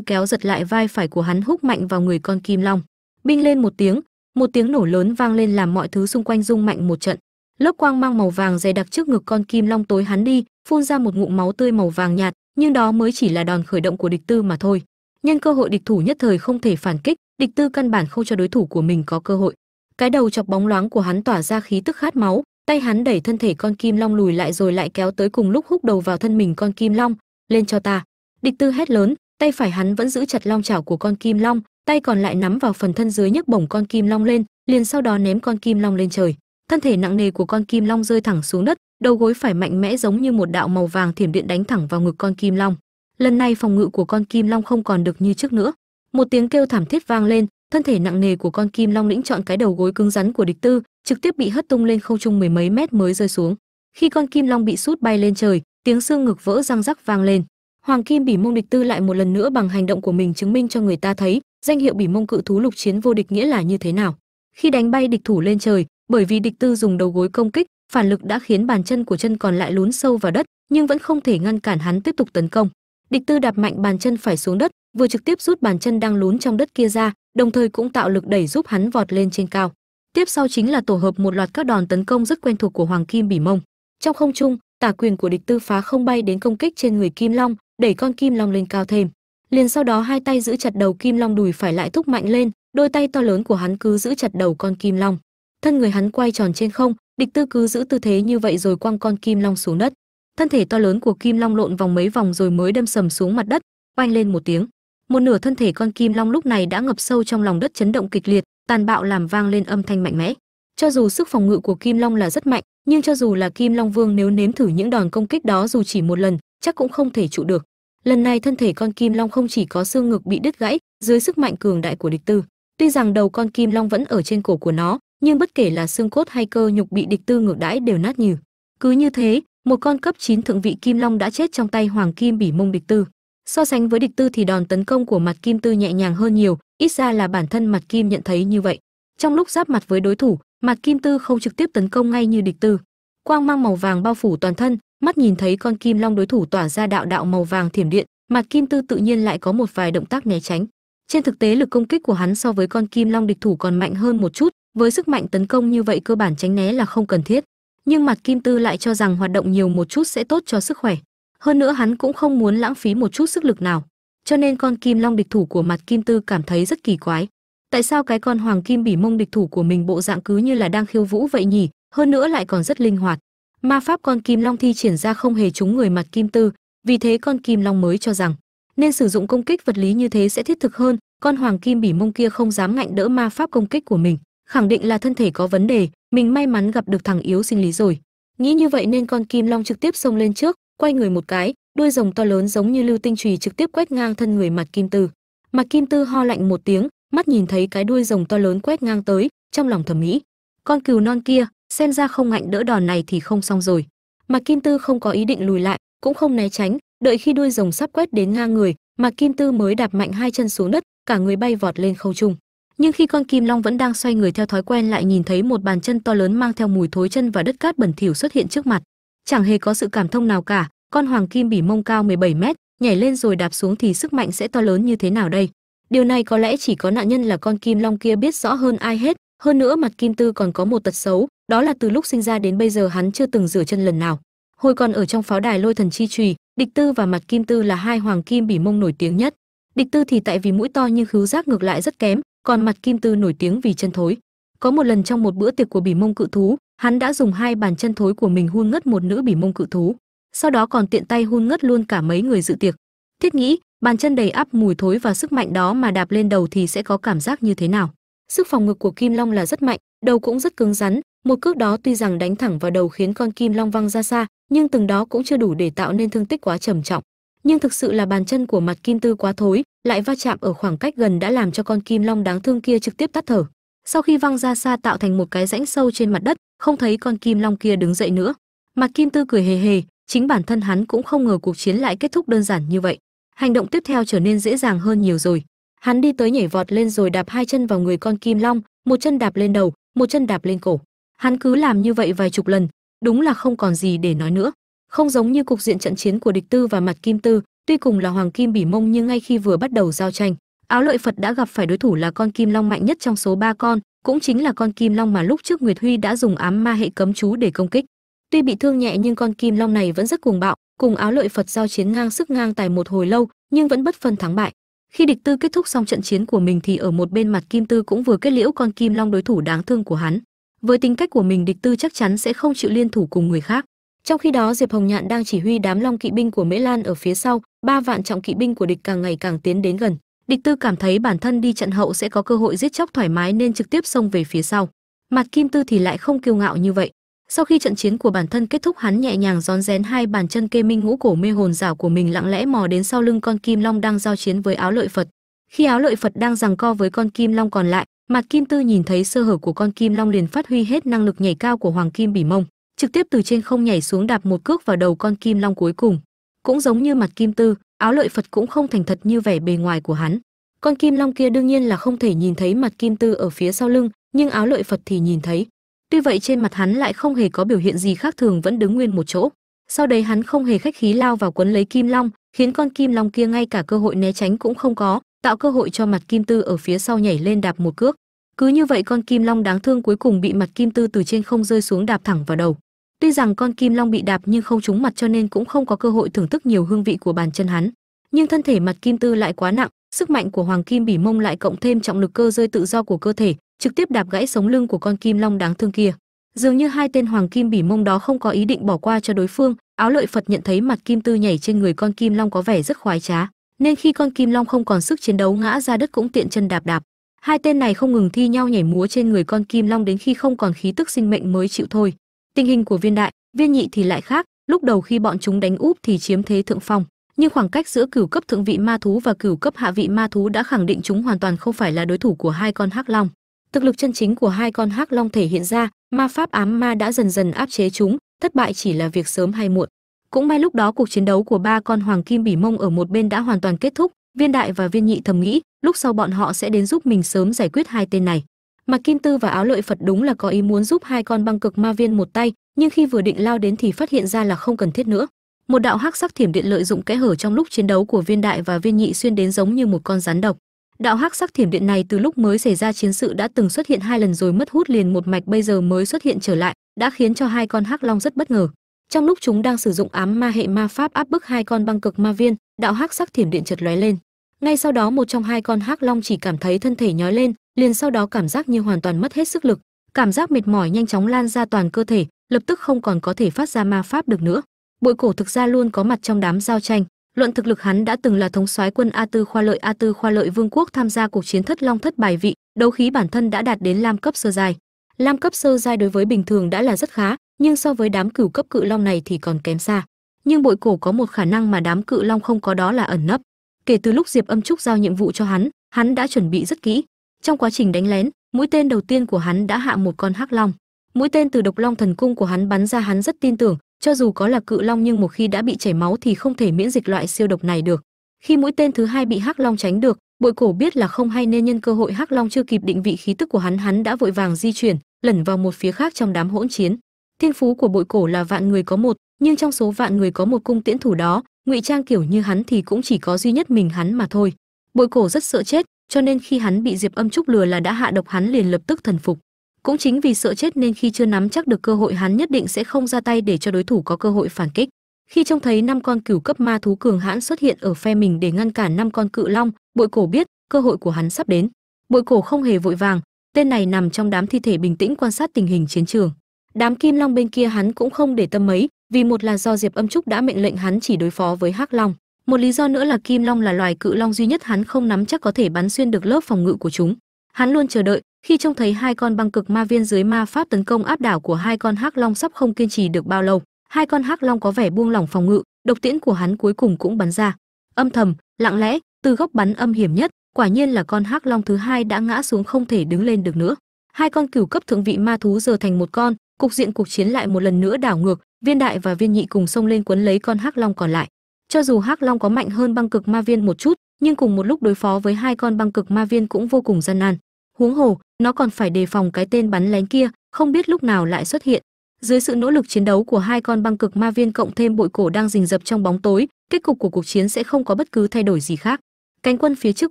kéo giật lại vai phải của hắn húc mạnh vào người con kim long. Binh lên một tiếng một tiếng nổ lớn vang lên làm mọi thứ xung quanh rung mạnh một trận lớp quang mang màu vàng dày đặc trước ngực con kim long tối hắn đi, phun ra một ngụm máu tươi màu vàng nhạt, nhưng đó mới chỉ là đòn khởi động của địch tư mà thôi. Nhân cơ hội địch thủ nhất thời không thể phản kích, địch tư căn bản không cho đối thủ của mình có cơ hội. Cái đầu chọc bóng loáng của hắn tỏa ra khí tức khát máu, tay hắn đẩy thân thể con kim long lùi lại rồi lại kéo tới cùng lúc húc đầu vào thân mình con kim long, lên cho ta. Địch tư hét lớn, tay phải hắn vẫn giữ chặt long chảo của con kim long, tay còn lại nắm vào phần thân dưới nhấc bổng con kim long lên, liền sau đó ném con kim long lên trời thân thể nặng nề của con kim long rơi thẳng xuống đất, đầu gối phải mạnh mẽ giống như một đạo màu vàng thiểm điện đánh thẳng vào ngực con kim long. Lần này phòng ngự của con kim long không còn được như trước nữa. Một tiếng kêu thảm thiết vang lên, thân thể nặng nề của con kim long lĩnh chọn cái đầu gối cứng rắn của địch tư, trực tiếp bị hất tung lên không trung mười mấy mét mới rơi xuống. Khi con kim long bị sút bay lên trời, tiếng xương ngực vỡ răng rắc vang lên. Hoàng kim bỉ mông địch tư lại một lần nữa bằng hành động của mình chứng minh cho người ta thấy danh hiệu bỉ mông cự thú lục chiến vô địch nghĩa là như thế nào. Khi đánh bay địch thủ lên trời bởi vì địch tư dùng đầu gối công kích, phản lực đã khiến bàn chân của chân còn lại lún sâu vào đất, nhưng vẫn không thể ngăn cản hắn tiếp tục tấn công. Địch tư đạp mạnh bàn chân phải xuống đất, vừa trực tiếp rút bàn chân đang lún trong đất kia ra, đồng thời cũng tạo lực đẩy giúp hắn vọt lên trên cao. Tiếp sau chính là tổ hợp một loạt các đòn tấn công rất quen thuộc của hoàng kim bỉ mông. Trong không trung, tả quyền của địch tư phá không bay đến công kích trên người kim long, đẩy con kim long lên cao thêm. Liền sau đó hai tay giữ chặt đầu kim long đùi phải lại thúc mạnh lên, đôi tay to lớn của hắn cứ giữ chặt đầu con kim long thân người hắn quay tròn trên không, địch tư cứ giữ tư thế như vậy rồi quăng con kim long xuống đất. Thân thể to lớn của kim long lộn vòng mấy vòng rồi mới đâm sầm xuống mặt đất, oanh lên một tiếng. Một nửa thân thể con kim long lúc này đã ngập sâu trong lòng đất chấn động kịch liệt, tàn bạo làm vang lên âm thanh mạnh mẽ. Cho dù sức phòng ngự của kim long là rất mạnh, nhưng cho dù là kim long vương nếu nếm thử những đòn công kích đó dù chỉ một lần, chắc cũng không thể trụ được. Lần này thân thể con kim long không chỉ có xương ngực bị đứt gãy, dưới sức mạnh cường đại của địch tư. Tuy rằng đầu con kim long vẫn ở trên cổ của nó nhưng bất kể là xương cốt hay cơ nhục bị địch tư ngược đãi đều nát nhừ. Cứ như thế, một con cấp 9 thượng vị kim long đã chết trong tay hoàng kim bỉ mông địch tư. So sánh với địch tư thì đòn tấn công của mặt kim tư nhẹ nhàng hơn nhiều, ít ra là bản thân mặt kim nhận thấy như vậy. Trong lúc giáp mặt với đối thủ, mặt kim tư không trực tiếp tấn công ngay như địch tư. Quang mang màu vàng bao phủ toàn thân, mắt nhìn thấy con kim long đối thủ tỏa ra đạo đạo màu vàng thiểm điện, mặt kim tư tự nhiên lại có một vài động tác né tránh. Trên thực tế lực công kích của hắn so với con kim long địch thủ còn mạnh hơn một chút với sức mạnh tấn công như vậy cơ bản tránh né là không cần thiết. Nhưng mặt kim tư lại cho rằng hoạt động nhiều một chút sẽ tốt cho sức khỏe. Hơn nữa hắn cũng không muốn lãng phí một chút sức lực nào. Cho nên con kim long địch thủ của mặt kim tư cảm thấy rất kỳ quái. Tại sao cái con hoàng kim bỉ mông địch thủ của mình bộ dạng cứ như là đang khiêu vũ vậy nhỉ? Hơn nữa lại còn rất linh hoạt. Ma pháp con kim long thi triển ra không hề trúng người mặt kim tư. Vì thế con kim long mới cho rằng, nên sử dụng công kích vật lý như thế sẽ thiết thực hơn. Con hoàng kim bỉ mông kia không dám ngạnh đỡ ma pháp công kích của mình khẳng định là thân thể có vấn đề mình may mắn gặp được thằng yếu sinh lý rồi. Nghĩ như vậy nên con kim long trực tiếp xông lên trước quay người một cái đuôi rồng to lớn giống như lưu tinh trùy trực tiếp quét ngang thân người mặt kim tư. Mặt kim tư ho lạnh một tiếng mắt nhìn thấy cái đuôi rồng to lớn quét ngang tới trong lòng thẩm mỹ, con cừu non kia xem ra không ngạnh đỡ đòn này thì không xong rồi. Mà kim tư không có ý định lùi lại cũng không né tránh đợi khi đuôi rồng sắp quét đến ngang người mà kim tư mới đạp mạnh hai chân xuống đất cả người bay vọt lên không trung nhưng khi con kim long vẫn đang xoay người theo thói quen lại nhìn thấy một bàn chân to lớn mang theo mùi thối chân và đất cát bẩn thỉu xuất hiện trước mặt. Chẳng hề có sự cảm thông nào cả, con hoàng kim bỉ mông cao 17 mét, nhảy lên rồi đạp xuống thì sức mạnh sẽ to lớn như thế nào đây? Điều này có lẽ chỉ có nạn nhân là con kim long kia biết rõ hơn ai hết. Hơn nữa mặt kim tư còn có một tật xấu, đó là từ lúc sinh ra đến bây giờ hắn chưa từng rửa chân lần nào. Hồi còn ở trong pháo đài lôi thần chi trùy, địch tư và mặt kim tư là hai hoàng kim bỉ mông nổi tiếng nhất. Địch tư thì tại vì mũi to nhưng khứu giác ngược lại rất kém còn mặt kim tư nổi tiếng vì chân thối. Có một lần trong một bữa tiệc của bỉ mông cự thú, hắn đã dùng hai bàn chân thối của mình hun ngất một nữ bỉ mông cự thú. Sau đó còn tiện tay hun ngất luôn cả mấy người dự tiệc. Thiết nghĩ, bàn chân đầy áp mùi thối và sức mạnh đó mà đạp lên đầu thì sẽ có cảm giác như thế nào? Sức phòng ngực của kim long là rất mạnh, đầu cũng rất cứng rắn. Một cước đó tuy rằng đánh thẳng vào đầu khiến con kim long văng ra xa, nhưng từng đó cũng chưa đủ để tạo nên thương tích quá trầm trọng nhưng thực sự là bàn chân của mặt kim tư quá thối, lại va chạm ở khoảng cách gần đã làm cho con kim long đáng thương kia trực tiếp tắt thở. Sau khi văng ra xa tạo thành một cái rãnh sâu trên mặt đất, không thấy con kim long kia đứng dậy nữa. Mặt kim tư cười hề hề, chính bản thân hắn cũng không ngờ cuộc chiến lại kết thúc đơn giản như vậy. Hành động tiếp theo trở nên dễ dàng hơn nhiều rồi. Hắn đi tới nhảy vọt lên rồi đạp hai chân vào người con kim long, một chân đạp lên đầu, một chân đạp lên cổ. Hắn cứ làm như vậy vài chục lần, đúng là không còn gì để nói nữa không giống như cục diện trận chiến của địch tư và mặt kim tư, tuy cùng là hoàng kim bỉ mông nhưng ngay khi vừa bắt đầu giao tranh, áo lợi phật đã gặp phải đối thủ là con kim long mạnh nhất trong số ba con, cũng chính là con kim long mà lúc trước nguyệt huy đã dùng ám ma hệ cấm chú để công kích. Tuy bị thương nhẹ nhưng con kim long này vẫn rất cuồng bạo, cùng áo lợi phật giao chiến ngang sức ngang tài một hồi lâu, nhưng vẫn bất phân thắng bại. Khi địch tư kết thúc xong trận chiến của mình thì ở một bên mặt kim tư cũng vừa kết liễu con kim long đối thủ đáng thương của hắn. Với tính cách của mình, địch tư chắc chắn sẽ không chịu liên thủ cùng người khác trong khi đó, diệp hồng nhạn đang chỉ huy đám long kỵ binh của mễ lan ở phía sau, ba vạn trọng kỵ binh của địch càng ngày càng tiến đến gần. Địch tư cảm thấy bản thân đi trận hậu sẽ có cơ hội giết chóc thoải mái nên trực tiếp xông về phía sau. Mặt kim tư thì lại không kiêu ngạo như vậy. Sau khi trận chiến của bản thân kết thúc, hắn nhẹ nhàng rón rén hai bàn chân kê minh ngũ cổ mê hồn rảo của mình lặng lẽ mò đến sau lưng con kim long đang giao chiến với áo lợi phật. Khi áo lợi phật đang giằng co với con kim long còn lại, mặt kim tư nhìn thấy sơ hở của con kim long liền phát huy hết năng lực nhảy cao của hoàng kim bỉ mông trực tiếp từ trên không nhảy xuống đạp một cước vào đầu con kim long cuối cùng. Cũng giống như mặt kim tư, áo lợi phật cũng không thành thật như vẻ bề ngoài của hắn. Con kim long kia đương nhiên là không thể nhìn thấy mặt kim tư ở phía sau lưng, nhưng áo lợi phật thì nhìn thấy. Tuy vậy trên mặt hắn lại không hề có biểu hiện gì khác thường vẫn đứng nguyên một chỗ. Sau đấy hắn không hề khách khí lao vào quấn lấy kim long, khiến con kim long kia ngay cả cơ hội né tránh cũng không có, tạo cơ hội cho mặt kim tư ở phía sau nhảy lên đạp một cước. Cứ như vậy con kim long đáng thương cuối cùng bị mặt kim tư từ trên không rơi xuống đạp thẳng vào đầu tuy rằng con kim long bị đạp nhưng không trúng mặt cho nên cũng không có cơ hội thưởng thức nhiều hương vị của bàn chân hắn. Nhưng thân thể mặt kim tư lại quá nặng, sức mạnh của hoàng kim bỉ mông lại cộng thêm trọng lực cơ rơi tự do của cơ thể, trực tiếp đạp gãy sống lưng của con kim long đáng thương kia. Dường như hai tên hoàng kim bỉ mông đó không có ý định bỏ qua cho đối phương, áo lợi phật nhận thấy mặt kim tư nhảy trên người con kim long có vẻ rất khoái trá, nên khi con kim long không còn sức chiến đấu ngã ra đất cũng tiện chân đạp đạp. Hai tên này không ngừng thi nhau nhảy múa trên người con kim long đến khi không còn khí tức sinh mệnh mới chịu thôi tình hình của viên đại, viên nhị thì lại khác, lúc đầu khi bọn chúng đánh úp thì chiếm thế thượng phong, nhưng khoảng cách giữa cửu cấp thượng vị ma thú và cửu cấp hạ vị ma thú đã khẳng định chúng hoàn toàn không phải là đối thủ của hai con hắc long. Thực lực chân chính của hai con hắc long thể hiện ra, ma pháp ám ma đã dần dần áp chế chúng, thất bại chỉ là việc sớm hay muộn. Cũng may lúc đó cuộc chiến đấu của ba con hoàng kim bỉ mông ở một bên đã hoàn toàn kết thúc, viên đại và viên nhị thầm nghĩ, lúc sau bọn họ sẽ đến giúp mình sớm giải quyết hai tên này mà kim tư và áo lợi phật đúng là có ý muốn giúp hai con băng cực ma viên một tay, nhưng khi vừa định lao đến thì phát hiện ra là không cần thiết nữa. Một đạo hắc sắc thiểm điện lợi dụng kẽ hở trong lúc chiến đấu của viên đại và viên nhị xuyên đến giống như một con rắn độc. Đạo hắc sắc thiểm điện này từ lúc mới xảy ra chiến sự đã từng xuất hiện hai lần rồi mất hút liền một mạch, bây giờ mới xuất hiện trở lại, đã khiến cho hai con hắc long rất bất ngờ. Trong lúc chúng đang sử dụng ám ma hệ ma pháp áp bức hai con băng cực ma viên, đạo hắc sắc thiểm điện chợt lóe lên. Ngay sau đó một trong hai con hắc long chỉ cảm thấy thân thể nhói lên liền sau đó cảm giác như hoàn toàn mất hết sức lực, cảm giác mệt mỏi nhanh chóng lan ra toàn cơ thể, lập tức không còn có thể phát ra ma pháp được nữa. Bội cổ thực ra luôn có mặt trong đám giao tranh. Luận thực lực hắn đã từng là thống soái quân a tư khoa lợi, a tư khoa lợi vương quốc tham gia cuộc chiến thất long thất bài vị, đấu khí bản thân đã đạt đến lam cấp sơ giai. Lam cấp sơ giai đối với bình thường đã là rất khá, nhưng so với đám cửu cấp cự long này thì còn kém xa. Nhưng bội cổ có một khả năng mà đám cự long không có đó là ẩn nấp. Kể từ lúc diệp âm trúc giao nhiệm vụ cho hắn hắn đã chuẩn bị rất kỹ trong quá trình đánh lén, mũi tên đầu tiên của hắn đã hạ một con hắc long. Mũi tên từ độc long thần cung của hắn bắn ra hắn rất tin tưởng, cho dù có là cự long nhưng một khi đã bị chảy máu thì không thể miễn dịch loại siêu độc này được. Khi mũi tên thứ hai bị hắc long tránh được, bội cổ biết là không hay nên nhân cơ hội hắc long chưa kịp định vị khí tức của hắn hắn đã vội vàng di chuyển, lẩn vào một phía khác trong đám hỗn chiến. Thiên phú của bội cổ là vạn người có một, nhưng trong số vạn người có một cung tiễn thủ đó, ngụy trang kiểu như hắn thì cũng chỉ có duy nhất mình hắn mà thôi. Bội cổ rất sợ chết cho nên khi hắn bị diệp âm trúc lừa là đã hạ độc hắn liền lập tức thần phục. Cũng chính vì sợ chết nên khi chưa nắm chắc được cơ hội hắn nhất định sẽ không ra tay để cho đối thủ có cơ hội phản kích. Khi trông thấy năm con cửu cấp ma thú cường hãn xuất hiện ở phe mình để ngăn cản năm con cự long, bội cổ biết cơ hội của hắn sắp đến. Bội cổ không hề vội vàng, tên này nằm trong đám thi thể bình tĩnh quan sát tình hình chiến trường. Đám kim long bên kia hắn cũng không để tâm mấy, vì một là do diệp âm trúc đã mệnh lệnh hắn chỉ đối phó với hắc long một lý do nữa là kim long là loài cự long duy nhất hắn không nắm chắc có thể bắn xuyên được lớp phòng ngự của chúng. Hắn luôn chờ đợi, khi trông thấy hai con băng cực ma viên dưới ma pháp tấn công áp đảo của hai con hắc long sắp không kiên trì được bao lâu. Hai con hắc long có vẻ buông lỏng phòng ngự, độc tiễn của hắn cuối cùng cũng bắn ra. Âm thầm, lặng lẽ, từ góc bắn âm hiểm nhất, quả nhiên là con hắc long thứ hai đã ngã xuống không thể đứng lên được nữa. Hai con cửu cấp thượng vị ma thú giờ thành một con, cục diện cuộc chiến lại một lần nữa đảo ngược, viên đại và viên nhị cùng xông lên quấn lấy con hắc long còn lại cho dù hắc long có mạnh hơn băng cực ma viên một chút, nhưng cùng một lúc đối phó với hai con băng cực ma viên cũng vô cùng gian nan. Huống hồ, nó còn phải đề phòng cái tên bắn lén kia, không biết lúc nào lại xuất hiện. Dưới sự nỗ lực chiến đấu của hai con băng cực ma viên cộng thêm bội cổ đang rình rập trong bóng tối, kết cục của cuộc chiến sẽ không có bất cứ thay đổi gì khác. Cánh quân phía trước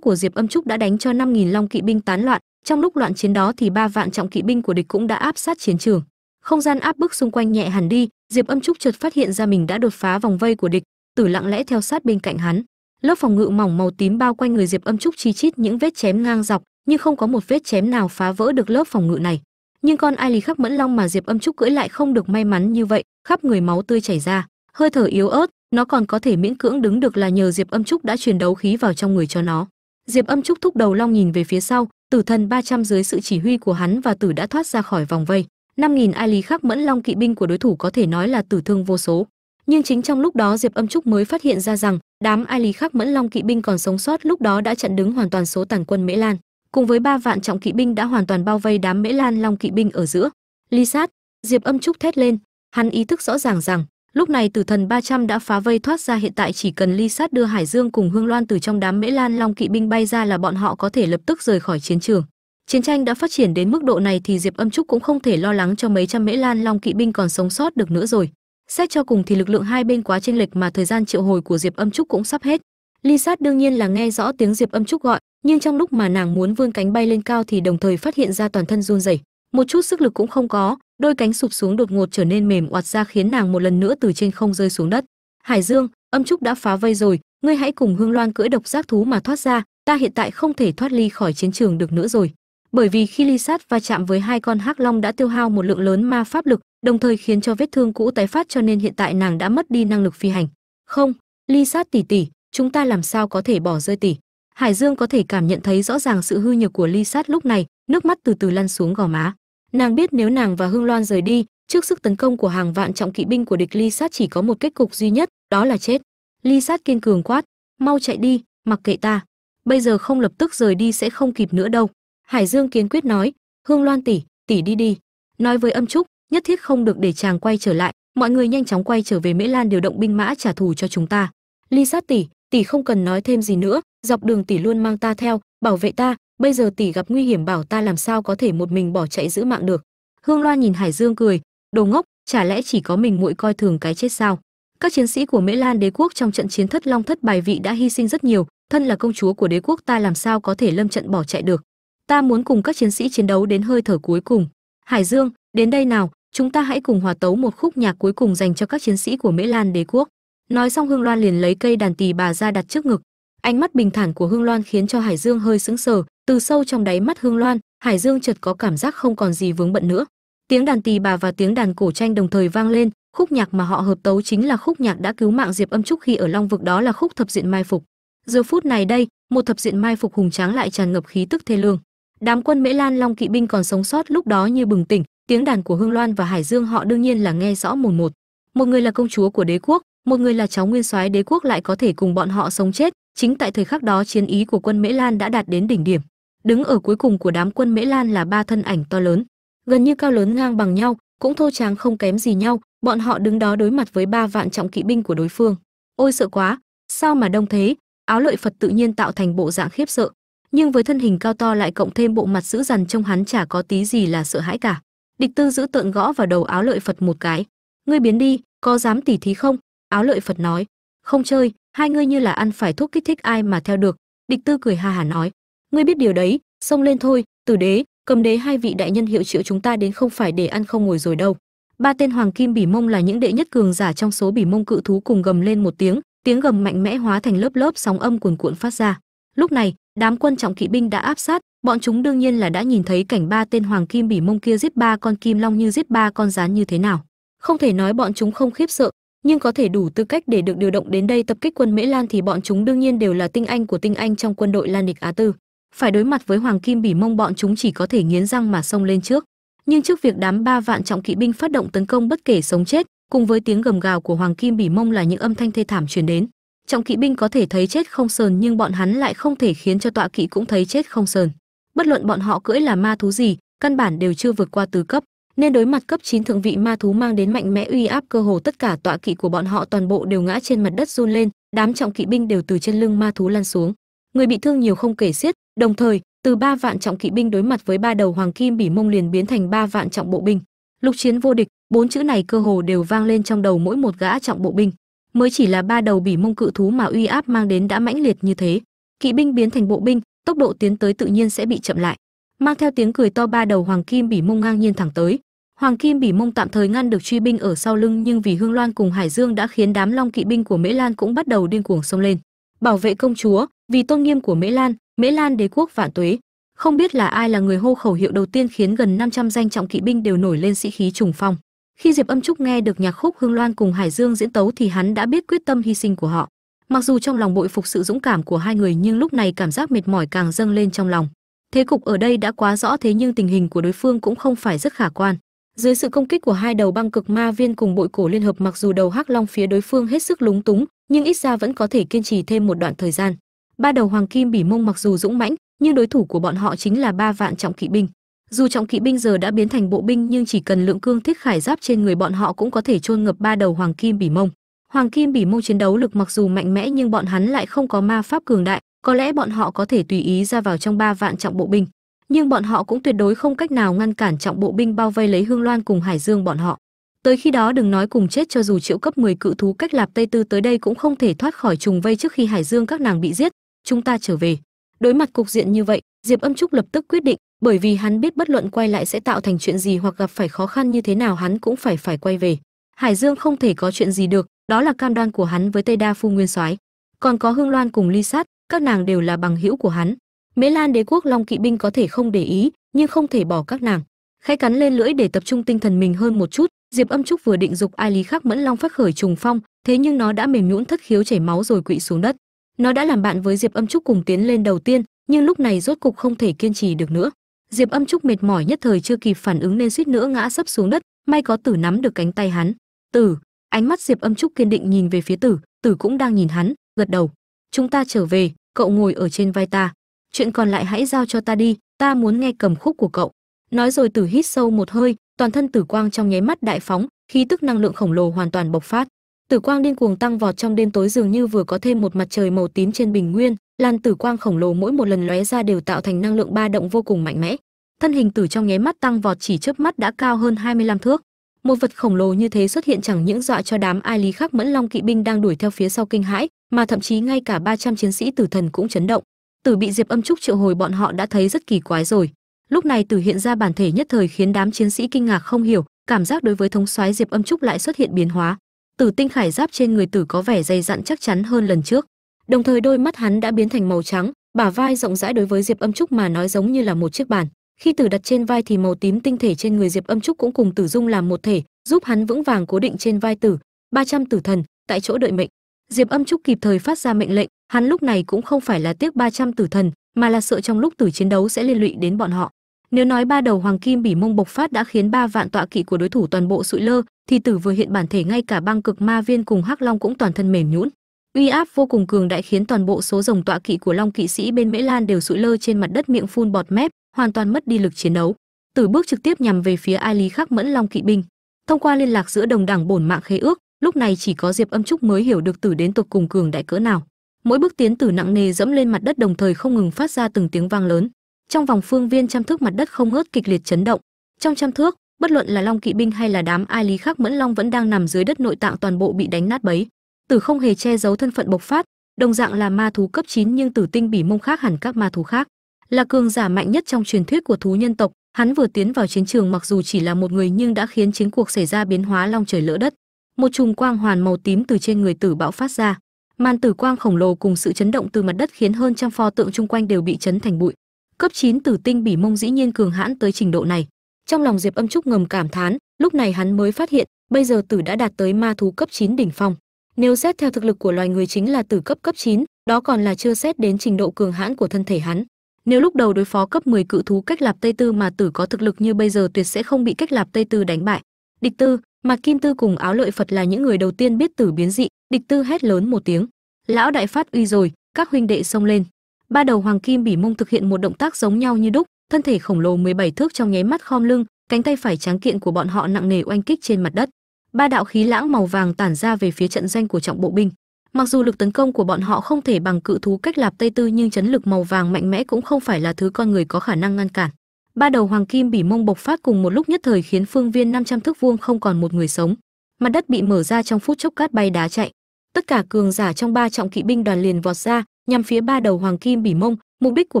của diệp âm trúc đã đánh cho 5.000 long kỵ binh tán loạn, trong lúc loạn chiến đó thì ba vạn trọng kỵ binh của địch cũng đã áp sát chiến trường. Không gian áp bức xung quanh nhẹ hẳn đi, diệp âm trúc chợt phát hiện ra mình đã đột phá vòng vây của địch tử lặng lẽ theo sát bên cạnh hắn. Lớp phòng ngự mỏng màu tím bao quanh người diệp âm trúc chi chít những vết chém ngang dọc, nhưng không có một vết chém nào phá vỡ được lớp phòng ngự này. Nhưng con ai lý khắc mẫn long mà diệp âm trúc cưỡi lại không được may mắn như vậy, khắp người máu tươi chảy ra, hơi thở yếu ớt, nó còn có thể miễn cưỡng đứng được là nhờ diệp âm trúc đã truyền đấu khí vào trong người cho nó. Diệp âm trúc thúc đầu long nhìn về phía sau, tử thần 300 dưới sự chỉ huy của hắn và tử đã thoát ra khỏi vòng vây. 5.000 ai lý khắc mẫn long kỵ binh của đối thủ có thể nói là tử thương vô số nhưng chính trong lúc đó diệp âm trúc mới phát hiện ra rằng đám ai lý khắc mẫn long kỵ binh còn sống sót lúc đó đã chặn đứng hoàn toàn số tàn quân mễ lan. Cùng với ba vạn trọng kỵ binh đã hoàn toàn bao vây đám mễ lan long kỵ binh ở giữa. Ly sát, diệp âm trúc thét lên. Hắn ý thức rõ ràng rằng, lúc này tử thần 300 đã phá vây thoát ra hiện tại chỉ cần ly sát đưa hải dương cùng hương loan từ trong đám mễ lan long kỵ binh bay ra là bọn họ có thể lập tức rời khỏi chiến trường. Chiến tranh đã phát triển đến mức độ này thì diệp âm trúc cũng không thể lo lắng cho mấy trăm mễ lan long kỵ binh còn sống sót được nữa rồi xét cho cùng thì lực lượng hai bên quá chênh lệch mà thời gian triệu hồi của diệp âm trúc cũng sắp hết. Ly sát đương nhiên là nghe rõ tiếng diệp âm trúc gọi, nhưng trong lúc mà nàng muốn vươn cánh bay lên cao thì đồng thời phát hiện ra toàn thân run rẩy. Một chút sức lực cũng không có, đôi cánh sụp xuống đột ngột trở nên mềm oặt ra khiến nàng một lần nữa từ trên không rơi xuống đất. Hải dương, âm trúc đã phá vây rồi, ngươi hãy cùng hương loan cưỡi độc giác thú mà thoát ra, ta hiện tại không thể thoát ly khỏi chiến trường được nữa rồi bởi vì khi ly sát va chạm với hai con hắc long đã tiêu hao một lượng lớn ma pháp lực, đồng thời khiến cho vết thương cũ tái phát cho nên hiện tại nàng đã mất đi năng lực phi hành. Không, ly sát tỷ tỷ chúng ta làm sao có thể bỏ rơi tỷ hải dương có thể cảm nhận thấy rõ ràng sự hư nhược của ly sát lúc này, nước mắt từ từ lăn xuống gò má. Nàng biết nếu nàng và hương loan rời đi, trước sức tấn công của hàng vạn trọng kỵ binh của địch ly sát chỉ có một kết cục duy nhất, đó là chết. Ly sát kiên cường quát, mau chạy đi, mặc kệ ta. Bây giờ không lập tức rời đi sẽ không kịp nữa đâu hải dương kiên quyết nói, hương loan tỷ tỷ đi đi. Nói với âm trúc, nhất thiết không được để chàng quay trở lại, mọi người nhanh chóng quay trở về mễ lan điều động binh mã trả thù cho chúng ta. Ly sát tỷ tỷ không cần nói thêm gì nữa, dọc đường tỷ luôn mang ta theo, bảo vệ ta, bây giờ tỷ gặp nguy hiểm bảo ta làm sao có thể một mình bỏ chạy giữ mạng được. Hương loan nhìn hải dương cười, đồ ngốc, chả lẽ chỉ có mình muội coi thường cái chết sao? Các chiến sĩ của mễ lan đế quốc trong trận chiến thất long thất bài vị đã hy sinh rất nhiều, thân là công chúa của đế quốc ta làm sao có thể lâm trận bỏ chạy được? Ta muốn cùng các chiến sĩ chiến đấu đến hơi thở cuối cùng. Hải dương, đến đây nào, chúng ta hãy cùng hòa tấu một khúc nhạc cuối cùng dành cho các chiến sĩ của mễ lan đế quốc. Nói xong hương loan liền lấy cây đàn tỳ bà ra đặt trước ngực. Ánh mắt bình thản của hương loan khiến cho hải dương hơi sững sờ. Từ sâu trong đáy mắt hương loan, hải dương chợt có cảm giác không còn gì vướng bận nữa. Tiếng đàn tỳ bà và tiếng đàn cổ tranh đồng thời vang lên. Khúc nhạc mà họ hợp tấu chính là khúc nhạc đã cứu mạng diệp âm trúc khi ở long vực đó là khúc thập diện mai phục. Giờ phút này đây, một thập diện mai phục hùng tráng lại tràn ngập khí tức thê lương đám quân mễ lan, long kỵ binh còn sống sót lúc đó như bừng tỉnh. Tiếng đàn của hương loan và hải dương họ đương nhiên là nghe rõ mồn một. Một người là công chúa của đế quốc, một người là cháu nguyên soái đế quốc lại có thể cùng bọn họ sống chết. Chính tại thời khắc đó, chiến ý của quân mễ lan đã đạt đến đỉnh điểm. Đứng ở cuối cùng của đám quân mễ lan là ba thân ảnh to lớn, gần như cao lớn ngang bằng nhau, cũng thô tráng không kém gì nhau. Bọn họ đứng đó đối mặt với ba vạn trọng kỵ binh của đối phương. Ôi sợ quá, sao mà đông thế? Áo lợi phật tự nhiên tạo thành bộ dạng khiếp sợ nhưng với thân hình cao to lại cộng thêm bộ mặt dữ dằn trông hắn chả có tí gì là sợ hãi cả. Địch tư giữ tợn gõ vào đầu áo lợi phật một cái. Ngươi biến đi, có dám tỉ thí không? Áo lợi phật nói. Không chơi, hai ngươi như là ăn phải thuốc kích thích ai mà theo được. Địch tư cười ha hà nói. Ngươi biết điều đấy, xông lên thôi, tử đế, cầm đế hai vị đại nhân hiệu triệu chúng ta đến không phải để ăn không ngồi rồi đâu. Ba tên hoàng kim bỉ mông là những đệ nhất cường giả trong số bỉ mông cự thú cùng gầm lên một tiếng tiếng gầm mạnh mẽ hóa thành lớp lớp sóng âm cuồn cuộn phát ra lúc này, đám quân trọng kỵ binh đã áp sát, bọn chúng đương nhiên là đã nhìn thấy cảnh ba tên hoàng kim bỉ mông kia giết ba con kim long như giết ba con rán như thế nào. Không thể nói bọn chúng không khiếp sợ, nhưng có thể đủ tư cách để được điều động đến đây tập kích quân mễ lan thì bọn chúng đương nhiên đều là tinh anh của tinh anh trong quân đội lan địch á tư. Phải đối mặt với hoàng kim bỉ mông bọn chúng chỉ có thể nghiến răng mà xông lên trước. Nhưng trước việc đám ba vạn trọng kỵ binh phát động tấn công bất kể sống chết, cùng với tiếng gầm gào của hoàng kim bỉ mông là những âm thanh thê thảm truyền đến trọng kỵ binh có thể thấy chết không sờn nhưng bọn hắn lại không thể khiến cho tọa kỵ cũng thấy chết không sờn. Bất luận bọn họ cưỡi là ma thú gì, căn bản đều chưa vượt qua tứ cấp, nên đối mặt cấp 9 thượng vị ma thú mang đến mạnh mẽ uy áp cơ hồ tất cả tọa kỵ của bọn họ toàn bộ đều ngã trên mặt đất run lên, đám trọng kỵ binh đều từ trên lưng ma thú lăn xuống. Người bị thương nhiều không kể xiết, đồng thời, từ ba vạn trọng kỵ binh đối mặt với ba đầu hoàng kim bỉ mông liền biến thành ba vạn trọng bộ binh. Lục chiến vô địch, bốn chữ này cơ hồ đều vang lên trong đầu mỗi một gã trọng bộ binh mới chỉ là ba đầu bỉ mông cự thú mà uy áp mang đến đã mãnh liệt như thế. Kỵ binh biến thành bộ binh, tốc độ tiến tới tự nhiên sẽ bị chậm lại. Mang theo tiếng cười to ba đầu hoàng kim bỉ mông ngang nhiên thẳng tới. Hoàng kim bỉ mông tạm thời ngăn được truy binh ở sau lưng, nhưng vì hương loan cùng hải dương đã khiến đám long kỵ binh của mễ lan cũng bắt đầu điên cuồng xông lên. Bảo vệ công chúa, vì tôn nghiêm của mễ lan mễ lan đế quốc vạn tuế. Không biết là ai là người hô khẩu hiệu đầu tiên khiến gần 500 danh trọng kỵ binh đều nổi lên sĩ khí trùng phong khi diệp âm trúc nghe được nhạc khúc hương loan cùng hải dương diễn tấu thì hắn đã biết quyết tâm hy sinh của họ. Mặc dù trong lòng bội phục sự dũng cảm của hai người nhưng lúc này cảm giác mệt mỏi càng dâng lên trong lòng. Thế cục ở đây đã quá rõ thế nhưng tình hình của đối phương cũng không phải rất khả quan. Dưới sự công kích của hai đầu băng cực ma viên cùng bội cổ liên hợp mặc dù đầu hắc long phía đối phương hết sức lúng túng, nhưng ít ra vẫn có thể kiên trì thêm một đoạn thời gian. Ba đầu hoàng kim bỉ mông mặc dù dũng mãnh, nhưng đối thủ của bọn họ chính là ba vạn trọng kỵ binh dù trọng kỵ binh giờ đã biến thành bộ binh, nhưng chỉ cần lượng cương thiết khải giáp trên người bọn họ cũng có thể chôn ngập ba đầu hoàng kim bỉ mông. Hoàng kim bỉ mông chiến đấu lực mặc dù mạnh mẽ, nhưng bọn hắn lại không có ma pháp cường đại. Có lẽ bọn họ có thể tùy ý ra vào trong ba vạn trọng bộ binh. Nhưng bọn họ cũng tuyệt đối không cách nào ngăn cản trọng bộ binh bao vây lấy hương loan cùng hải dương bọn họ. Tới khi đó đừng nói cùng chết cho dù triệu cấp 10 cự thú cách lạp tây tư tới đây cũng không thể thoát khỏi trùng vây trước khi hải dương các nàng bị giết. Chúng ta trở về. Đối mặt cục diện như vậy, diệp âm trúc lập tức quyết định bởi vì hắn biết bất luận quay lại sẽ tạo thành chuyện gì hoặc gặp phải khó khăn như thế nào, hắn cũng phải phải quay về. Hải dương không thể có chuyện gì được, đó là cam đoan của hắn với tây đa phu nguyên soái. Còn có hương loan cùng ly sát, các nàng đều là bằng hữu của hắn. Mễ lan đế quốc long kỵ binh có thể không để ý, nhưng không thể bỏ các nàng. Khẽ cắn lên lưỡi để tập trung tinh thần mình hơn một chút, diệp âm trúc vừa định dục ai lý khắc mẫn long phát khởi trùng phong, thế nhưng nó đã mềm nhũn thất khiếu chảy máu rồi quỵ xuống đất. Nó đã làm bạn với diệp âm trúc cùng tiến lên đầu tiên, nhưng lúc này rốt cục không thể kiên trì được nữa diệp âm trúc mệt mỏi nhất thời chưa kịp phản ứng nên suýt nữa ngã sấp xuống đất, may có tử nắm được cánh tay hắn. Tử! Ánh mắt diệp âm trúc kiên định nhìn về phía tử tử cũng đang nhìn hắn, gật đầu. Chúng ta trở về, cậu ngồi ở trên vai ta. Chuyện còn lại hãy giao cho ta đi, ta muốn nghe cầm khúc của cậu. Nói rồi tử hít sâu một hơi, toàn thân tử quang trong nháy mắt đại phóng, khí tức năng lượng khổng lồ hoàn toàn bộc phát. Tử quang điên cuồng tăng vọt trong đêm tối dường như vừa có thêm một mặt trời màu tím trên bình nguyên Lan tử quang khổng lồ mỗi một lần lóe ra đều tạo thành năng lượng ba động vô cùng mạnh mẽ. Thân hình tử trong nháy mắt tăng vọt chỉ chớp mắt đã cao hơn 25 thước. Một vật khổng lồ như thế xuất hiện chẳng những dọa cho đám ai lý khắc mẫn long kỵ binh đang đuổi theo phía sau kinh hãi, mà thậm chí ngay cả 300 chiến sĩ tử thần cũng chấn động. Tử bị diệp âm trúc triệu hồi bọn họ đã thấy rất kỳ quái rồi. Lúc này tử hiện ra bản thể nhất thời khiến đám chiến sĩ kinh ngạc không hiểu, cảm giác đối với thống soái diệp âm trúc lại xuất hiện biến hóa. Tử tinh khải giáp trên người tử có vẻ dày dặn chắc chắn hơn lần trước đồng thời đôi mắt hắn đã biến thành màu trắng, bả vai rộng rãi đối với diệp âm trúc mà nói giống như là một chiếc bàn. Khi tử đặt trên vai thì màu tím tinh thể trên người diệp âm trúc cũng cùng tử dung làm một thể, giúp hắn vững vàng cố định trên vai tử. 300 tử thần, tại chỗ đợi mệnh. Diệp âm trúc kịp thời phát ra mệnh lệnh, hắn lúc này cũng không phải là tiếc 300 tử thần, mà là sợ trong lúc tử chiến đấu sẽ liên lụy đến bọn họ. Nếu nói ba đầu hoàng kim bỉ mông bộc phát đã khiến ba vạn tọa kỵ của đối thủ toàn bộ sụi lơ, thì tử vừa hiện bản thể ngay cả băng cực ma viên cùng hắc long cũng toàn thân mềm nhũn uy áp vô cùng cường đại khiến toàn bộ số rồng tọa kỵ của long kỵ sĩ bên mễ lan đều sụi lơ trên mặt đất miệng phun bọt mép, hoàn toàn mất đi lực chiến đấu. Tử bước trực tiếp nhằm về phía ai lý khắc mẫn long kỵ binh. Thông qua liên lạc giữa đồng đảng bổn mạng khế ước, lúc này chỉ có diệp âm trúc mới hiểu được tử đến tột cùng cường đại cỡ nào. Mỗi bước tiến tử nặng nề dẫm lên mặt đất đồng thời không ngừng phát ra từng tiếng vang lớn. Trong vòng phương viên trăm thước mặt đất không ngớt kịch liệt chấn động. Trong trăm thước, bất luận là long kỵ binh hay là đám ai lý khắc mẫn long vẫn đang nằm dưới đất nội tạng toàn bộ bị đánh nát bấy tử không hề che giấu thân phận bộc phát, đồng dạng là ma thú cấp 9 nhưng tử tinh bỉ mông khác hẳn các ma thú khác. Là cường giả mạnh nhất trong truyền thuyết của thú nhân tộc, hắn vừa tiến vào chiến trường mặc dù chỉ là một người nhưng đã khiến chiến cuộc xảy ra biến hóa long trời lỡ đất. Một chùm quang hoàn màu tím từ trên người tử bạo phát ra. Màn tử quang khổng lồ cùng sự chấn động từ mặt đất khiến hơn trăm pho tượng chung quanh đều bị chấn thành bụi. Cấp 9 tử tinh bỉ mông dĩ nhiên cường hãn tới trình độ này. Trong lòng diệp âm trúc ngầm cảm thán, lúc này hắn mới phát hiện, bây giờ tử đã đạt tới ma thú cấp 9 đỉnh phong nếu xét theo thực lực của loài người chính là từ cấp cấp 9, đó còn là chưa xét đến trình độ cường hãn của thân thể hắn. Nếu lúc đầu đối phó cấp 10 cự thú cách lạp tây tư mà tử có thực lực như bây giờ tuyệt sẽ không bị cách lạp tây tư đánh bại. Địch tư mà kim tư cùng áo lợi phật là những người đầu tiên biết tử biến dị địch tư hét lớn một tiếng. Lão đại phát uy rồi các huynh đệ xông lên. Ba đầu hoàng kim bỉ mông thực hiện một động tác giống nhau như đúc thân thể khổng lồ 17 thước trong nháy mắt khom lưng cánh tay phải tráng kiện của bọn họ nặng nề oanh kích trên mặt đất ba đạo khí lãng màu vàng tản ra về phía trận doanh của trọng bộ binh. Mặc dù lực tấn công của bọn họ không thể bằng cự thú cách lạp tây tư, nhưng chấn lực màu vàng mạnh mẽ cũng không phải là thứ con người có khả năng ngăn cản. Ba đầu hoàng kim bỉ mông bộc phát cùng một lúc nhất thời khiến phương viên 500 thước vuông không còn một người sống. Mặt đất bị mở ra trong phút chốc cát bay đá chạy. Tất cả cường giả trong ba trọng kỵ binh đoàn liền vọt ra, nhằm phía ba đầu hoàng kim bỉ mông. Mục đích của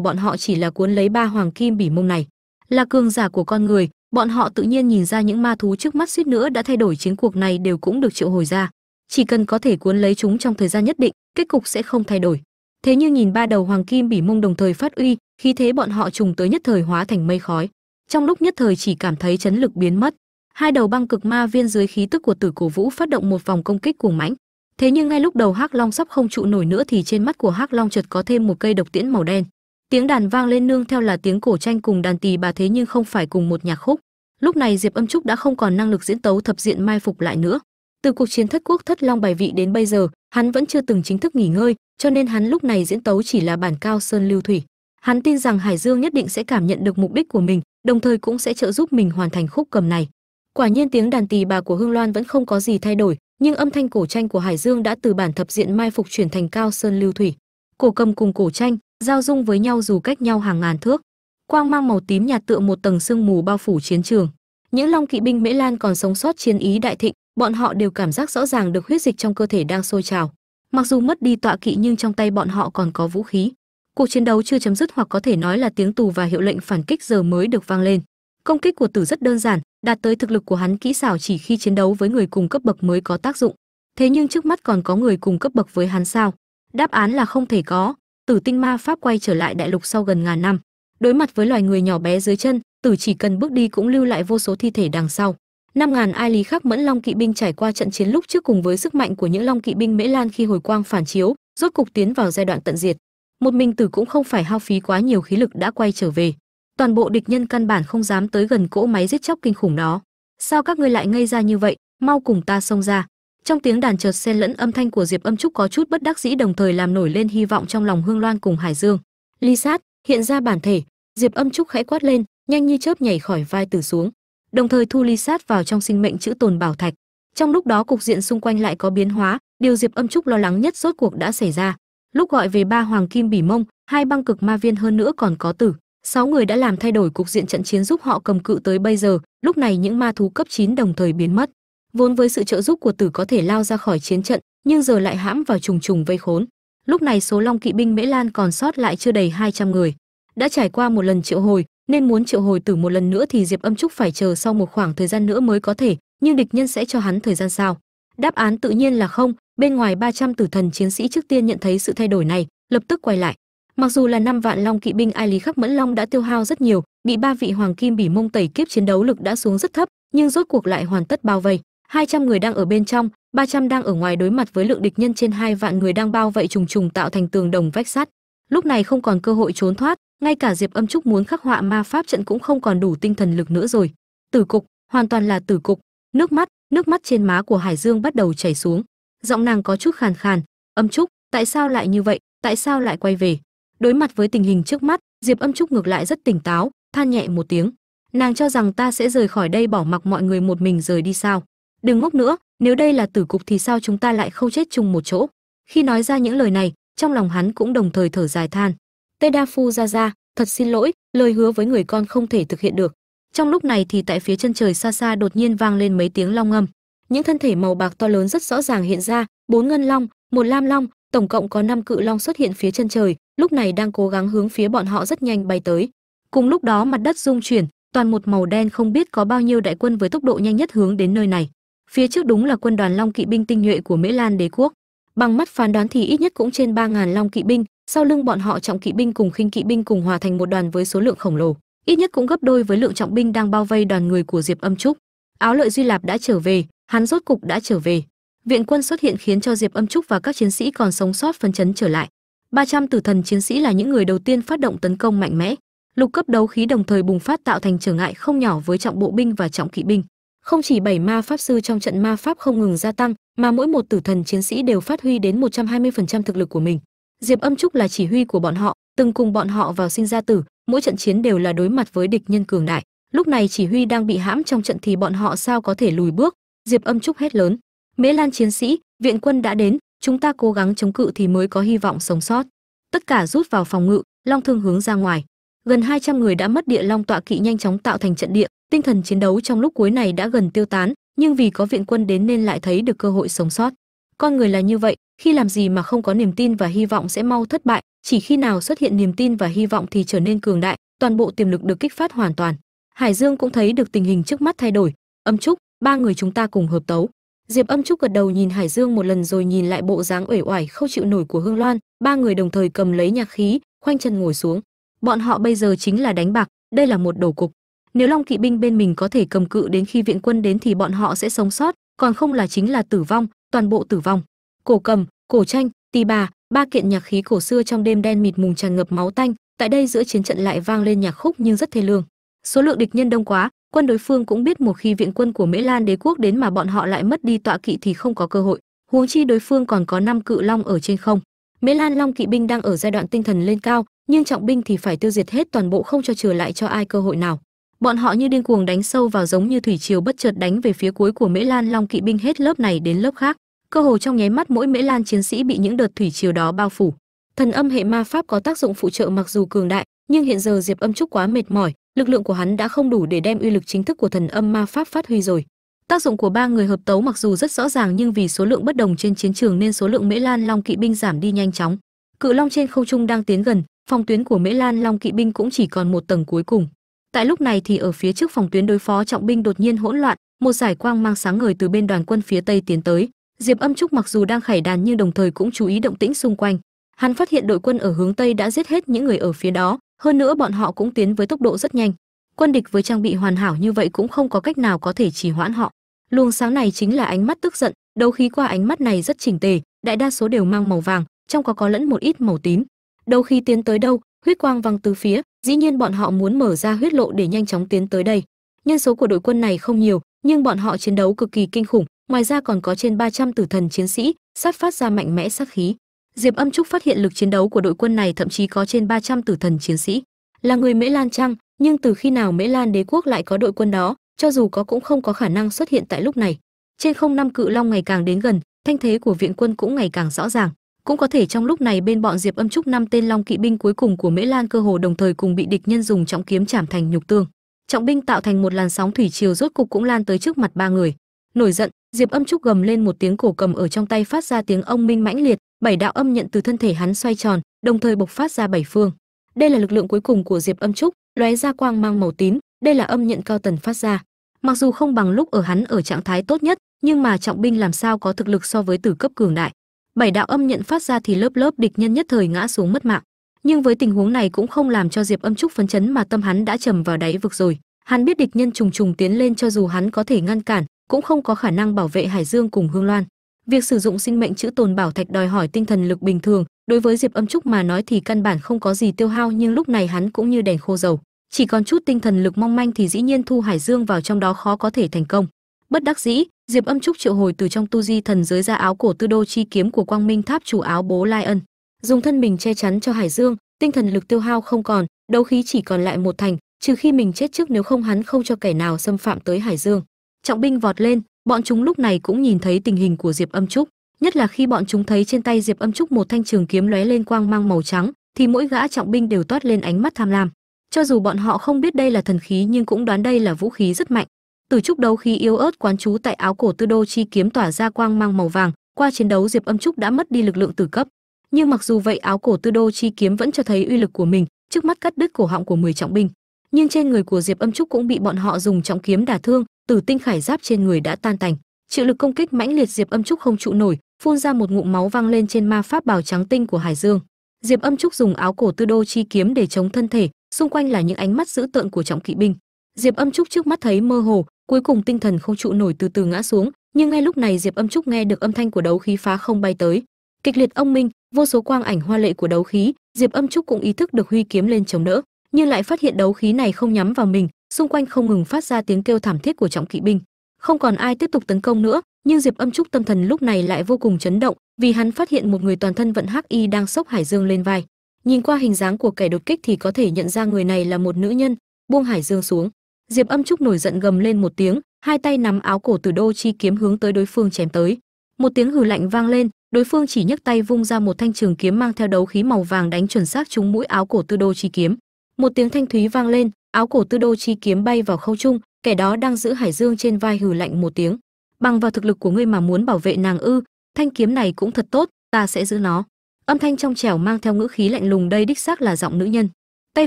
bọn họ chỉ là cuốn lấy ba hoàng kim bỉ mông này là cường giả của con người, bọn họ tự nhiên nhìn ra những ma thú trước mắt suýt nữa đã thay đổi chiến cuộc này đều cũng được triệu hồi ra. Chỉ cần có thể cuốn lấy chúng trong thời gian nhất định, kết cục sẽ không thay đổi. Thế nhưng nhìn ba đầu hoàng kim bỉ mông đồng thời phát uy khi thế bọn họ trùng tới nhất thời hóa thành mây khói. Trong lúc nhất thời chỉ cảm thấy chấn lực biến mất, hai đầu băng cực ma viên dưới khí tức của tử cổ vũ phát động một vòng công kích cuồng mãnh. Thế nhưng ngay lúc đầu hắc long sắp không trụ nổi nữa thì trên mắt của hắc long chợt có thêm một cây độc tiễn màu đen tiếng đàn vang lên nương theo là tiếng cổ tranh cùng đàn tỳ bà thế nhưng không phải cùng một nhạc khúc. Lúc này diệp âm trúc đã không còn năng lực diễn tấu thập diện mai phục lại nữa. Từ cuộc chiến thất quốc thất long bài vị đến bây giờ, hắn vẫn chưa từng chính thức nghỉ ngơi, cho nên hắn lúc này diễn tấu chỉ là bản cao sơn lưu thủy. Hắn tin rằng hải dương nhất định sẽ cảm nhận được mục đích của mình, đồng thời cũng sẽ trợ giúp mình hoàn thành khúc cầm này. Quả nhiên tiếng đàn tỳ bà của hương loan vẫn không có gì thay đổi, nhưng âm thanh cổ tranh của hải dương đã từ bản thập diện mai phục chuyển thành cao sơn lưu thủy. Cổ cầm cùng cổ tranh giao dung với nhau dù cách nhau hàng ngàn thước. Quang mang màu tím nhạt tựa một tầng sương mù bao phủ chiến trường. Những long kỵ binh mễ lan còn sống sót chiến ý đại thịnh, bọn họ đều cảm giác rõ ràng được huyết dịch trong cơ thể đang sôi trào. Mặc dù mất đi tọa kỵ nhưng trong tay bọn họ còn có vũ khí. Cuộc chiến đấu chưa chấm dứt hoặc có thể nói là tiếng tù và hiệu lệnh phản kích giờ mới được vang lên. Công kích của tử rất đơn giản, đạt tới thực lực của hắn kỹ xảo chỉ khi chiến đấu với người cùng cấp bậc mới có tác dụng. Thế nhưng trước mắt còn có người cùng cấp bậc với hắn sao? Đáp án là không thể có tử tinh ma pháp quay trở lại đại lục sau gần ngàn năm. Đối mặt với loài người nhỏ bé dưới chân, tử chỉ cần bước đi cũng lưu lại vô số thi thể đằng sau. Năm ngàn ai lý khắc mẫn long kỵ binh trải qua trận chiến lúc trước cùng với sức mạnh của những long kỵ binh mễ lan khi hồi quang phản chiếu, rốt cục tiến vào giai đoạn tận diệt. Một mình tử cũng không phải hao phí quá nhiều khí lực đã quay trở về. Toàn bộ địch nhân căn bản không dám tới gần cỗ máy giết chóc kinh khủng đó. Sao các ngươi lại ngây ra như vậy? Mau cùng ta xông ra trong tiếng đàn chợt xen lẫn âm thanh của diệp âm trúc có chút bất đắc dĩ đồng thời làm nổi lên hy vọng trong lòng hương loan cùng hải dương. Ly sát, hiện ra bản thể. Diệp âm trúc khẽ quát lên, nhanh như chớp nhảy khỏi vai tử xuống. Đồng thời thu ly sát vào trong sinh mệnh chữ tồn bảo thạch. Trong lúc đó cục diện xung quanh lại có biến hóa, điều diệp âm trúc lo lắng nhất rốt cuộc đã xảy ra. Lúc gọi về ba hoàng kim bỉ mông, hai băng cực ma viên hơn nữa còn có tử. Sáu người đã làm thay đổi cục diện trận chiến giúp họ cầm cự tới bây giờ, lúc này những ma thú cấp 9 đồng thời biến mất vốn với sự trợ giúp của tử có thể lao ra khỏi chiến trận, nhưng giờ lại hãm vào trùng trùng vây khốn. Lúc này số long kỵ binh mễ lan còn sót lại chưa đầy 200 người. Đã trải qua một lần triệu hồi, nên muốn triệu hồi tử một lần nữa thì diệp âm trúc phải chờ sau một khoảng thời gian nữa mới có thể, nhưng địch nhân sẽ cho hắn thời gian sao? Đáp án tự nhiên là không, bên ngoài 300 tử thần chiến sĩ trước tiên nhận thấy sự thay đổi này, lập tức quay lại. Mặc dù là năm vạn long kỵ binh ai lý khắc mẫn long đã tiêu hao rất nhiều, bị ba vị hoàng kim bỉ mông tẩy kiếp chiến đấu lực đã xuống rất thấp, nhưng rốt cuộc lại hoàn tất bao vây. 200 người đang ở bên trong 300 đang ở ngoài đối mặt với lượng địch nhân trên hai vạn người đang bao vây trùng trùng tạo thành tường đồng vách sắt. Lúc này không còn cơ hội trốn thoát, ngay cả diệp âm trúc muốn khắc họa ma pháp trận cũng không còn đủ tinh thần lực nữa rồi. Tử cục, hoàn toàn là tử cục. Nước mắt nước mắt trên má của hải dương bắt đầu chảy xuống. Giọng nàng có chút khàn khàn. Âm trúc, tại sao lại như vậy? Tại sao lại quay về? Đối mặt với tình hình trước mắt, diệp âm trúc ngược lại rất tỉnh táo, than nhẹ một tiếng. Nàng cho rằng ta sẽ rời khỏi đây bỏ mặc mọi người một mình rời đi sao? Đừng ngốc nữa, nếu đây là tử cục thì sao chúng ta lại không chết chung một chỗ? Khi nói ra những lời này, trong lòng hắn cũng đồng thời thở dài than. Tê đa phu ra ra thật xin lỗi, lời hứa với người con không thể thực hiện được. Trong lúc này thì tại phía chân trời xa xa đột nhiên vang lên mấy tiếng long âm những thân thể màu bạc to lớn rất rõ ràng hiện ra, bốn ngân long, một lam long, tổng cộng có năm cự long xuất hiện phía chân trời, lúc này đang cố gắng hướng phía bọn họ rất nhanh bay tới. Cùng lúc đó mặt đất rung chuyển, toàn một màu đen không biết có bao nhiêu đại quân với tốc độ nhanh nhất hướng đến nơi này phía trước đúng là quân đoàn long kỵ binh tinh nhuệ của mễ lan đế quốc. Bằng mắt phán đoán thì ít nhất cũng trên ba ngàn long kỵ binh, sau lưng bọn họ trọng kỵ binh cùng khinh kỵ binh cùng hòa thành một đoàn với số lượng khổng lồ. Ít nhất cũng gấp đôi với lượng trọng binh đang bao vây đoàn người của diệp âm trúc. Áo lợi duy lạp đã trở về hắn rốt cục đã trở về. Viện quân xuất hiện khiến cho diệp âm trúc và các chiến sĩ còn sống sót phấn chấn trở lại. 300 tử thần chiến sĩ là những người đầu tiên phát động tấn công mạnh mẽ. Lục cấp đấu khí đồng thời bùng phát tạo thành trở ngại không nhỏ với trọng bộ binh và trọng kỵ binh không chỉ bảy ma pháp sư trong trận ma pháp không ngừng gia tăng, mà mỗi một tử thần chiến sĩ đều phát huy đến 120% thực lực của mình. Diệp âm trúc là chỉ huy của bọn họ, từng cùng bọn họ vào sinh ra tử, mỗi trận chiến đều là đối mặt với địch nhân cường đại. Lúc này chỉ huy đang bị hãm trong trận thì bọn họ sao có thể lùi bước? Diệp âm trúc hét lớn. Mễ lan chiến sĩ, viện quân đã đến, chúng ta cố gắng chống cự thì mới có hy vọng sống sót. Tất cả rút vào phòng ngự, long thương hướng ra ngoài. Gần 200 người đã mất địa long tọa kỵ nhanh chóng tạo thành trận địa tinh thần chiến đấu trong lúc cuối này đã gần tiêu tán, nhưng vì có viện quân đến nên lại thấy được cơ hội sống sót. Con người là như vậy, khi làm gì mà không có niềm tin và hy vọng sẽ mau thất bại, chỉ khi nào xuất hiện niềm tin và hy vọng thì trở nên cường đại, toàn bộ tiềm lực được kích phát hoàn toàn. Hải dương cũng thấy được tình hình trước mắt thay đổi. Âm trúc, ba người chúng ta cùng hợp tấu. Diệp âm trúc gật đầu nhìn hải dương một lần rồi nhìn lại bộ dáng uể oải, không chịu nổi của hương loan. Ba người đồng thời cầm lấy nhạc khí, khoanh chân ngồi xuống. Bọn họ bây giờ chính là đánh bạc, đây là một đầu cục nếu long kỵ binh bên mình có thể cầm cự đến khi viện quân đến thì bọn họ sẽ sống sót, còn không là chính là tử vong, toàn bộ tử vong. Cổ cầm, cổ tranh Tì bà, ba kiện nhạc khí cổ xưa trong đêm đen mịt mùng tràn ngập máu tanh, tại đây giữa chiến trận lại vang lên nhạc khúc nhưng rất thê lương. Số lượng địch nhân đông quá, quân đối phương cũng biết một khi viện quân của mễ lan đế quốc đến mà bọn họ lại mất đi tọa kỵ thì không có cơ hội. Huống chi đối phương còn có năm cự long ở trên không. Mễ lan long kỵ binh đang ở giai đoạn tinh thần lên cao, nhưng trọng binh thì phải tiêu diệt hết toàn bộ không cho trừ lại cho ai cơ hội nào bọn họ như điên cuồng đánh sâu vào giống như thủy triều bất chợt đánh về phía cuối của mễ lan long kỵ binh hết lớp này đến lớp khác. Cơ hồ trong nháy mắt mỗi mễ lan chiến sĩ bị những đợt thủy triều đó bao phủ. Thần âm hệ ma pháp có tác dụng phụ trợ mặc dù cường đại, nhưng hiện giờ diệp âm trúc quá mệt mỏi, lực lượng của hắn đã không đủ để đem uy lực chính thức của thần âm ma pháp phát huy rồi. Tác dụng của ba người hợp tấu mặc dù rất rõ ràng nhưng vì số lượng bất đồng trên chiến trường nên số lượng mễ lan long kỵ binh giảm đi nhanh chóng. Cự long trên không trung đang tiến gần, phòng tuyến của mễ lan long kỵ binh cũng chỉ còn một tầng cuối cùng tại lúc này thì ở phía trước phòng tuyến đối phó trọng binh đột nhiên hỗn loạn, một giải quang mang sáng ngời từ bên đoàn quân phía tây tiến tới. Diệp âm trúc mặc dù đang khải đàn nhưng đồng thời cũng chú ý động tĩnh xung quanh. Hắn phát hiện đội quân ở hướng tây đã giết hết những người ở phía đó, hơn nữa bọn họ cũng tiến với tốc độ rất nhanh. Quân địch với trang bị hoàn hảo như vậy cũng không có cách nào có thể trì hoãn họ. Luồng sáng này chính là ánh mắt tức giận, đấu khí qua ánh mắt này rất chỉnh tề, đại đa số đều mang màu vàng, trong có có lẫn một ít màu tím. Đấu khí tiến tới đâu huyết quang văng từ phía, dĩ nhiên bọn họ muốn mở ra huyết lộ để nhanh chóng tiến tới đây. Nhân số của đội quân này không nhiều, nhưng bọn họ chiến đấu cực kỳ kinh khủng, ngoài ra còn có trên 300 tử thần chiến sĩ, sát phát ra mạnh mẽ sát khí. Diệp âm trúc phát hiện lực chiến đấu của đội quân này thậm chí có trên 300 tử thần chiến sĩ. Là người mễ lan trăng nhưng từ khi nào mễ lan đế quốc lại có đội quân đó, cho dù có cũng không có khả năng xuất hiện tại lúc này. Trên không năm cự long ngày càng đến gần, thanh thế của viện quân cũng ngày càng rõ ràng cũng có thể trong lúc này bên bọn diệp âm trúc năm tên long kỵ binh cuối cùng của mễ lan cơ hồ đồng thời cùng bị địch nhân dùng trọng kiếm chảm thành nhục tương. Trọng binh tạo thành một làn sóng thủy triều rốt cục cũng lan tới trước mặt ba người. Nổi giận, diệp âm trúc gầm lên một tiếng cổ cầm ở trong tay phát ra tiếng ông minh mãnh liệt, bảy đạo âm nhận từ thân thể hắn xoay tròn, đồng thời bộc phát ra bảy phương. Đây là lực lượng cuối cùng của diệp âm trúc, lóe ra quang mang màu tím, đây là âm nhận cao tần phát ra. Mặc dù không bằng lúc ở hắn ở trạng thái tốt nhất, nhưng mà trọng binh làm sao có thực lực so với tử cấp cường đại bảy đạo âm nhận phát ra thì lớp lớp địch nhân nhất thời ngã xuống mất mạng. Nhưng với tình huống này cũng không làm cho diệp âm trúc phấn chấn mà tâm hắn đã trầm vào đáy vực rồi. Hắn biết địch nhân trùng trùng tiến lên cho dù hắn có thể ngăn cản, cũng không có khả năng bảo vệ hải dương cùng hương loan. Việc sử dụng sinh mệnh chữ tồn bảo thạch đòi hỏi tinh thần lực bình thường, đối với diệp âm trúc mà nói thì căn bản không có gì tiêu hao nhưng lúc này hắn cũng như đèn khô dầu. Chỉ còn chút tinh thần lực mong manh thì dĩ nhiên thu hải dương vào trong đó khó có thể thành công bất đắc dĩ, diệp âm trúc triệu hồi từ trong tu di thần giới ra áo cổ tư đô chi kiếm của quang minh tháp chủ áo bố lai ân. Dùng thân mình che chắn cho hải dương, tinh thần lực tiêu hao không còn, đấu khí chỉ còn lại một thành, trừ khi mình chết trước nếu không hắn không cho kẻ nào xâm phạm tới hải dương. Trọng binh vọt lên, bọn chúng lúc này cũng nhìn thấy tình hình của diệp âm trúc. Nhất là khi bọn chúng thấy trên tay diệp âm trúc một thanh trường kiếm lóe lên quang mang màu trắng, thì mỗi gã trọng binh đều toát lên ánh mắt tham lam. Cho dù bọn họ không biết đây là thần khí nhưng cũng đoán đây là vũ khí rất mạnh từ trúc đấu khí yếu ớt quán trú tại áo cổ tư đô chi kiếm tỏa ra quang mang màu vàng, qua chiến đấu diệp âm trúc đã mất đi lực lượng tử cấp. Nhưng mặc dù vậy, áo cổ tư đô chi kiếm vẫn cho thấy uy lực của mình, trước mắt cắt đứt cổ họng của 10 trọng binh. Nhưng trên người của diệp âm trúc cũng bị bọn họ dùng trọng kiếm đả thương, tử tinh khải giáp trên người đã tan tành. Chịu lực công kích mãnh liệt, diệp âm trúc không trụ nổi, phun ra một ngụm máu văng lên trên ma pháp bào trắng tinh của hải dương. Diệp âm trúc dùng áo cổ tư đô chi kiếm để chống thân thể, xung quanh là những ánh mắt dữ tợn của trọng kỵ binh. Diệp âm trúc trước mắt thấy mơ hồ cuối cùng tinh thần không trụ nổi từ từ ngã xuống, nhưng ngay lúc này diệp âm trúc nghe được âm thanh của đấu khí phá không bay tới. Kịch liệt ông minh, vô số quang ảnh hoa lệ của đấu khí, diệp âm trúc cũng ý thức được huy kiếm lên chống đỡ, nhưng lại phát hiện đấu khí này không nhắm vào mình, xung quanh không ngừng phát ra tiếng kêu thảm thiết của trọng kỵ binh. Không còn ai tiếp tục tấn công nữa, nhưng diệp âm trúc tâm thần lúc này lại vô cùng chấn động, vì hắn phát hiện một người toàn thân vận hắc y đang sốc hải dương lên vai. Nhìn qua hình dáng của kẻ đột kích thì có thể nhận ra người này là một nữ nhân, buông hải dương xuống diệp âm trúc nổi giận gầm lên một tiếng, hai tay nắm áo cổ tử đô chi kiếm hướng tới đối phương chém tới. Một tiếng hừ lạnh vang lên, đối phương chỉ nhấc tay vung ra một thanh trường kiếm mang theo đấu khí màu vàng đánh chuẩn xác trúng mũi áo cổ tư đô chi kiếm. Một tiếng thanh thúy vang lên, áo cổ tư đô chi kiếm bay vào khâu trung, kẻ đó đang giữ hải dương trên vai hừ lạnh một tiếng. Bằng vào thực lực của ngươi mà muốn bảo vệ nàng ư, thanh kiếm này cũng thật tốt, ta sẽ giữ nó. Âm thanh trong trẻo mang theo ngữ khí lạnh lùng đây đích xác là giọng nữ nhân. Tay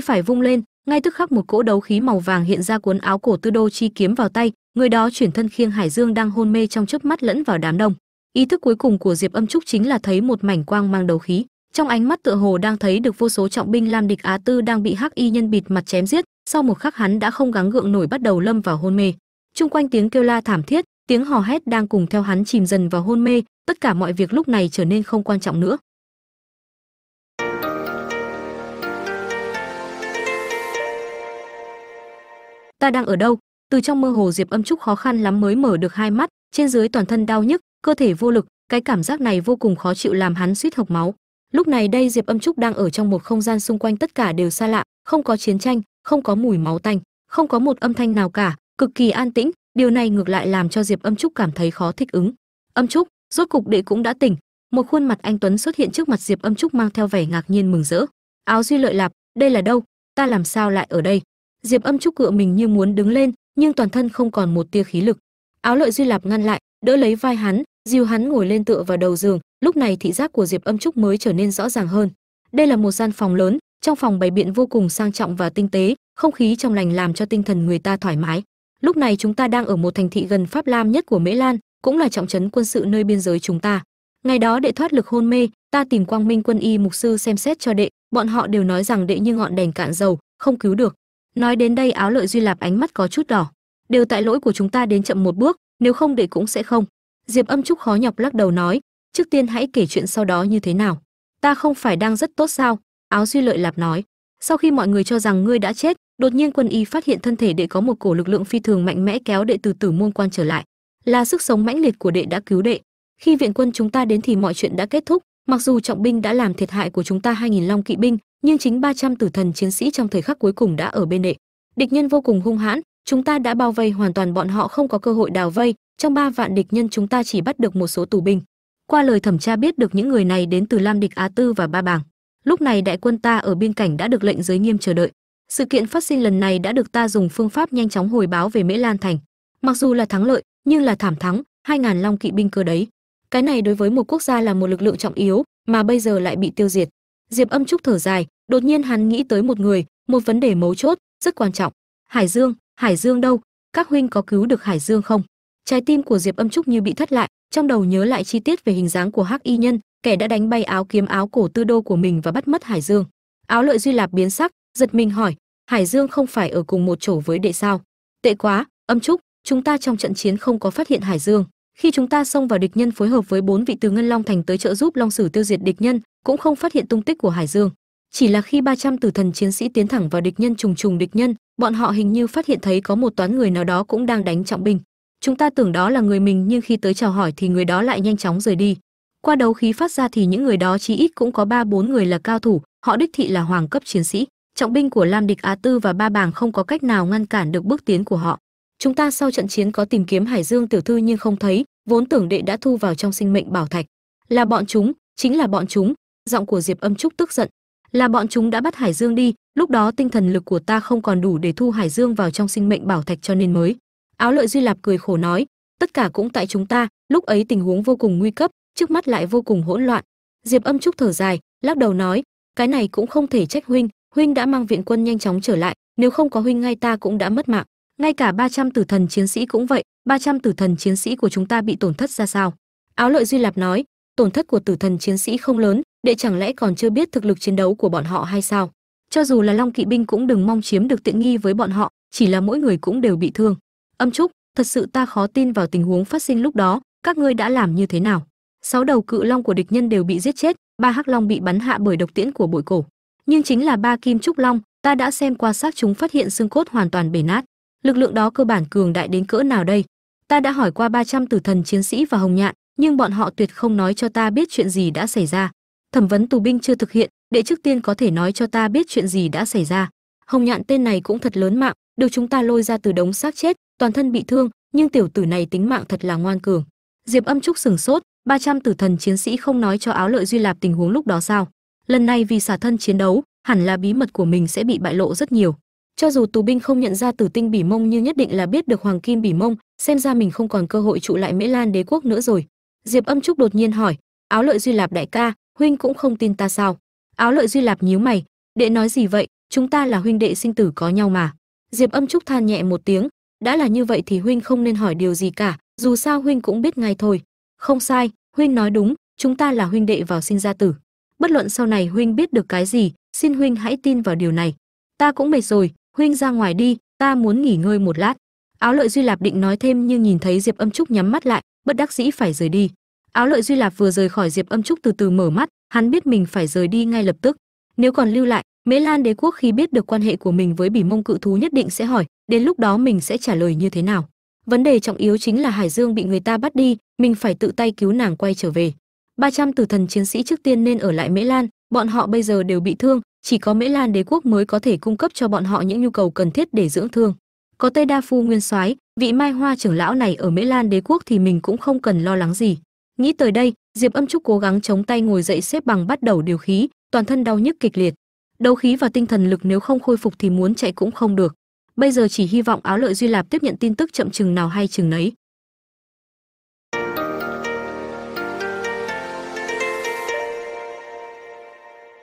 phải vung lên ngay tức khắc một cỗ đấu khí màu vàng hiện ra cuốn áo cổ tư đô chi kiếm vào tay, người đó chuyển thân khiêng hải dương đang hôn mê trong chớp mắt lẫn vào đám đông. Ý thức cuối cùng của diệp âm trúc chính là thấy một mảnh quang mang đấu khí. Trong ánh mắt tựa hồ đang thấy được vô số trọng binh lam địch á tư đang bị hắc y nhân bịt mặt chém giết, sau một khắc hắn đã không gắng gượng nổi bắt đầu lâm vào hôn mê. Chung quanh tiếng kêu la thảm thiết, tiếng hò hét đang cùng theo hắn chìm dần vào hôn mê, tất cả mọi việc lúc này trở nên không quan trọng nữa. Ta đang ở đâu? Từ trong mơ hồ diệp âm trúc khó khăn lắm mới mở được hai mắt, trên dưới toàn thân đau nhức, cơ thể vô lực, cái cảm giác này vô cùng khó chịu làm hắn suýt hộc máu. Lúc này đây diệp âm trúc đang ở trong một không gian xung quanh tất cả đều xa lạ, không có chiến tranh, không có mùi máu tanh, không có một âm thanh nào cả, cực kỳ an tĩnh, điều này ngược lại làm cho diệp âm trúc cảm thấy khó thích ứng. Âm trúc, rốt cục đệ cũng đã tỉnh. Một khuôn mặt anh tuấn xuất hiện trước mặt diệp âm trúc mang theo vẻ ngạc nhiên mừng rỡ. Áo duy lợi lạp, đây là đâu? Ta làm sao lại ở đây? Diệp âm trúc cựa mình như muốn đứng lên, nhưng toàn thân không còn một tia khí lực. Áo lợi duy lạp ngăn lại, đỡ lấy vai hắn, dìu hắn ngồi lên tựa vào đầu giường, lúc này thị giác của diệp âm trúc mới trở nên rõ ràng hơn. Đây là một gian phòng lớn, trong phòng bày biện vô cùng sang trọng và tinh tế, không khí trong lành làm cho tinh thần người ta thoải mái. Lúc này chúng ta đang ở một thành thị gần pháp lam nhất của mễ lan, cũng là trọng trấn quân sự nơi biên giới chúng ta. Ngày đó đệ thoát lực hôn mê, ta tìm quang minh quân y mục sư xem xét cho đệ, bọn họ đều nói rằng đệ như ngọn đèn cạn dầu, không cứu được nói đến đây áo lợi duy lạp ánh mắt có chút đỏ. Đều tại lỗi của chúng ta đến chậm một bước, nếu không để cũng sẽ không. Diệp âm trúc khó nhọc lắc đầu nói, trước tiên hãy kể chuyện sau đó như thế nào. Ta không phải đang rất tốt sao? Áo duy lợi lạp nói, sau khi mọi người cho rằng ngươi đã chết, đột nhiên quân y phát hiện thân thể đệ có một cổ lực lượng phi thường mạnh mẽ kéo đệ từ tử môn quan trở lại. Là sức sống mãnh liệt của đệ đã cứu đệ. Khi viện quân chúng ta đến thì mọi chuyện đã kết thúc, mặc dù trọng binh đã làm thiệt hại của chúng ta 2.000 long kỵ binh nhưng chính 300 tử thần chiến sĩ trong thời khắc cuối cùng đã ở bên đệ địch nhân vô cùng hung hãn, chúng ta đã bao vây hoàn toàn bọn họ không có cơ hội đào vây. Trong ba vạn địch nhân chúng ta chỉ bắt được một số tù binh. Qua lời thẩm tra biết được những người này đến từ lam địch á tư và ba bàng. Lúc này đại quân ta ở biên cảnh đã được lệnh giới nghiêm chờ đợi. Sự kiện phát sinh lần này đã được ta dùng phương pháp nhanh chóng hồi báo về mễ lan thành. Mặc dù là thắng lợi, nhưng là thảm thắng, hai ngàn long kỵ binh cơ đấy. Cái này đối với một quốc gia là một lực lượng trọng yếu, mà bây giờ lại bị tiêu diệt diệp âm trúc thở dài, đột nhiên hắn nghĩ tới một người, một vấn đề mấu chốt, rất quan trọng. Hải dương hải dương đâu? Các huynh có cứu được hải dương không? Trái tim của diệp âm trúc như bị thất lại, trong đầu nhớ lại chi tiết về hình dáng của hắc y nhân, kẻ đã đánh bay áo kiếm áo cổ tư đô của mình và bắt mất hải dương. Áo lợi duy lạp biến sắc, giật mình hỏi, hải dương không phải ở cùng một chỗ với đệ sao? Tệ quá, âm trúc, chúng ta trong trận chiến không có phát hiện hải dương. Khi chúng ta xông vào địch nhân phối hợp với bốn vị từ ngân long thành tới trợ giúp long sử tiêu diệt địch nhân cũng không phát hiện tung tích của hải dương. Chỉ là khi 300 tử thần chiến sĩ tiến thẳng vào địch nhân trùng trùng địch nhân, bọn họ hình như phát hiện thấy có một toán người nào đó cũng đang đánh trọng binh. Chúng ta tưởng đó là người mình, nhưng khi tới chào hỏi thì người đó lại nhanh chóng rời đi. Qua đấu khí phát ra thì những người đó chí ít cũng có ba bốn người là cao thủ, họ đích thị là hoàng cấp chiến sĩ. Trọng binh của lam địch á tư và ba bàng không có cách nào ngăn cản được bước tiến của họ. Chúng ta sau trận chiến có tìm kiếm hải dương tiểu thư nhưng không thấy, vốn tưởng đệ đã thu vào trong sinh mệnh bảo thạch. Là bọn chúng, chính là bọn chúng giọng của diệp âm trúc tức giận. Là bọn chúng đã bắt hải dương đi, lúc đó tinh thần lực của ta không còn đủ để thu hải dương vào trong sinh mệnh bảo thạch cho nên mới. Áo lợi duy lạp cười khổ nói, tất cả cũng tại chúng ta, lúc ấy tình huống vô cùng nguy cấp, trước mắt lại vô cùng hỗn loạn. Diệp âm trúc thở dài, lắc đầu nói, cái này cũng không thể trách huynh huynh đã mang viện quân nhanh chóng trở lại, nếu không có huynh ngay ta cũng đã mất mạng. Ngay cả 300 tử thần chiến sĩ cũng vậy 300 tử thần chiến sĩ của chúng ta bị tổn thất ra sao? Áo lợi duy lạp nói, tổn thất của tử thần chiến sĩ không lớn đệ chẳng lẽ còn chưa biết thực lực chiến đấu của bọn họ hay sao? Cho dù là long kỵ binh cũng đừng mong chiếm được tiện nghi với bọn họ, chỉ là mỗi người cũng đều bị thương. Âm trúc, thật sự ta khó tin vào tình huống phát sinh lúc đó, các ngươi đã làm như thế nào? Sáu đầu cự long của địch nhân đều bị giết chết, ba hắc long bị bắn hạ bởi độc tiễn của bội cổ. Nhưng chính là ba kim trúc long, ta đã xem qua xác chúng phát hiện xương cốt hoàn toàn bể nát. Lực lượng đó cơ bản cường đại đến cỡ nào đây? Ta đã hỏi qua 300 tử thần chiến sĩ và hồng nhạn, nhưng bọn họ tuyệt không nói cho ta biết chuyện gì đã xảy ra thẩm vấn tù binh chưa thực hiện, đệ trước tiên có thể nói cho ta biết chuyện gì đã xảy ra. Hồng nhạn tên này cũng thật lớn mạng, được chúng ta lôi ra từ đống xác chết, toàn thân bị thương, nhưng tiểu tử này tính mạng thật là ngoan cường. Diệp âm trúc sừng sốt 300 tử thần chiến sĩ không nói cho áo lợi duy lạp tình huống lúc đó sao? Lần này vì xả thân chiến đấu, hẳn là bí mật của mình sẽ bị bại lộ rất nhiều. Cho dù tù binh không nhận ra tử tinh bỉ mông nhưng nhất định là biết được hoàng kim bỉ mông, xem ra mình không còn cơ hội trụ lại mễ lan đế quốc nữa rồi. Diệp âm trúc đột nhiên hỏi, áo lợi duy lạp đại ca huynh cũng không tin ta sao? Áo lợi duy lạp nhíu mày, đệ nói gì vậy? Chúng ta là huynh đệ sinh tử có nhau mà. Diệp âm trúc than nhẹ một tiếng, đã là như vậy thì huynh không nên hỏi điều gì cả, dù sao huynh cũng biết ngay thôi. Không sai, huynh nói đúng, chúng ta là huynh đệ vào sinh ra tử. Bất luận sau này huynh biết được cái gì, xin huynh hãy tin vào điều này. Ta cũng mệt rồi, huynh ra ngoài đi, ta muốn nghỉ ngơi một lát. Áo lợi duy lạp định nói thêm nhưng nhìn thấy diệp âm trúc nhắm mắt lại, bất đắc dĩ phải rời đi áo lợi duy lạp vừa rời khỏi diệp âm trúc từ từ mở mắt, hắn biết mình phải rời đi ngay lập tức. Nếu còn lưu lại, mễ lan đế quốc khi biết được quan hệ của mình với bỉ mông cự thú nhất định sẽ hỏi, đến lúc đó mình sẽ trả lời như thế nào. Vấn đề trọng yếu chính là hải dương bị người ta bắt đi, mình phải tự tay cứu nàng quay trở về. 300 tử thần chiến sĩ trước tiên nên ở lại mễ lan, bọn họ bây giờ đều bị thương, chỉ có mễ lan đế quốc mới có thể cung cấp cho bọn họ những nhu cầu cần thiết để dưỡng thương. Có tây đa phu nguyên soái, vị mai hoa trưởng lão này ở mễ lan đế quốc thì mình cũng không cần lo lắng gì nghĩ tới đây, diệp âm trúc cố gắng chống tay ngồi dậy xếp bằng bắt đầu điều khí, toàn thân đau nhức kịch liệt. Đấu khí và tinh thần lực nếu không khôi phục thì muốn chạy cũng không được. Bây giờ chỉ hy vọng áo lợi duy lạp tiếp nhận tin tức chậm chừng nào hay chừng nấy.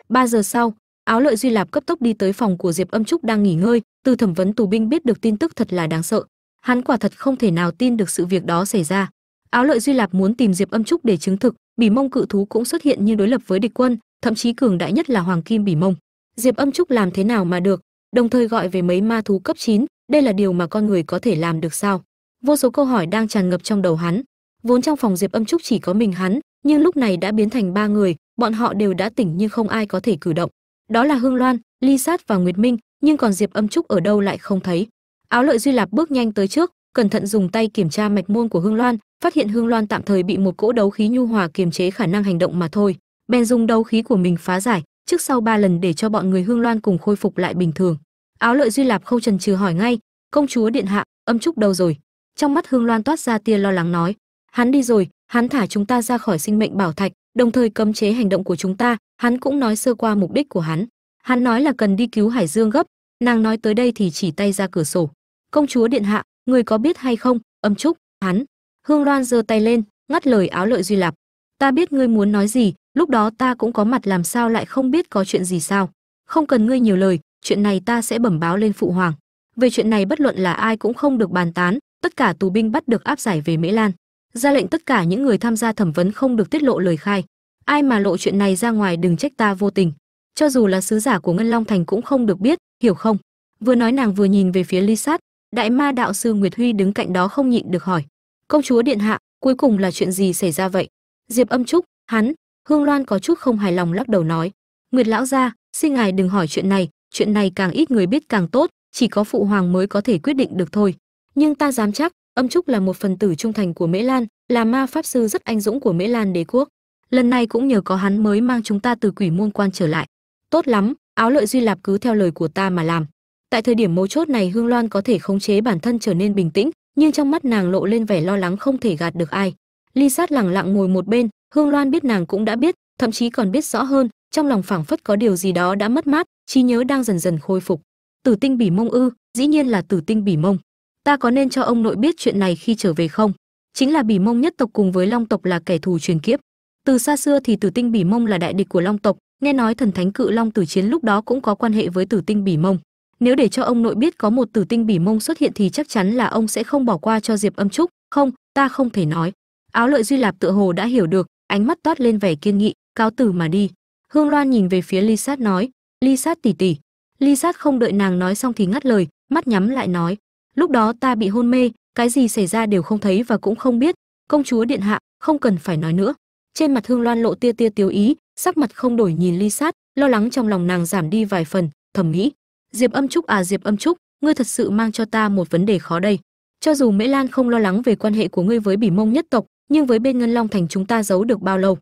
Ba giờ sau, áo lợi duy lạp cấp tốc đi tới phòng của diệp âm trúc đang nghỉ ngơi, từ thẩm vấn tù binh biết được tin tức thật là đáng sợ. Hắn quả thật không thể nào tin được sự việc đó xảy ra áo lợi duy lạp muốn tìm diệp âm trúc để chứng thực bỉ mông cự thú cũng xuất hiện như đối lập với địch quân thậm chí cường đại nhất là hoàng kim bỉ mông. Diệp âm trúc làm thế nào mà được đồng thời gọi về mấy ma thú cấp 9, đây là điều mà con người có thể làm được sao? Vô số câu hỏi đang tràn ngập trong đầu hắn. Vốn trong phòng diệp âm trúc chỉ có mình hắn nhưng lúc này đã biến thành ba người bọn họ đều đã tỉnh nhưng không ai có thể cử động. Đó là hương loan ly sát và nguyệt minh nhưng còn diệp âm trúc ở đâu lại không thấy. Áo lợi duy lạp bước nhanh tới trước cẩn thận dùng tay kiểm tra mạch môn của hương loan, phát hiện hương loan tạm thời bị một cỗ đấu khí nhu hòa kiềm chế khả năng hành động mà thôi. Bèn dùng đấu khí của mình phá giải, trước sau ba lần để cho bọn người hương loan cùng khôi phục lại bình thường. Áo lợi duy lạp không trần trừ hỏi ngay, công chúa điện hạ, âm trúc đâu rồi? Trong mắt hương loan toát ra tia lo lắng nói, hắn đi rồi, hắn thả chúng ta ra khỏi sinh mệnh bảo thạch, đồng thời cấm chế hành động của chúng ta, hắn cũng nói sơ qua mục đích của hắn. Hắn nói là cần đi cứu hải dương gấp, nàng nói tới đây thì chỉ tay ra cửa sổ. Công chúa điện hạ người có biết hay không? Âm trúc, hắn. Hương loan giơ tay lên, ngắt lời áo lợi duy lạp. Ta biết ngươi muốn nói gì, lúc đó ta cũng có mặt làm sao lại không biết có chuyện gì sao. Không cần ngươi nhiều lời, chuyện này ta sẽ bẩm báo lên phụ hoàng. Về chuyện này bất luận là ai cũng không được bàn tán, tất cả tù binh bắt được áp giải về mễ lan. Ra lệnh tất cả những người tham gia thẩm vấn không được tiết lộ lời khai. Ai mà lộ chuyện này ra ngoài đừng trách ta vô tình. Cho dù là sứ giả của ngân long thành cũng không được biết, hiểu không? Vừa nói nàng vừa nhìn về phía ly sát đại ma đạo sư nguyệt huy đứng cạnh đó không nhịn được hỏi, công chúa điện hạ, cuối cùng là chuyện gì xảy ra vậy? Diệp âm trúc, hắn, hương loan có chút không hài lòng lắc đầu nói, nguyệt lão gia, xin ngài đừng hỏi chuyện này chuyện này càng ít người biết càng tốt, chỉ có phụ hoàng mới có thể quyết định được thôi. Nhưng ta dám chắc, âm trúc là một phần tử trung thành của mễ lan, là ma pháp sư rất anh dũng của mễ lan đế quốc. Lần này cũng nhờ có hắn mới mang chúng ta từ quỷ môn quan trở lại. Tốt lắm, áo lợi duy lạp cứ theo lời của ta mà làm tại thời điểm mấu chốt này, hương loan có thể khống chế bản thân trở nên bình tĩnh, nhưng trong mắt nàng lộ lên vẻ lo lắng không thể gạt được ai. Ly sát lẳng lặng ngồi một bên, hương loan biết nàng cũng đã biết, thậm chí còn biết rõ hơn, trong lòng phảng phất có điều gì đó đã mất mát, trí nhớ đang dần dần khôi phục. Tử tinh bỉ mông ư? Dĩ nhiên là tử tinh bỉ mông. Ta có nên cho ông nội biết chuyện này khi trở về không? Chính là bỉ mông nhất tộc cùng với long tộc là kẻ thù truyền kiếp. Từ xa xưa thì tử tinh bỉ mông là đại địch của long tộc, nghe nói thần thánh cự long tử chiến lúc đó cũng có quan hệ với tử tinh bỉ mông nếu để cho ông nội biết có một tử tinh bỉ mông xuất hiện thì chắc chắn là ông sẽ không bỏ qua cho diệp âm trúc. Không, ta không thể nói. Áo lợi duy lạp tựa hồ đã hiểu được, ánh mắt toát lên vẻ kiên nghị, cáo từ mà đi. Hương loan nhìn về phía ly sát nói, ly sát tỉ tỉ. Ly sát không đợi nàng nói xong thì ngắt lời, mắt nhắm lại nói, lúc đó ta bị hôn mê, cái gì xảy ra đều không thấy và cũng không biết. Công chúa điện hạ, không cần phải nói nữa. Trên mặt hương loan lộ tia tia tiêu ý, sắc mặt không đổi nhìn ly sát, lo lắng trong lòng nàng giảm đi vài phần, thầm nghĩ diệp âm trúc à diệp âm trúc, ngươi thật sự mang cho ta một vấn đề khó đây. Cho dù mễ lan không lo lắng về quan hệ của ngươi với bỉ mông nhất tộc, nhưng với bên ngân long thành chúng ta giấu được bao lâu?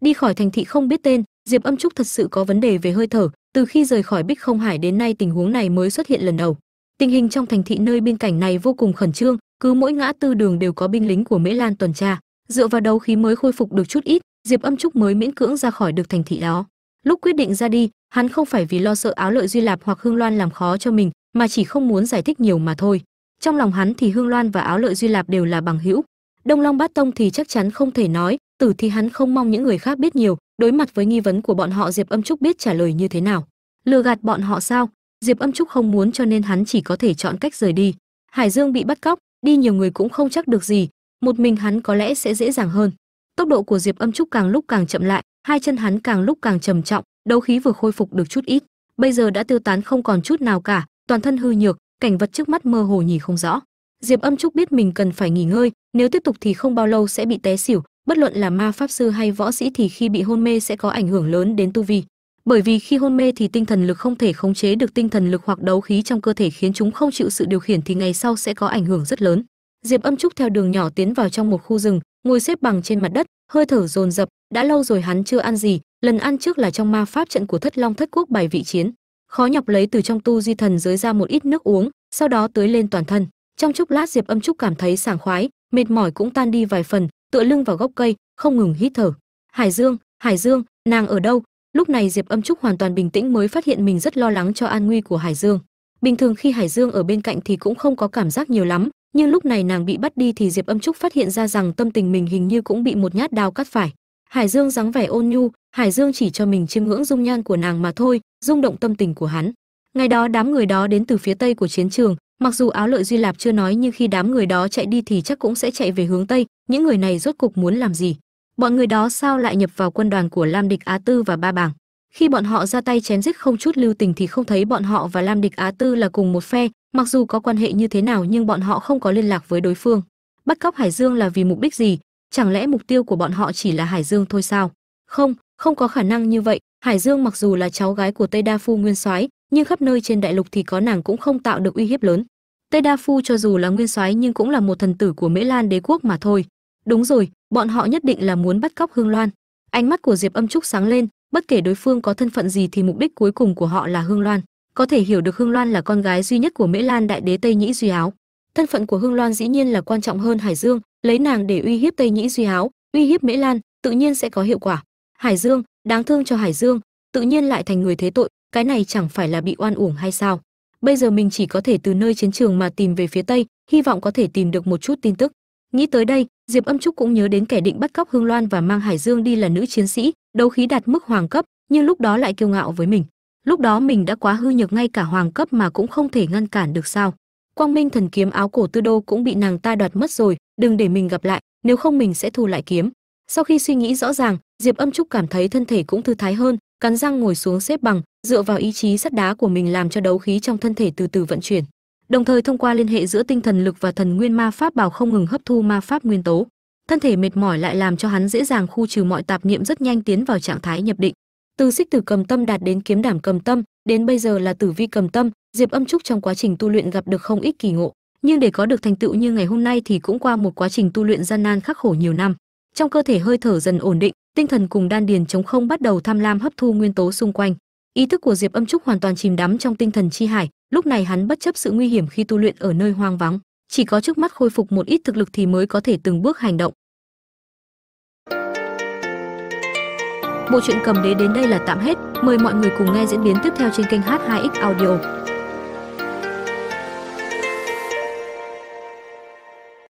Đi khỏi thành thị không biết tên, diệp âm trúc thật sự có vấn đề về hơi thở. Từ khi rời khỏi bích không hải đến nay tình huống này mới xuất hiện lần đầu. Tình hình trong thành thị nơi biên cảnh này vô cùng khẩn trương, cứ mỗi ngã tư đường đều có binh lính của mễ lan tuần tra dựa vào đấu khí mới khôi phục được chút ít, diệp âm trúc mới miễn cưỡng ra khỏi được thành thị đó. Lúc quyết định ra đi, hắn không phải vì lo sợ áo lợi duy lạp hoặc hương loan làm khó cho mình, mà chỉ không muốn giải thích nhiều mà thôi. Trong lòng hắn thì hương loan và áo lợi duy lạp đều là bằng hữu. Đông long bát tông thì chắc chắn không thể nói, tử thì hắn không mong những người khác biết nhiều. Đối mặt với nghi vấn của bọn họ, diệp âm trúc biết trả lời như thế nào. Lừa gạt bọn họ sao? Diệp âm trúc không muốn cho nên hắn chỉ có thể chọn cách rời đi. Hải dương bị bắt cóc, đi nhiều người cũng không chắc được gì một mình hắn có lẽ sẽ dễ dàng hơn. Tốc độ của diệp âm trúc càng lúc càng chậm lại, hai chân hắn càng lúc càng trầm trọng, đấu khí vừa khôi phục được chút ít. Bây giờ đã tiêu tán không còn chút nào cả, toàn thân hư nhược, cảnh vật trước mắt mơ hồ nhìn không rõ. Diệp âm trúc biết mình cần phải nghỉ ngơi, nếu tiếp tục thì không bao lâu sẽ bị té xỉu, bất luận là ma pháp sư hay võ sĩ thì khi bị hôn mê sẽ có ảnh hưởng lớn đến tu vi. Bởi vì khi hôn mê thì tinh thần lực không thể khống chế được tinh thần lực hoặc đấu khí trong cơ thể khiến chúng không chịu sự điều khiển thì ngày sau sẽ có ảnh hưởng rất lớn diệp âm trúc theo đường nhỏ tiến vào trong một khu rừng, ngồi xếp bằng trên mặt đất, hơi thở dồn dập, đã lâu rồi hắn chưa ăn gì, lần ăn trước là trong ma pháp trận của thất long thất quốc bài vị chiến. Khó nhọc lấy từ trong tu di thần giới ra một ít nước uống, sau đó tưới lên toàn thân. Trong chốc lát diệp âm trúc cảm thấy sảng khoái, mệt mỏi cũng tan đi vài phần, tựa lưng vào gốc cây, không ngừng hít thở. Hải dương hải dương, nàng ở đâu? Lúc này diệp âm trúc hoàn toàn bình tĩnh mới phát hiện mình rất lo lắng cho an nguy của hải dương. Bình thường khi hải dương ở bên cạnh thì cũng không có cảm giác nhiều lắm nhưng lúc này nàng bị bắt đi thì diệp âm trúc phát hiện ra rằng tâm tình mình hình như cũng bị một nhát đao cắt phải. Hải dương dáng vẻ ôn nhu, hải dương chỉ cho mình chiêm ngưỡng dung nhan của nàng mà thôi, rung động tâm tình của hắn. Ngày đó đám người đó đến từ phía tây của chiến trường, mặc dù áo lợi duy lạp chưa nói nhưng khi đám người đó chạy đi thì chắc cũng sẽ chạy về hướng tây, những người này rốt cục muốn làm gì? Bọn người đó sao lại nhập vào quân đoàn của lam địch á tư và ba bảng khi bọn họ ra tay chém giết không chút lưu tình thì không thấy bọn họ và lam địch á tư là cùng một phe. Mặc dù có quan hệ như thế nào nhưng bọn họ không có liên lạc với đối phương. Bắt cóc hải dương là vì mục đích gì? Chẳng lẽ mục tiêu của bọn họ chỉ là hải dương thôi sao? Không không có khả năng như vậy. Hải dương mặc dù là cháu gái của tây đa phu nguyên soái, nhưng khắp nơi trên đại lục thì có nàng cũng không tạo được uy hiếp lớn. Tây đa phu cho dù là nguyên soái nhưng cũng là một thần tử của mễ lan đế quốc mà thôi. Đúng rồi, bọn họ nhất định là muốn bắt cóc hương loan. Ánh mắt của diệp âm trúc sáng lên bất kể đối phương có thân phận gì thì mục đích cuối cùng của họ là hương loan. Có thể hiểu được hương loan là con gái duy nhất của mễ lan, đại đế tây nhĩ duy áo. Thân phận của hương loan dĩ nhiên là quan trọng hơn hải dương. Lấy nàng để uy hiếp tây nhĩ duy áo, uy hiếp mễ lan, tự nhiên sẽ có hiệu quả. Hải dương, đáng thương cho hải dương, tự nhiên lại thành người thế tội, cái này chẳng phải là bị oan uổng hay sao? Bây giờ mình chỉ có thể từ nơi chiến trường mà tìm về phía tây, hy vọng có thể tìm được một chút tin tức. Nghĩ tới đây diệp âm trúc cũng nhớ đến kẻ định bắt cóc hương loan và mang hải dương đi là nữ chiến sĩ, đấu khí đạt mức hoàng cấp, nhưng lúc đó lại kiêu ngạo với mình. Lúc đó mình đã quá hư nhược ngay cả hoàng cấp mà cũng không thể ngăn cản được sao. Quang minh thần kiếm áo cổ tư đô cũng bị nàng ta đoạt mất rồi, đừng để mình gặp lại, nếu không mình sẽ thu lại kiếm. Sau khi suy nghĩ rõ ràng, diệp âm trúc cảm thấy thân thể cũng thư thái hơn, cắn răng ngồi xuống xếp bằng, dựa vào ý chí sắt đá của mình làm cho đấu khí trong thân thể từ từ vận chuyển đồng thời thông qua liên hệ giữa tinh thần lực và thần nguyên ma pháp bảo không ngừng hấp thu ma pháp nguyên tố. Thân thể mệt mỏi lại làm cho hắn dễ dàng khu trừ mọi tạp niệm rất nhanh tiến vào trạng thái nhập định. Từ xích tử cầm tâm đạt đến kiếm đảm cầm tâm, đến bây giờ là tử vi cầm tâm, diệp âm trúc trong quá trình tu luyện gặp được không ít kỳ ngộ. Nhưng để có được thành tựu như ngày hôm nay thì cũng qua một quá trình tu luyện gian nan khắc khổ nhiều năm. Trong cơ thể hơi thở dần ổn định, tinh thần cùng đan điền chống không bắt đầu tham lam hấp thu nguyên tố xung quanh ý thức của diệp âm trúc hoàn toàn chìm đắm trong tinh thần chi hải, lúc này hắn bất chấp sự nguy hiểm khi tu luyện ở nơi hoang vắng, chỉ có trước mắt khôi phục một ít thực lực thì mới có thể từng bước hành động. Bộ truyện cầm đế đến đây là tạm hết, mời mọi người cùng nghe diễn biến tiếp theo trên kênh h2x audio.